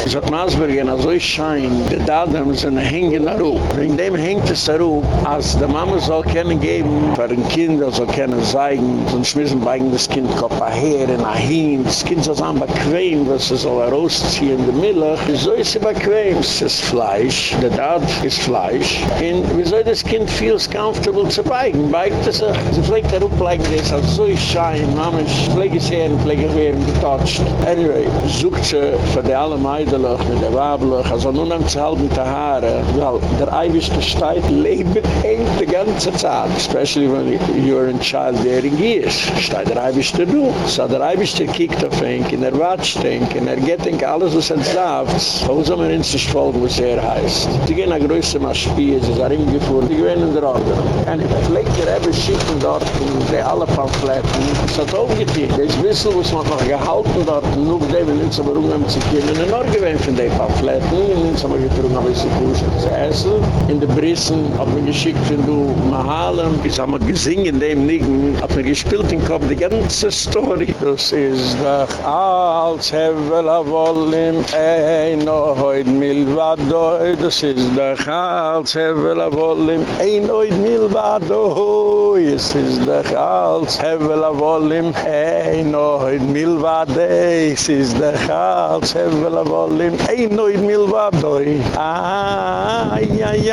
Es hat Masbergen, also ich schein, die Daten sind hängen da rup. Wegen dem hängt es da rup, als die Mama soll kennen geben, für ein Kind soll kennen zeigen, ein schmissen beigen das Kind kopf aher, in ahin, das Kind soll sein bequem, was es soll rausziehen in der Milch. Wieso ist sie bequem? Es ist Fleisch, der Dat ist Fleisch. Und wieso das Kind feels comfortable zu beigen? Beigt es sich. Sie pflegt da rup, like this, als so schein, Mama, ich pflege es her, pflege es werden getotcht. Anyway, sucht sie für die alle Meidelach, mit der Wabelach, also nun am zu halten die Haare, weil der Eiwischte steht, lebt mit eng die ganze Zeit. Especially when you're in childbearing years. Steht der Eiwischte du. So der Eiwischte kiekt auf ihn, in er watscht ihn, in er geht ihn alles, was er sagt. Wo soll man ins sich folgen, was er heißt? Die gehen nach größer Maschpie, sie sind ihm gefuhr, die gewinnen der Ordnung. Und ich pflege dir eben schicken dort, in die alle Pamphletten, das hat aufgetein. Das Wissel, was man noch gehalten dort, nur dem in uns aber umgehen zu können, in Ordnung gewinnt von den Pamphletten, in uns aber getrunken, aber sie kuschen zu essen. In der Brissen hat man geschickt, wenn du Mahalen, bis haben wir gesingen, in dem Nigen, hat man gespielt in Kopf, die ganze Story. Das ist doch als Hevela Wollim, ein oid Milvadoi, das ist doch als Hevela Wollim, ein oid Milvadoi, es ist doch als Hevela Wollim, ein oid Milvadei, es ist doch als Hevela Wollim, ein oid Milvadoi, ay, ay, ay,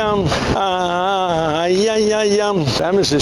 ay, ay, ay, ay, Dames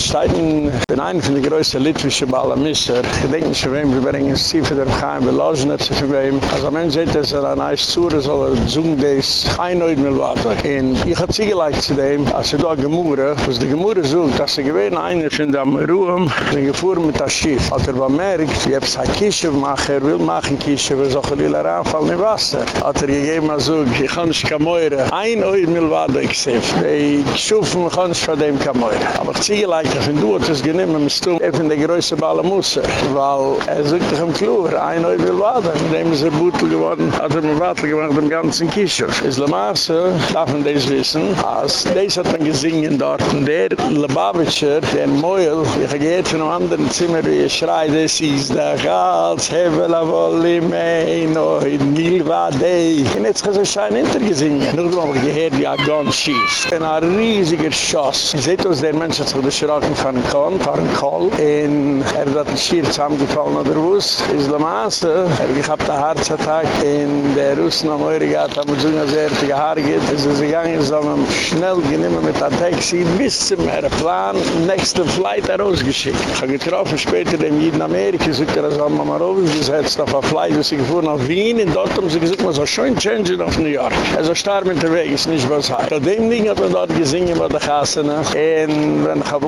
steiten, bin ein von der größten litwische Balamisser. Ich denke nicht, wem wir bringen es sie für den Chaim, wir losen es für wem. Als ein Mensch sieht, dass er ein Eis zuhören soll, er zung des, ein Neud mit Wasser. Und ich hab sie gleich zu dem, als er da gemurre, was die gemurre sucht, dass er gewähne einer von der Ruhm, bin gefuhren mit das Schiff. Als er bemerkt, ich hab's ein Kische machen, er will machen Kische, wir sollen will er anfallen in Wasser. Hat er gegeben, also, ich kann nicht kamoire. Ein mil war da ich sef. Ich schufe mich nicht von dem kamoire. Aber ich ziehe leid, ich du, das geniemen, mit Stuhl, eben der größte Balle Musser. Weil er sucht dich im Klur, ein war da. Mit dem ist er Bootel geworden, hat er mir Wattel gemacht, dem ganzen Kische. Is le Masse, darf man das wissen, als das hat man gesingen dort, und der Lebavitscher, der Moel, ich gehe in einem anderen Zimmer, wie er schreit, es ist der Gals, hevel a volley mein, oh, in Milva Day. Und jetzt kann ich ein Inter gesingen. Nur du aber gehört, wie ein Gun schießt. Ein riesiger Schoss. Seht uns, der Mensch hat sich geschrocken von Korn, von einem Kohl. Und er hat ein Schier zusammengefallen oder was. Ist der Maße. Er hat gehabt einen Herzattack. In der Russen am Eure gehabt, haben wir so eine sehr viele Haare geht. Es ist gegangen, so haben schnell genommen mit der Taxi bis zum Aeroplan, nächste Flight herausgeschickt. Ich habe getroffen später den Jeden Amerika, so er, so haben wir mal rausgesetzt auf ein Flight, sie gefahren auf Wien. Und dort haben sie gesagt, man soll schon changen auf New York. Er soll starben in der Weg, ist nicht was heißt. Bei dem Ding hat man dort gesingen bei der Kassene. Und wenn ich habe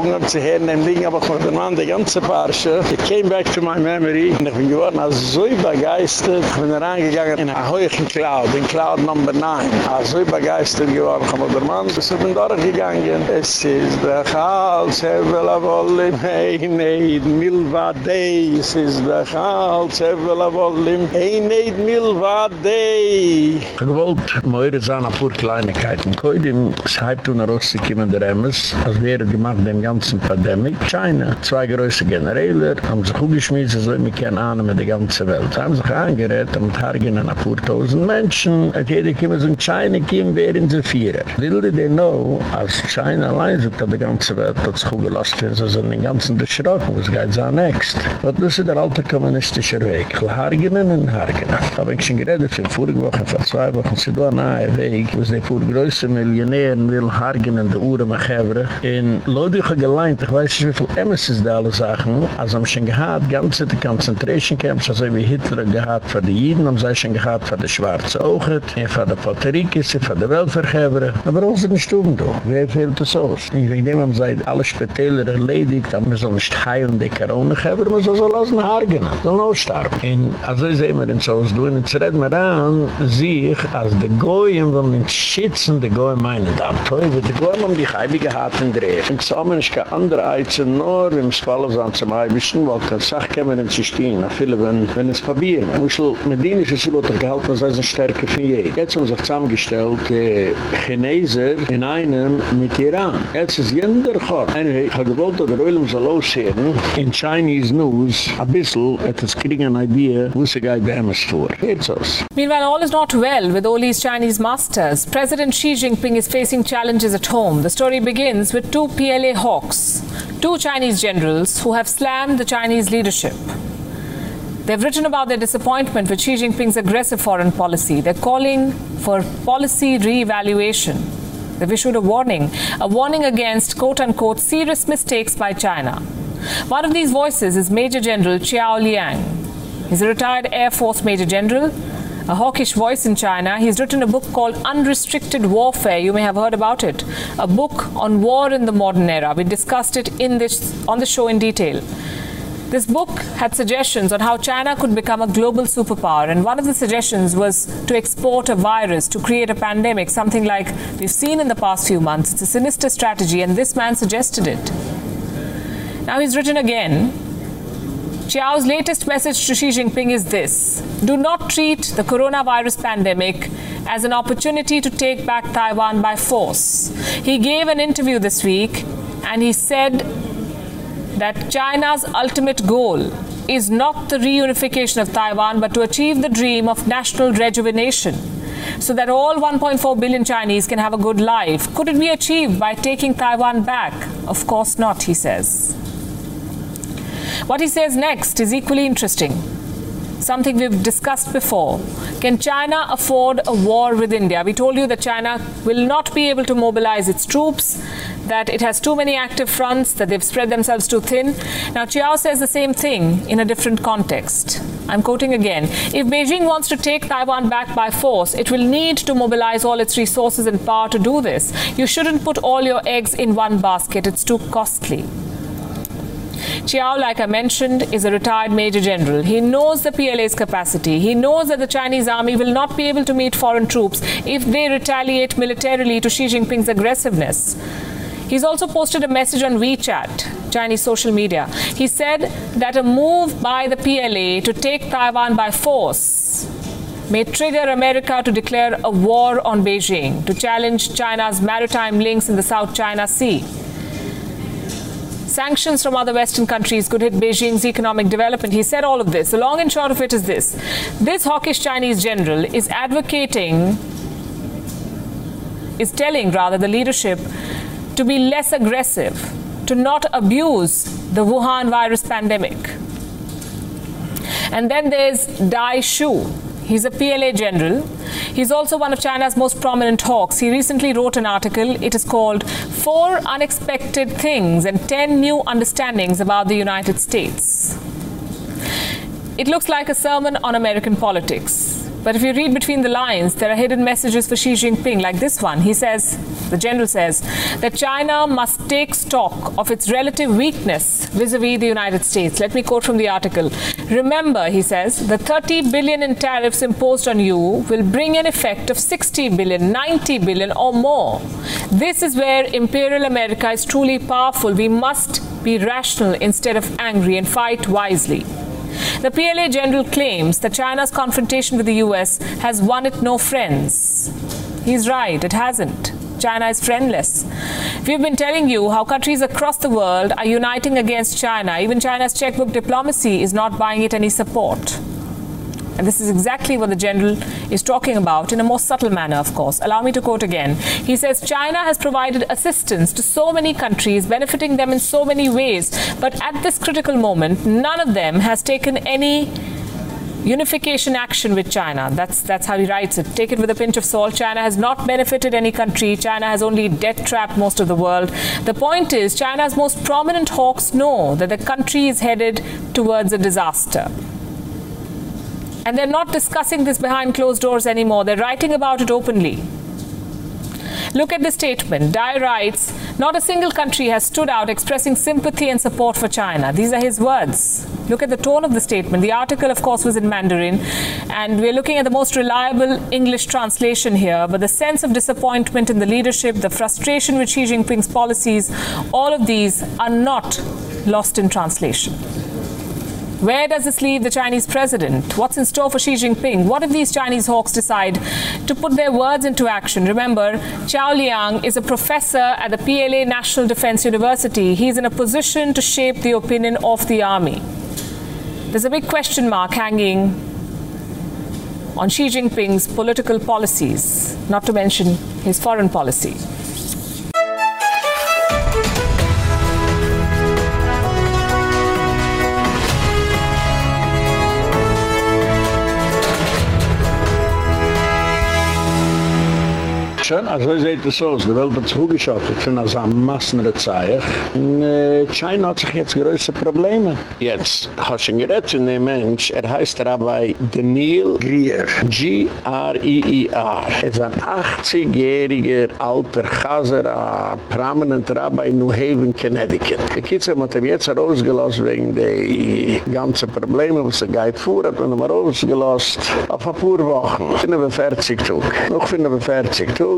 hören, dem Ding habe ich mit dem Mann die ganze Parche. Ich came back to my memory. Und ich bin geworden als so begeistert. Ich bin reingegangen in einen hohen Cloud, in Cloud Number 9. Als so begeistert geworden. Ich mit dem Mann, ich bin dort gegangen. Es ist der Hals, Hevel of Olim, hey, neid, Milva Day. Es ist der Hals, Hevel of Olim, hey, neid, Milva Day. Ich wollte mir sagen, ein paar Kleinigkeiten. Koidim, es hat tun, rauszukommen der Emmes, als wäre gemacht dem ganzen Pandemik. China, zwei größte Generäler, haben sich hochgeschmissen, so wie keine Ahnung mit der ganzen Welt. Haben sich angerät, und hargen ein paar tausend Menschen, und jeder kommt in China, kommen wir in die Vierer. Little they know, als China allein an der ganzen Welt, hat sich hochgelast, wenn sie so den ganzen Durchschrocken, was geht so next. Und das ist der alte kommunistische Weg. Hargen und hargen. Aber ich schon geredet, für vorige Woche, vor zwei Wochen, sie do nahe Weg, wo sie vor größte Millionären will hargen in der Uhren mach hebben. In Lodige geleint, ich weiß nicht wie viel Emesis da alle Sachen, als haben schon gehad, ganze die Concentration Camps, also wie Hitler gehad für die Jiden, haben sie schon gehad für die Schwarze Augen, für die Ricos, für die Weltvergeber. Aber auch sind tun, du. Wer fehlt das aus? Ich denke, man sei alle Spitäler erledigt, aber man soll nicht heilen die Corona geben, man soll so lassen hargen, soll noch sterben. Und also sehen wir in so, du, und jetzt reden wir an, sich, als die Goyen wollen nicht schützen, die Goyen meinen da. Teufel, die Goyen haben die heilige Harten drehen. Und so haben wir nicht keine andere Eizen, nur es Fallen sind zum Eibischen, weil keine Sache kämen in sich stehen. Viele, wenn, wenn es probieren. Muschel, Medinisch ist so gehalten, dass es eine Stärke für je. Jetzt haben sich zusammengestellt, die Chineser in einem mit Iran. Jetzt ist jeder Gott. Anyway, ich habe gewollt, dass der Ölm soll loshören, in Chinese News, ein bisschen, etwas kriegen eine Idee, wo sie geht bei MS vor. Hört's aus. Meanwhile, all is not well with Oli's Chinese masters. President Xi Jinping is facing challenges at home. The story begins with two PLA hawks, two Chinese generals who have slammed the Chinese leadership. They've written about their disappointment with Xi Jinping's aggressive foreign policy. They're calling for policy re-evaluation. They've issued a warning, a warning against quote-unquote serious mistakes by China. One of these voices is Major General Qiao Liang. He's a retired Air Force Major General, a hawkish voice in China. He's written a book called Unrestricted Warfare. You may have heard about it. A book on war in the modern era. We discussed it in this on the show in detail. This book had suggestions on how China could become a global superpower, and one of the suggestions was to export a virus to create a pandemic, something like we've seen in the past few months. It's a sinister strategy, and this man suggested it. Now he's written again Qiao's latest message to Xi Jinping is this Do not treat the coronavirus pandemic as an opportunity to take back Taiwan by force. He gave an interview this week and he said that China's ultimate goal is not the reunification of Taiwan, but to achieve the dream of national rejuvenation so that all 1.4 billion Chinese can have a good life. Could it be achieved by taking Taiwan back? Of course not, he says. What he says next is equally interesting. Something we've discussed before. Can China afford a war with India? We told you that China will not be able to mobilize its troops, that it has too many active fronts, that they've spread themselves too thin. Now, Qiao says the same thing in a different context. I'm quoting again. If Beijing wants to take Taiwan back by force, it will need to mobilize all its resources and power to do this. You shouldn't put all your eggs in one basket, it's too costly. Qiao, like I mentioned, is a retired major general. He knows the PLA's capacity. He knows that the Chinese army will not be able to meet foreign troops if they retaliate militarily to Xi Jinping's aggressiveness. He's also posted a message on WeChat, Chinese social media. He said that a move by the PLA to take Taiwan by force may trigger America to declare a war on Beijing to challenge China's maritime links in the South China Sea. Sanctions from other Western countries could hit Beijing's economic development. He said all of this. The long and short of it is this this hawkish Chinese general is advocating, is telling rather the leadership to be less aggressive, to not abuse the Wuhan virus pandemic. And then there's Dai Xu, He's a PLA general. He's also one of China's most prominent hawks. He recently wrote an article. It is called Four Unexpected Things and 10 New Understandings About the United States. It looks like a sermon on American politics. But if you read between the lines, there are hidden messages for Xi Jinping, like this one. He says, the general says, that China must take stock of its relative weakness vis a vis the United States. Let me quote from the article. Remember, he says, the 30 billion in tariffs imposed on you will bring an effect of 60 billion, 90 billion, or more. This is where imperial America is truly powerful. We must be rational instead of angry and fight wisely. The PLA general claims that China's confrontation with the US has won it no friends. He's right, it hasn't. China is friendless. We've been telling you how countries across the world are uniting against China. Even China's checkbook diplomacy is not buying it any support. And this is exactly what the general is talking about in a more subtle manner, of course. Allow me to quote again. He says China has provided assistance to so many countries, benefiting them in so many ways. But at this critical moment, none of them has taken any unification action with China. That's that's how he writes it. Take it with a pinch of salt. China has not benefited any country. China has only debt trapped most of the world. The point is China's most prominent hawks know that the country is headed towards a disaster. And they're not discussing this behind closed doors anymore. They're writing about it openly. Look at the statement. Dai writes, not a single country has stood out expressing sympathy and support for China. These are his words. Look at the tone of the statement. The article, of course, was in Mandarin, and we're looking at the most reliable English translation here. But the sense of disappointment in the leadership, the frustration with Xi Jinping's policies, all of these are not lost in translation. Where does this leave the Chinese president? What's in store for Xi Jinping? What if these Chinese hawks decide to put their words into action? Remember, Zhao Liang is a professor at the PLA National Defense University. He's in a position to shape the opinion of the army. There's a big question mark hanging on Xi Jinping's political policies, not to mention his foreign policy. Menschen, also sieht es aus, die Welt hat sich hochgeschottet von einer massenere Zeit. Und äh, China hat sich jetzt größere Probleme. Jetzt, hast du gerett von dem Mensch, er heißt Rabbi Daniel Grier, G-R-I-E-R. Er ist ein 80-jähriger alter Chaser, ein prominent Rabbi in New Haven, Connecticut. Die Kids haben ihn jetzt rausgelassen wegen der ganzen Probleme, was er geht vor, hat man ihn rausgelassen auf ein paar Wochen. Finden wir 40 Tug. Noch finden wir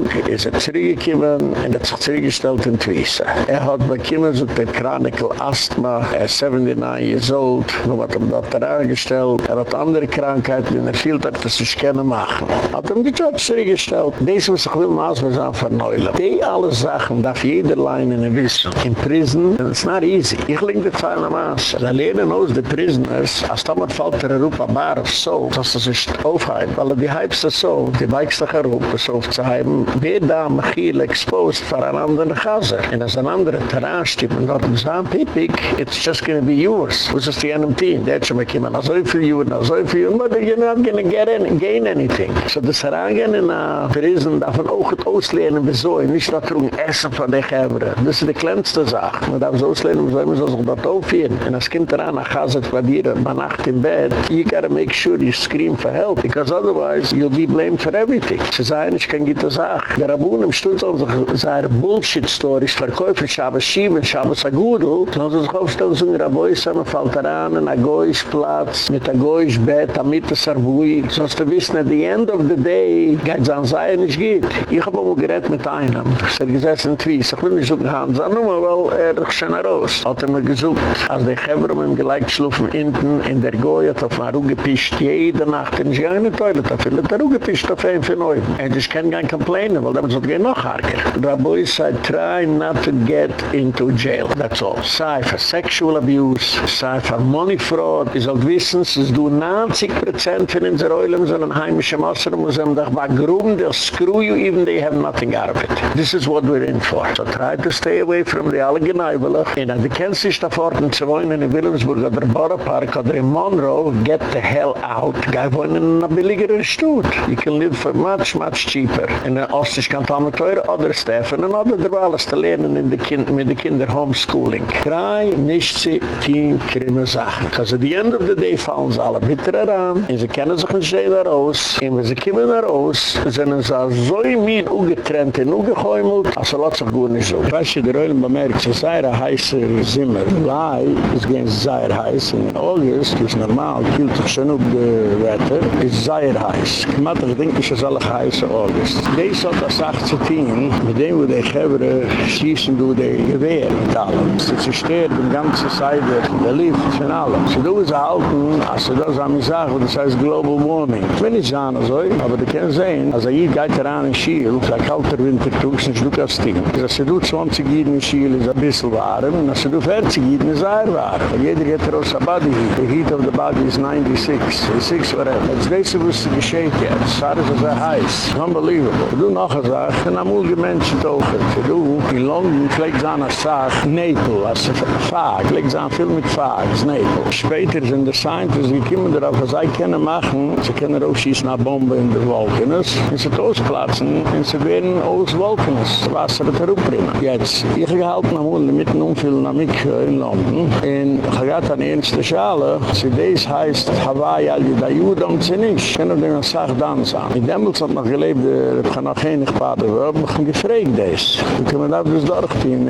40 Tug. ist er zurückgekommen und hat sich zurückgestellt in Twisa. Er hat bekommen so der Chronicle Asthma, er ist 79 years old, nun hat er dort herangestellt, er hat andere Krankheiten, und er fehlt, dass er sich gerne machen. Hat er mich dort zurückgestellt. Das muss ich will maß was an verneuillen. Die alle Sachen darf jeder leinen wissen. In Prison, it's not easy. Ich lege die Zeile maß. Da lernen aus die Prisoners, als damit fällt der Europa bar auf so, dass er sich aufheimt, weil er die heibste so, die weigste Europa so aufzuheimen, wer da Michiel exposed für einen anderen Chaser. Und als ein anderer Terrain steht man dort und sagt, Pipik, it's just gonna be yours. Was ist die einem Team? Der hat schon mal kommen, so viel Juren, so viel Juren, but you're not gonna get any, gain anything. So das Herangehen in einer Prison darf man auch auslehnen, wieso, nicht noch trugen Essen von der Gebre. Das ist die kleinste Sache. Man darf es auslehnen, wieso man sich dort aufhören. Und als Kind daran, nach Chaser quadieren, bei Nacht im Bett, you gotta make sure you scream for help, because otherwise you'll be blamed for everything. Sie sagen, ich kann gitte Sache. Sache. Der Rabunen stutzt auf sich seine Bullshit-Stories, verkäufen Schabes Schieben, Schabes Agudel, dann soll sich aufstellen, so ein Raboi, man fällt daran, ein Agoisch Platz, mit Agoisch Bett, am Mittes Arbui, sonst du wissen, at the end of the day, geht es an sein, nicht geht. Ich hab auch gerett mit einem, ich hab gesessen in Twies, ich will nicht so gehabt, sag nur mal, weil er ist schon raus. Hat er mir gesucht, als die Geber um ihm gleich schlufen, hinten in der Goy, hat auf einer Ruge pischt, jede Nacht, in die eine Toilet, da findet er Ruge pischt auf einen von euch. Und ich kann gar nicht complainen, weil damit wird noch harker. Raboi said, try not to get into jail. That's all. Sei for sexual abuse, sei for money fraud, ihr sollt wissen, es du 90% von unserer Eulen, so ein heimischer Masser, muss ihm doch bei Gruben, they'll screw you, even they have nothing out of it. This is what we're in for. So try to stay away from the Allegeneibelach. Und du kennst dich da vorten zu wohnen in Wilhelmsburg oder Park oder in Monroe, get the hell out. Geh wohnen in einer billigeren Stutt. You can live for much, much cheaper. In der Ostisch kann man teuer oder Steffen oder der alles zu lernen in de kind, mit den Kindern Homeschooling. Drei, nicht sie, team, krimme Sachen. At the end of the day fallen sie alle bitter heran. Und sie kennen sich nicht jeder raus. Und wenn sie kommen raus, sind sie so mit ungetrennt und ungehäumelt, also lasst sich gut nicht so. Weißt du, der Eulen bemerkt, sie sei ein heißer Zimmer. Lai ist gehen sehr heiß. In August ist normal, kühlt sich schon auf das Wetter, ist sehr heiß. Ich mag doch denken, es alle heiße August. Dies hat das 18, mit dem wo die Gebre schießen, du die Gewehr mit allem. Sie zerstört die ganze Seite, der Lift von allem. Sie tun es halten, als sie das an mir sagen, das heißt Global Warming. Ich will nicht sagen, also, aber du kannst sehen, als er hier geht daran in Schiel, es ist ein kalter Winter, du kannst nicht du kannst stehen. Als sie du 20 Jahre in Schiel, ist ein bisschen warm, und als sie du 40 Jahre, sehr warm. Und jeder geht raus an Body Heat. The heat of the body is 96, 96 whatever. Als deze wusste gescheht jetzt, es ist sehr heiß. Unbelievable. Noch eine Sache, ich bin am Ulge Menschen tauchen. Du, in London, es an als Sache, Naples, als Fag, pflegt es an viel mit Fag, Naples. Später sind die Scientists, die kommen darauf, was sie können machen, sie können auch schießen eine Bombe in der Wolken, und sie ausplatzen, und sie werden aus Wolken, das Wasser wird herupbringen. Jetzt, ich habe gehalten am Ulge, mitten umfüllen am Ikö in London, und ich gesagt, an ernste Schale, sie des heißt Hawaii, all die da Juden, sie nicht. Ich kann auf den Sache dann sagen. In Demmels hat noch gelebt, ich kann noch keine Gepader, wir haben mich gefragt, das. Wir können da das durchgehen,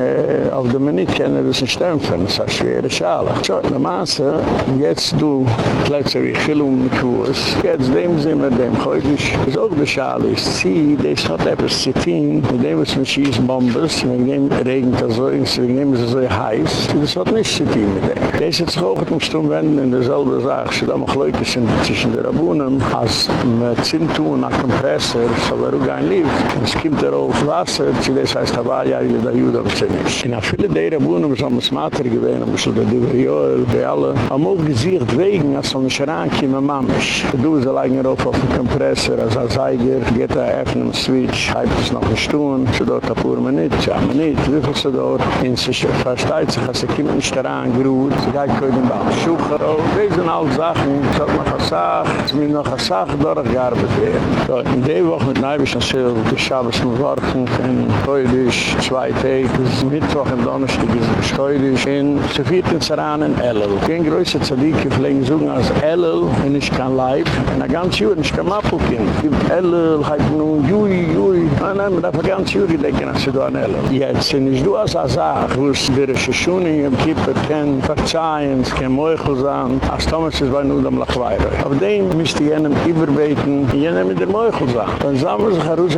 auf der Minute kennen wir das in Stempfen, das ist eine schwere Schale. So, in der Maße, jetzt du, Plätze wie Chilum mit Kurs, jetzt dem Zimmer, dem Geudisch, ist auch die Schale, ist sie, das hat etwas zu tun, mit dem es mit Schießbombes, mit dem regnet er so, mit dem es so heiß, das hat nichts zu tun mit dem. Das ist jetzt hoch, musst du wenden in derselbe Sache, sie da noch Leute sind zwischen der Rabunen, als mit Zintu und einem Kompressor, so war auch ein Lief. Es kommt er auf Wasser, sie das heißt Hawaii, die da Juda und sie nicht. In a viele der Rabunen, so haben es Mater gewähnt, aber so der Diverjoel, die alle, haben auch gesiegt wegen, als so ein Schrank in der Mammisch. Du ist allein auf auf dem Kompressor, als ein Seiger, geht er öffnen im Switch, halbt es noch ein Stuhn, sie dort ein paar Minuten, ja, Minuten, wie viel sie dort, in sich versteht sich, als sie kommt nicht daran, geruht, sie geht können beim Schuchen, So, diese sind alle Sachen, ich hab noch eine Sache, es mir noch eine Sache durchgearbeitet werden. So, in der Woche mit Neibisch und Die Schabes mit Worten, in Heudisch, zwei Tage, Mittwoch und Donnerstag, ist Heudisch, in Zervierten Zeran in Ellel. Kein größer Zadike, vielleicht suchen als Ellel, und ich kann Leib, und eine ganze Jür, ich kann Mappelkind. Gibt Ellel, halt nun, jui, jui, nein, nein, man darf eine ganze Jür denken, als da an Ellel. Jetzt sind ich du als Azar, wo es der Schuschuni im Kippe kennen, verzeihen, es kann Meuchel sein, als Thomas ist bei Nudam Lachweire. Auf dem müsste jenem überbeten, jenem mit der Meuchel sein. Dann sagen wir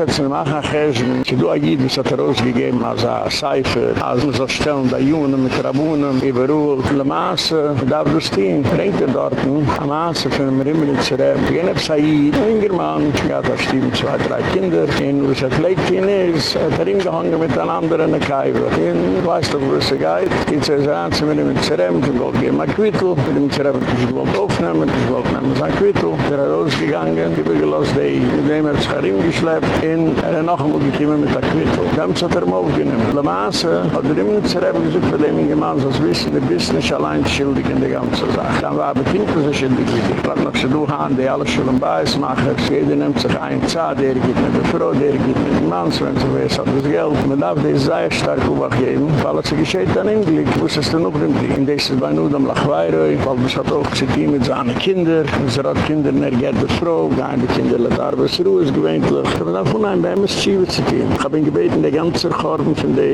sich heraussetzen, machen Gersen, sie du agit, was hat er ausgegeben, als er Seife, als man so stellen, da Jungen mit Rabunen, überall, Le Masse, da du stehen, bringt er dort, am Masse von dem Rimmel in Zerem, jenem Said, ein German, ja, da stehen zwei, drei Kinder, in was er pflegt ihn ist, hat er ihm gehangen mit einem anderen Kaiwer. In, weißt du, wo es er geht, in Zerem, mit dem Zerem, zum Gold gehen, mal Quittel, mit dem Zerem, ich wollte aufnehmen, ich wollte nehmen sein Quittel, der hat ausgegangen, die Bügelos, die mit dem er sich geschleppt, in, er hat noch einmal gekommen mit der Quittel. Ganz hat er ihm aufgenommen. Le Masse hat er immer Zerem gesagt, für den Mann, sonst wissen, du bist nicht allein schuldig in der ganzen Sache. Dann war aber Kinder so schuldig wie dich. Lass noch so du haben, die alle Schulen bei uns machen, jeder nimmt sich ein Zah, der geht mit der Frau, der geht mit dem Mann, wenn sie weiß, hat das Geld. Man darf das sehr stark übergeben, weil es geschieht dann im Glück, muss es dann auch nicht. In dieses bei Nudam Lachweiroi, weil das hat auch zu tun mit seinen Kindern, es hat Kinder, er geht die Frau, gehen die Kinder, let Arbeit Ruhe ist gewöhnlich. Aber dann bei mir schiebe zu tun. Ich hab ihn gebeten, die ganze Korben von der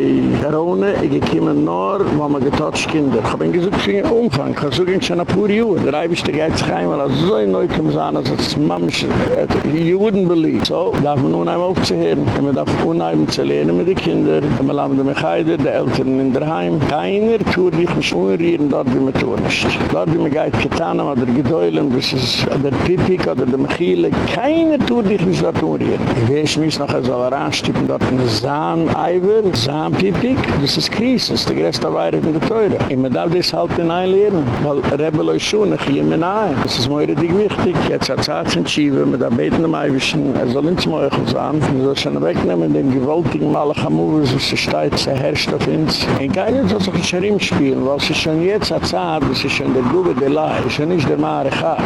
Corona, ich komme nur, wo man getotcht Kinder. Ich hab ihn gesagt, für den Umfang, ich hab so ging schon ein paar Jahre. Der Reibisch, der geht sich einmal, als so ein Neukum sein, als es Mamsch, you wouldn't believe. So, darf man unheim aufzuhören, und man darf unheim zu lernen mit den Kindern, und man lernt mit Heide, die Eltern in der Heim. Keiner tut dich nicht unrieren, dort wie man tun ist. Dort wie man geht getan, oder gedäulen, das ist der Pipik, oder der Mechile, keiner tut dich nicht dort. Ich weiß nicht, noch ein Salaranstippen, dort in Zahn-Eiver, Zahn-Pipik, das ist Krisis, der größte Weihre in der Teure. Ich muss das halt in ein Lehren, weil Rebel euch schon, ich gehe mir nahe. Das ist mir richtig wichtig. Jetzt hat Zeit zu schieben, mit der Beten am Eiwischen, er soll ins Meuchel sein. Wir sollen schon wegnehmen, den gewaltigen Malachamuvus, was sie steht, sie herrscht auf uns. Und keiner soll sich ein Scherim spielen, weil sie schon jetzt hat Zeit, das ist schon der Gube der Lai, das ist nicht der Marecha.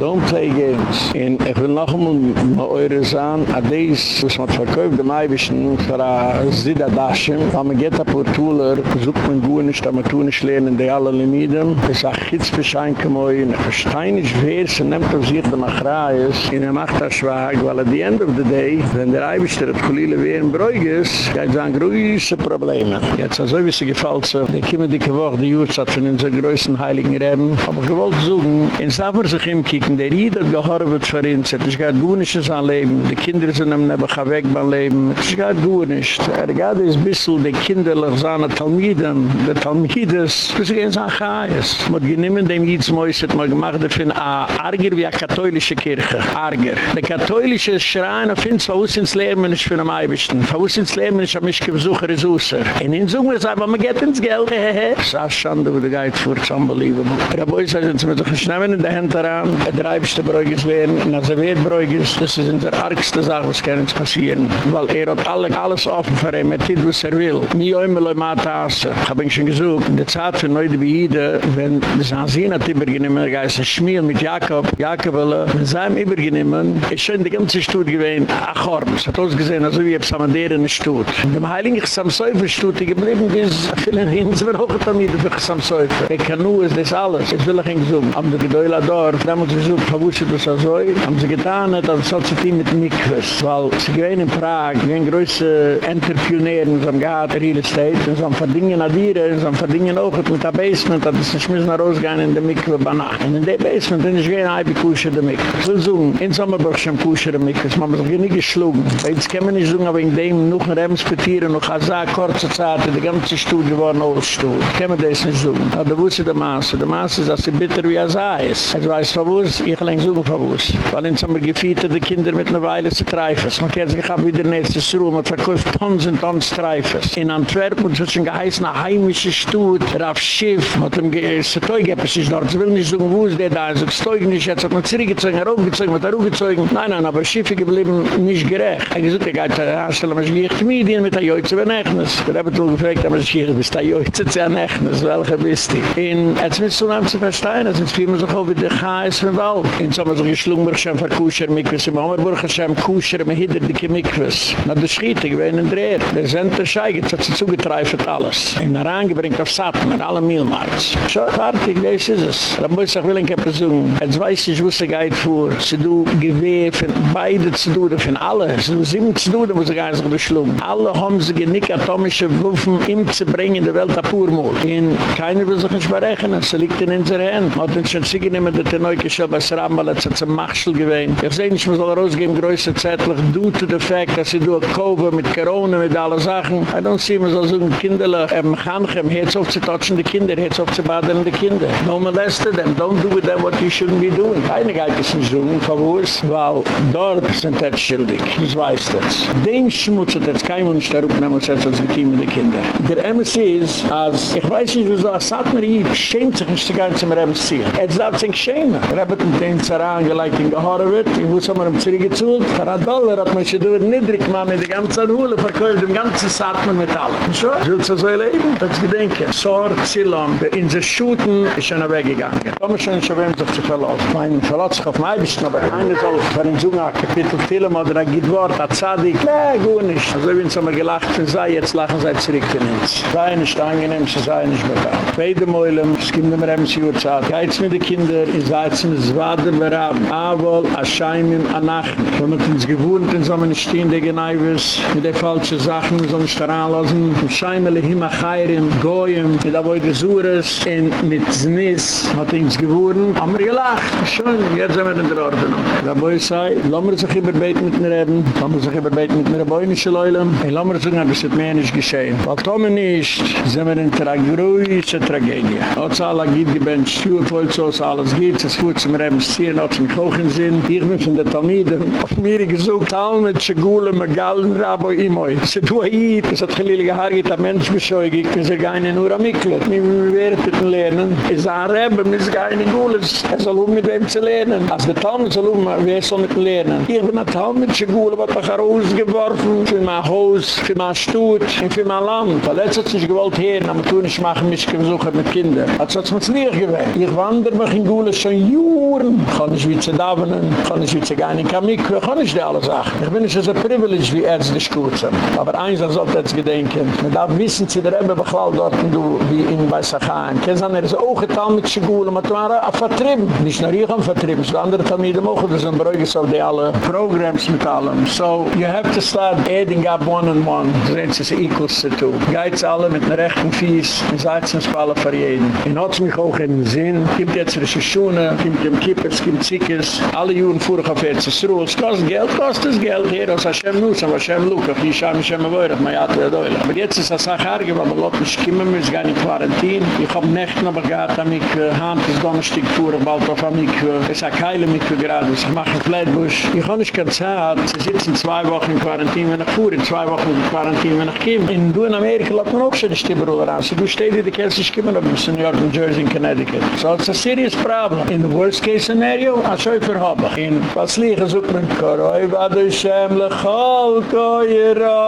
Don't play games. Und ich will noch einmal mal eure sagen, dies, was man verkauft, dem Eiwischen, für ein Zidadaschen, wenn man geht ab und Tuller, sucht man gut nicht, aber man tun nicht lernen, die alle Limiden. Es ist ein Chitzbeschein, ich verstehe nicht, wer es nimmt auf sich, der Machreis, und er macht das schwag, weil at the end of the day, wenn der Eiwester hat Kulile wie ein Bräug ist, gibt es ein größer Problem. Jetzt, also wie sie gefällt, so, die kommen die Woche, die Jurzat von unseren größten Heiligen Reben, aber ich wollte suchen, in Safer sich hinkicken, der Ried hat gehorvet für uns, es ist gar gut nicht sein Leben, die Kinder sind am Nebel, weg beim Leben, ist gar gut nicht. Er geht ein bisschen, die Kinder, seine Talmiden, die Talmides, das ist ein Chais. Man hat geniemen dem Jitzmois, hat man gemacht, das ist Arger wie eine katholische Kirche. Arger. Die katholische Schrein auf uns, von uns ins Leben ist für den Eibischten. Von uns ins Leben ist ein Mischke-Besucher ist ausser. Und in Zungen sagt man, man geht ins Geld, hehehe. Das ist eine Schande, wo der Geid fuhrt, es ist unbelievable. Der Boy sagt, sie mit sich schnell in der Hand daran, der Eibischte Bräugis werden, und als er wird Bräugis, das ist die argste Sache, was kann uns passieren. Weil er hat alle, alles offen für ihn, er tut, was er will. Nie immer leu Matasse. Ich hab ihn schon gesucht, in der Zeit für Neude Beide, wenn das Ansehen hat übergenommen, er geist ein Schmiel mit Jakob, Jakob will, wenn sie ihm übergenommen, ist schon die ganze Stutt gewesen, ach Horm, es hat ausgesehen, also wie ein Samaderen Stutt. In dem Heiligen Samsäufer Stutt, die geblieben ist, viele Hinsen, wir hochen damit, für Samsäufer. Ich kann nur, ist das alles. Jetzt will ich ihn gesucht. Am der Gedäuler Dorf, da haben sie gesucht, verwusset das also, haben sie getan, hat das so zu tun mit Mikvas, weil sie gewesen in Prag, wie ein größer Entrepreneuren, so haben gehad, Real Estate, so haben verdingen Adire, so haben verdingen auch mit der Basement, dass sie nicht müssen rausgehen in der Mikve Banach. Und in der Basement, ist gewesen ein Kusher der Mikve. Ich will sagen, in Sommerburg schon Kusher der Mikve, das haben wir sich nicht geschlagen. Bei uns kann man nicht sagen, aber in dem noch ein Remspetieren, noch eine sehr kurze Zeit, die ganze Studie war noch ausgestuhlt. Kann man das nicht sagen. Aber da wusste der Maße. Der Maße ist, dass sie bitter wie er sei ist. Ich weiß von wo es, ich kann nicht sagen von wo es. Weil in Sommer gefiete die Kinder mit einer Weile treifen. Man kann sich auch wieder nächstes Ruhe, man verkauft Tons und Tons treifen. In es hat schon geheißen, ein heimischer Stutt, auf Schiff, mit dem Stoigeppes ist dort. Sie will nicht sagen, wo ist der da? Sie sagt, nicht, jetzt hat man zurückgezogen, heraufgezogen, mit heraufgezogen. Nein, nein, aber Schiffe geblieben nicht gerecht. Er gesagt, er geht anstellen, man schlicht Medien mit der Jöitze benechnes. Der Rebbe hat gefragt, aber ich bist der Jöitze zu benechnes, welcher bist du? Und jetzt müssen wir uns zu verstehen, jetzt fühlen wir sich auch wie der Chais von Wald. Und so haben wir so geschlungen, wir haben Kusher mikwes, im Ammerburg haben Kusher, wir hinter die mikwes. Na, das schiet, ich bin in der Der Center Scheig, jetzt hat sie zugetreifert alles. Und er angebringt auf Satten, mit allen Mielmarks. So, fertig, das ist es. Da muss ich will ein Keppe sagen, jetzt weiß ich, wo sie geht vor, sie du gewehe von beide zu tun, von alle. Sie du sieben zu tun, wo sie gar nicht geschlungen. Alle haben sie genick atomische Wuffen, ihm zu bringen in der Welt ab Urmol. Und keiner will sich nicht berechnen, sie liegt in unserer Hand. Man hat uns schon nicht mehr, dass der Neuke schon bei Srambal hat, sie Machschel gewähnt. Ich sehe nicht, man soll rausgeben, größer zeitlich, due to the fact, dass sie durch Covid, mit Corona, mit allen Sachen. I don't see, man soll so ein Kinderle, ähm, Chanchem, jetzt auf zu touchen die Kinder, jetzt auf zu baden die Kinder. No moleste them, don't do with them what you shouldn't be doing. Keine geht es nicht so, von wo es, weil dort sind das schildig. Das weiß das. Den Schmutz hat jetzt kein Mensch da rufen, nehmen uns jetzt als Team mit den Kindern. Der MC ist, als, ich weiß nicht, wieso, als Satmer hier, schämt sich nicht die ganze mit MC. Jetzt darf sich schämen. Er hat mit dem Zara angelegt in Gehore wird, ich muss haben wir ihm zurückgezult, für ein Dollar hat man sich durch niedrig machen, mit der ganzen Hule, verkauft dem ganzen Satmer mit allem. So, willst du so erleben? Das gedenken. Sor, Zilom, in der Schuten ist schon weggegangen. Thomas schon schon wenn sich zu verlassen. Mein verlass sich auf mein bisschen, aber keine soll für den Zunga Kapitel Film oder ein Gidwort, ein Zadig. Nee, gut nicht. Also wenn sie mal gelacht sind, sei jetzt lachen sie zurück in uns. Sei nicht angenehm, sie sei nicht mehr da. Beide Meulen, es gibt immer ein Uhrzeit. Geiz mit den Kindern, ihr seid in das Waden beraben. Aber, a Schein im Anachen. Wenn man uns gewohnt, soll man nicht stehen, die Geneiwes, mit den falschen Sachen, soll man nicht daran lassen, mit Scheimele, Hima, Chayrim, Goyim, mit Aboi Gesures, und mit Znis, hat uns gewohren, haben wir gelacht. Schön, jetzt sind wir in der Ordnung. Da Boi sei, lassen wir sich überbeten mit mir reden, lassen wir sich überbeten mit mir der Bäunische Leulem, und lassen wir sich, es mit mir nicht geschehen. Weil Tome nicht, sind wir in der größte Tragedie. Als alle gibt, die Ben Stuhl, Polzos, alles geht, es gut zum Reben ziehen, hat zum Kochen sind. Ich bin von der Talmiden, auf mir gesucht, Talmud, Schegule, Megallen, Rabo, Imoi. Se du ait, es hat gelielige Haar, geht ein Mensch bescheuig, ich bin sehr gein in Uramikle. Wir werden lernen, es ein Rebbe, wir sind gein in Gules, er soll um mit wem zu lernen. Als der Talmud soll um, wer soll mit lernen? Ich bin ein Talmud, Schegule, was ich rausgeworfen, für mein Haus, für mein Stutt, für mein Land. Weil jetzt hat sich gewollt her, aber tun ich machen mich gesucht mit Kindern. Als hat es mir nicht gewähnt. Ich wandere mich in Gules schon Juren. Ich kann nicht wie zu davenen, ich kann nicht wie zu gehen in ich kann nicht die alle Sachen. Ich bin nicht so privileged wie ärztlich gut sind. Aber eins, das sollte jetzt gedenken. Man darf wissen, sie der Ebbe beklau dort, du, wie in Beisachan. Kein sein, er ist auch getan mit Schigule, aber man hat vertrieben. Nicht nur ich habe vertrieben, so andere Tamiden mogen, das sind Bräugis auf die alle Programs mit allem. So, you have to start adding up one and one. Das ist equals to two. Geiz alle mit einer rechten Fies, in Seitzenspallen für jeden. In mich auch in den Sinn, gibt jetzt frische Schuhe, gibt dem Kippers, gibt Zickes, alle Juren fuhren auf Ruhl. Es kostet Geld, kostet es Geld, hier aus Hashem Nus, aber Hashem die Scham, Hashem Awoyrach, ma jat wer doyle. Aber jetzt ist das auch arge, weil man lot nicht kommen muss, gar nicht Quarantin. Ich hab Nächten aber gehabt, am ich Hand ist Donnerstag fuhren, bald auf am ich, es ist Keile mit mir gerade, ich mache ein Flatbush. Ich habe nicht keine Zeit, sie sitzen zwei Wochen in Quarantin, wenn ich fuhren, zwei Wochen in Quarantin, wenn ich komme. In du in Amerika, lot man auch schon die Stibberroller an. Sie du stehst, die kennst dich kommen, aber in New York, New Jersey, in Connecticut. So it's a serious problem. In the worst case scenario, a schäufer habe. In was liegen sucht man, Koroi wa Hashem lechol koyro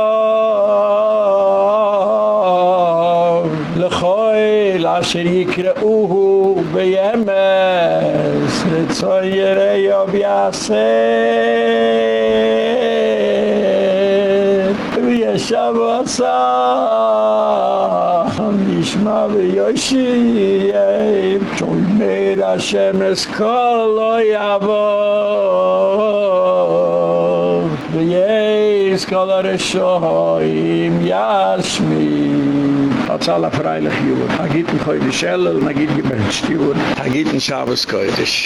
לכל אשר יקראוהו בימס רצון ירא יוב יעשה וישב ועשה ישמע ויושי יאים צוי מיר השמש קול יאבו ויש קלר שוהים יאשמי צאלע פראיילע יוד אגיט ניכוי די שעלל נגיט גיבן שטיוד אגיט נשאבס קויטש